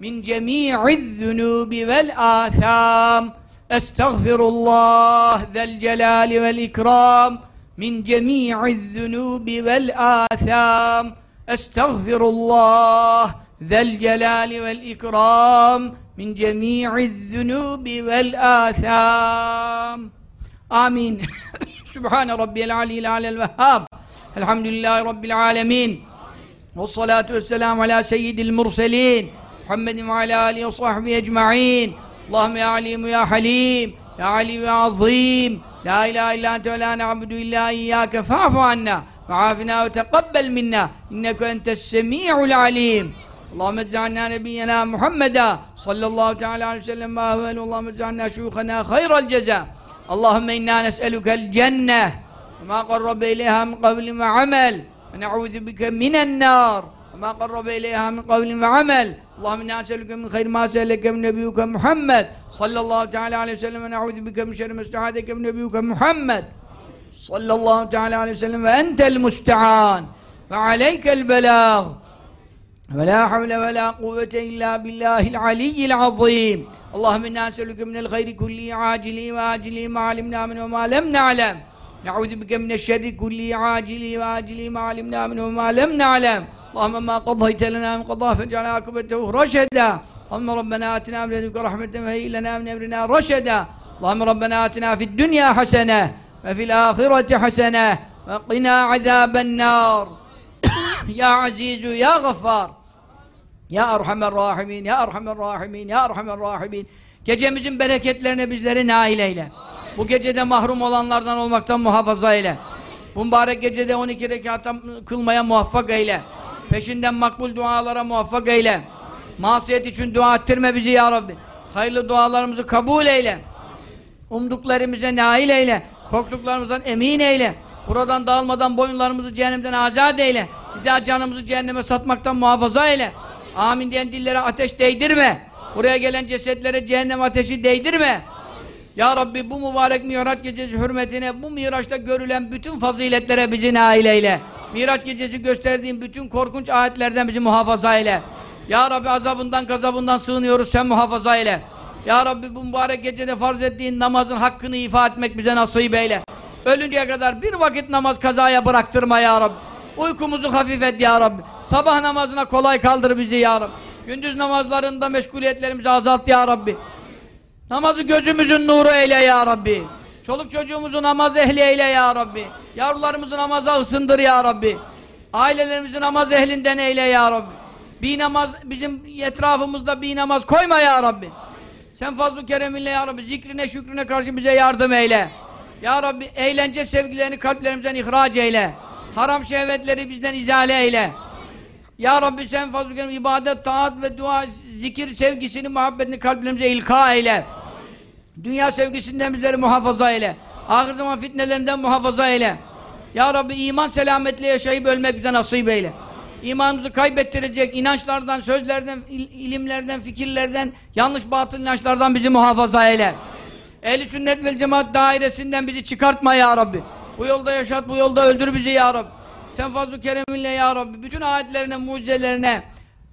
S1: min cemi'iz zunubi vel âthâm. Estağfirullah zel celali vel ikram min cemi'iz zunubi vel âthâm. Estağfirullah zel celali vel ikram min cemi'iz zunubi vel âthâm. Amin. Sübhane Rabbiyel Aliyyil Alel Vehhab. Elhamdülillahi Rabbil Alemin. Ve salatu ve selamu ala seyyidil murselin. Muhammedin ve ala alihi ve sahbihi ecma'in. Allahümme ya alim ya halim. Ya alim ya azim. La ilahe illa ente ve la na'budu illa iyyake fa'fu anna. Ve اللهم اجعلنا نبينا محمدا صلى الله تعالى عليه وسلم. وآله اللهم اجعلنا شيوخنا خير الجزاء. اللهم إنا نسألك الجنة وما قرب إليها من قول وعمل ونعوذ بك من النار وما قرب إليها من قول وعمل. اللهم إنا نسألك من خير ما سألك من نبيك محمد صلى الله تعالى عليه وسلم. ونعوذ بك من شر ما استعاذك من نبيك محمد صلى الله تعالى عليه وسلم. وأنت المستعان وعليك البلاغ. ولا حول ولا قوة إلا بالله العلي العظيم. اللهم إنا نسألك من الخير كله عاجله وآجله ما علمنا منه وما لم نعلم. نعوذ بك من الشر كله عاجله وآجله ما علمنا منه وما لم نعلم. اللهم ما قضيت لنا من قضاء فاجعل عاقبته رشدا. اللهم ربنا آتنا من لدنك رحمة وهيئ لنا من أمرنا رشدا. اللهم ربنا آتنا في الدنيا حسنة وفي الآخرة حسنة وقنا عذاب النار. ya Azizü, ya Gaffar. Ya Erhamer Rahimin, Ya Erhamer Rahimin, Ya Erhamer Rahimin. Gecemizin bereketlerine bizleri nail eyle. Amin. Bu gecede mahrum olanlardan olmaktan muhafaza eyle. Amin. Bu mübarek gecede 12 rekata kılmaya muvaffak eyle. Amin. Peşinden makbul dualara muvaffak eyle. Masiyet için dua ettirme bizi ya Rabbi. Hayırlı dualarımızı kabul eyle. Umduklarımıza nail eyle. Korktuklarımızdan emin eyle. Buradan dağılmadan boyunlarımızı cehennemden azat eyle. Bir daha canımızı cehenneme satmaktan muhafaza eyle. Amin diyen dillere ateş değdirme. Buraya gelen cesetlere cehennem ateşi değdirme. Ya Rabbi bu mübarek Miraç gecesi hürmetine bu Miraç'ta görülen bütün faziletlere bizi nail eyle. Miraç gecesi gösterdiğin bütün korkunç ayetlerden bizi muhafaza eyle. Ya Rabbi azabından gazabından sığınıyoruz sen muhafaza eyle. Ya Rabbi bu mübarek gecede farz ettiğin namazın hakkını ifa etmek bize nasip eyle. Ölünceye kadar bir vakit namaz kazaya bıraktırma ya Rabbi. Uykumuzu hafif et ya Rabbi. Sabah namazına kolay kaldır bizi ya Rabbi. Gündüz namazlarında meşguliyetlerimizi azalt ya Rabbi. Namazı gözümüzün nuru eyle ya Rabbi. Çoluk çocuğumuzu namaz ehli eyle ya Rabbi. Yavrularımızı namaza ısındır ya Rabbi. Ailelerimizi namaz ehlinden eyle ya Rabbi. Bir namaz bizim etrafımızda bir namaz koyma ya Rabbi. Sen fazl-ı kereminle ya Rabbi zikrine şükrüne karşı bize yardım eyle. Ya Rabbi eğlence sevgilerini kalplerimizden ihraç eyle. Haram şehvetleri bizden izale eyle. Ya Rabbi sen kerim ibadet, taat ve dua, zikir sevgisini, muhabbetini kalplerimize ilka eyle. Dünya sevgisinden bizleri muhafaza eyle. Ahir zaman fitnelerinden muhafaza eyle. Ya Rabbi iman selametle yaşayıp ölmek bize nasip eyle. İmanımızı kaybettirecek inançlardan, sözlerden, il- ilimlerden, fikirlerden, yanlış batıl inançlardan bizi muhafaza eyle. Ehli sünnet vel cemaat dairesinden bizi çıkartma ya Rabbi. Bu yolda yaşat, bu yolda öldür bizi ya Rabbi. Sen fazl-ı kereminle ya Rabbi. Bütün ayetlerine, mucizelerine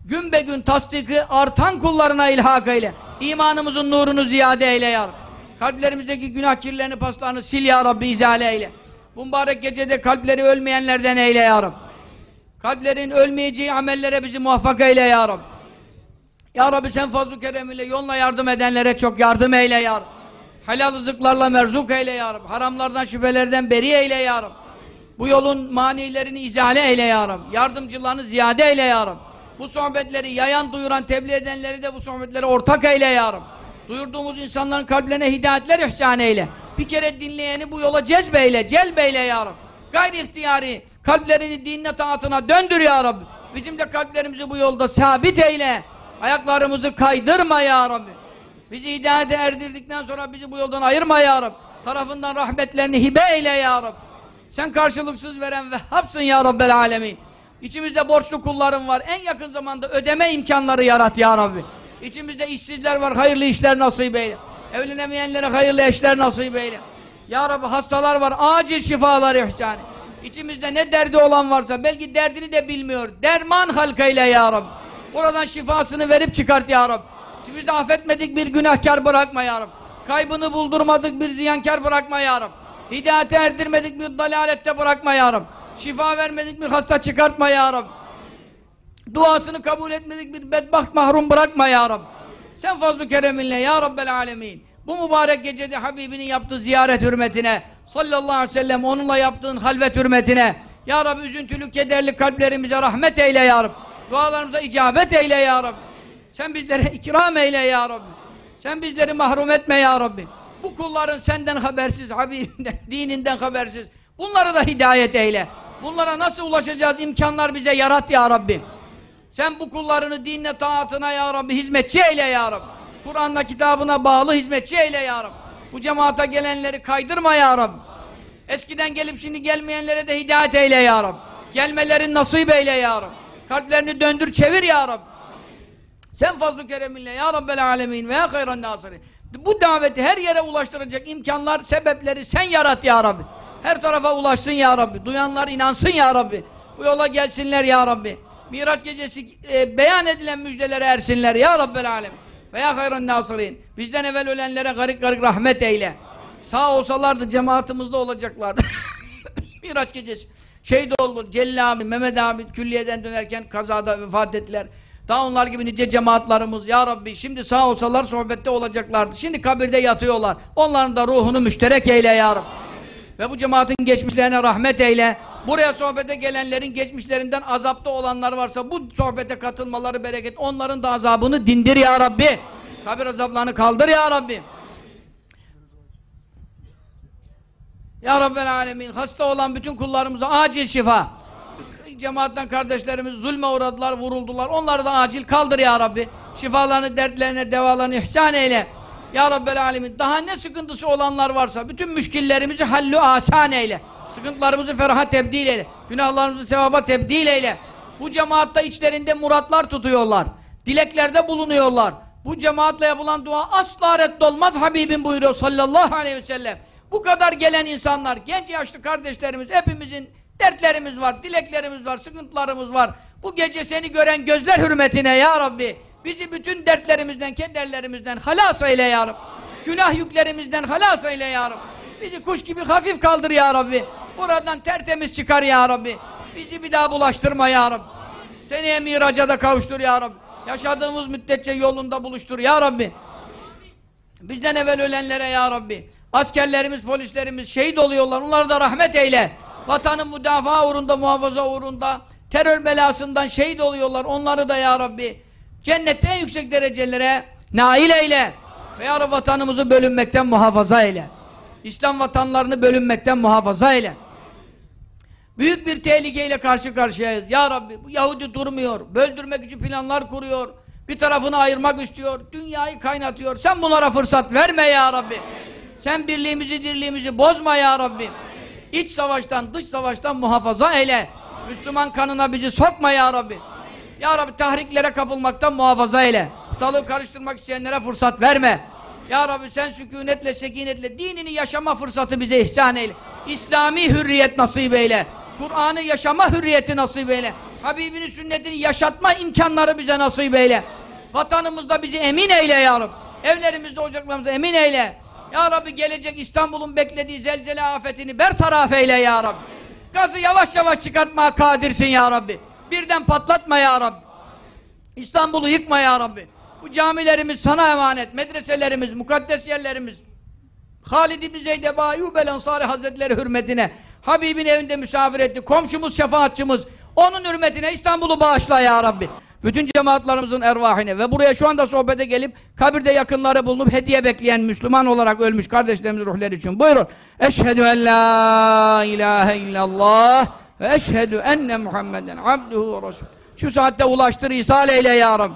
S1: gün be gün tasdiki artan kullarına ilhak eyle. İmanımızın nurunu ziyade eyle ya Rabbi. Kalplerimizdeki günah kirlerini, paslarını sil ya Rabbi, izale eyle. Bu mübarek gecede kalpleri ölmeyenlerden eyle ya Rabbi. Kalplerin ölmeyeceği amellere bizi muvaffak eyle ya Rabbi. Ya Rabbi sen fazl-ı keremiyle yoluna yardım edenlere çok yardım eyle ya Rabbi. Helal rızıklarla merzuk eyle ya Rabbi. Haramlardan şüphelerden beri eyle ya Rabbi. Bu yolun manilerini izale eyle ya Rabbi. Yardımcılarını ziyade eyle ya Rabbi. Bu sohbetleri yayan, duyuran, tebliğ edenleri de bu sohbetlere ortak eyle ya Rabbi. Duyurduğumuz insanların kalplerine hidayetler ihsan eyle. Bir kere dinleyeni bu yola cezbeyle, celbeyle ya Rabbi. Gayri ihtiyari kalplerini dinine taatına döndür ya Rabbi. Bizim de kalplerimizi bu yolda sabit eyle. Ayaklarımızı kaydırma ya Rabbi. Bizi hidayete erdirdikten sonra bizi bu yoldan ayırma ya Rabbi. Tarafından rahmetlerini hibe eyle ya Rabbi. Sen karşılıksız veren Vehhab'sın ya Rabbel Alemin. İçimizde borçlu kulların var. En yakın zamanda ödeme imkanları yarat ya Rabbi. İçimizde işsizler var. Hayırlı işler nasip eyle. Evlenemeyenlere hayırlı eşler nasip eyle. Ya Rabbi hastalar var. Acil şifalar ihsan. İçimizde ne derdi olan varsa belki derdini de bilmiyor. Derman halkayla ya Rabbi. Buradan şifasını verip çıkart ya Rabbi. İçimizde affetmedik bir günahkar bırakma ya Rabbi. Kaybını buldurmadık bir ziyankar bırakma ya Rabbi. Hidayete erdirmedik bir dalalette bırakma ya Rabbi. Şifa vermedik bir hasta çıkartma ya Rabbi. Duasını kabul etmedik bir bedbaht mahrum bırakma ya Rabbi. Sen fazl-ı kereminle ya Rabbel alemin. Bu mübarek gecede Habibinin yaptığı ziyaret hürmetine, sallallahu aleyhi ve sellem onunla yaptığın halvet hürmetine, Ya Rabbi üzüntülü, kederli kalplerimize rahmet eyle ya Rabbi. Dualarımıza icabet eyle ya Rabbi. Sen bizlere ikram eyle ya Rabbi. Sen bizleri mahrum etme ya Rabbi. Bu kulların senden habersiz, Habibinden, dininden habersiz. Bunlara da hidayet eyle. Bunlara nasıl ulaşacağız imkanlar bize yarat ya Rabbi. Sen bu kullarını dinle, taatına ya Rabbi hizmetçi eyle ya Rabbi. Kur'an'la kitabına bağlı hizmetçi eyle ya Rabbi. Bu cemaata gelenleri kaydırma ya Rabbi. Eskiden gelip şimdi gelmeyenlere de hidayet eyle ya Rabbi. Gelmelerin nasip eyle ya Rabbi. Kalplerini döndür çevir ya Rabbi. Sen fazl-ı kereminle ya Rabbel alemin ve ya hayran nasiri. Bu daveti her yere ulaştıracak imkanlar, sebepleri sen yarat ya Rabbi. Her tarafa ulaşsın ya Rabbi. Duyanlar inansın ya Rabbi. Bu yola gelsinler ya Rabbi. Miraç gecesi e, beyan edilen müjdelere ersinler ya Rabbel alem. Ve ya hayran nasirin. Bizden evvel ölenlere garip garip rahmet eyle. Sağ olsalardı cemaatimizde olacaklardı. Miraç gecesi. Şehit oldu. Celil abi, Mehmet abi külliyeden dönerken kazada vefat ettiler. Daha onlar gibi nice cemaatlarımız ya Rabbi şimdi sağ olsalar sohbette olacaklardı. Şimdi kabirde yatıyorlar. Onların da ruhunu müşterek eyle ya Rabbi. Ve bu cemaatin geçmişlerine rahmet eyle. Buraya sohbete gelenlerin geçmişlerinden azapta olanlar varsa bu sohbete katılmaları bereket. Onların da azabını dindir ya Rabbi. Kabir azaplarını kaldır ya Rabbi. Ya Rabbel Alemin hasta olan bütün kullarımıza acil şifa. Cemaatten kardeşlerimiz zulme uğradılar, vuruldular. Onları da acil kaldır ya Rabbi. Şifalarını, dertlerine, devalarını ihsan eyle. Ya Rabbel Alemin daha ne sıkıntısı olanlar varsa bütün müşkillerimizi hallü asan eyle. Sıkıntılarımızı feraha tebdil eyle. Günahlarımızı sevaba tebdil eyle. Bu cemaatta içlerinde muratlar tutuyorlar. Dileklerde bulunuyorlar. Bu cemaatle yapılan dua asla reddolmaz Habibim buyuruyor sallallahu aleyhi ve sellem. Bu kadar gelen insanlar, genç yaşlı kardeşlerimiz, hepimizin dertlerimiz var, dileklerimiz var, sıkıntılarımız var. Bu gece seni gören gözler hürmetine ya Rabbi. Bizi bütün dertlerimizden, kendi ellerimizden halas eyle ya Rabbi. Günah yüklerimizden halas eyle ya Rabbi. Bizi kuş gibi hafif kaldır ya Rabbi. Buradan tertemiz çıkar ya Rabbi. Bizi bir daha bulaştırma ya Rabbi. Seneye miraca da kavuştur ya Rabbi. Yaşadığımız müddetçe yolunda buluştur ya Rabbi. Bizden evvel ölenlere ya Rabbi. Askerlerimiz, polislerimiz şehit oluyorlar. Onları da rahmet eyle. Vatanın müdafaa uğrunda, muhafaza uğrunda terör belasından şehit oluyorlar. Onları da ya Rabbi cennette en yüksek derecelere nail eyle. Ve ya Rabbi vatanımızı bölünmekten muhafaza eyle. İslam vatanlarını bölünmekten muhafaza eyle. Büyük bir tehlikeyle karşı karşıyayız. Ya Rabbi bu Yahudi durmuyor. Böldürmek için planlar kuruyor. Bir tarafını ayırmak istiyor. Dünyayı kaynatıyor. Sen bunlara fırsat verme ya Rabbi. Sen birliğimizi dirliğimizi bozma ya Rabbi. İç savaştan dış savaştan muhafaza eyle. Müslüman kanına bizi sokma ya Rabbi. Ya Rabbi tahriklere kapılmaktan muhafaza eyle. Ortalığı karıştırmak isteyenlere fırsat verme. Ya Rabbi sen sükunetle, sekinetle dinini yaşama fırsatı bize ihsan eyle. İslami hürriyet nasip eyle. Kur'an'ı yaşama hürriyeti nasip eyle. Habibinin sünnetini yaşatma imkanları bize nasip eyle. Vatanımızda bizi emin eyle ya Rabbi. Evlerimizde, ocaklarımızda emin eyle. Ya Rabbi gelecek İstanbul'un beklediği zelzele afetini bertaraf eyle ya Rabbi. Gazı yavaş yavaş çıkartmaya kadirsin ya Rabbi. Birden patlatma ya Rabbi. İstanbul'u yıkma ya Rabbi. Bu camilerimiz sana emanet, medreselerimiz, mukaddes yerlerimiz, Halid İbni Zeyd Ebu Ensari Hazretleri hürmetine Habibin evinde misafir etti. Komşumuz, şefaatçımız onun hürmetine İstanbul'u bağışla ya Rabbi. Bütün cemaatlarımızın ervahine ve buraya şu anda sohbete gelip kabirde yakınları bulunup hediye bekleyen Müslüman olarak ölmüş kardeşlerimizin ruhları için buyurun. Eşhedü en la ilahe illallah ve eşhedü enne Muhammeden abduhu ve resul. Şu saatte ulaştır, ishal eyle ya Rabbi.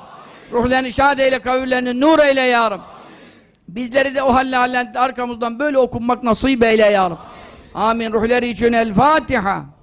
S1: Ruhlarını şad eyle, kavillerini nur eyle ya. Bizleri de o halle hallente arkamızdan böyle okunmak nasip eyle ya Rabbi. Amin. Ruhları için El Fatiha.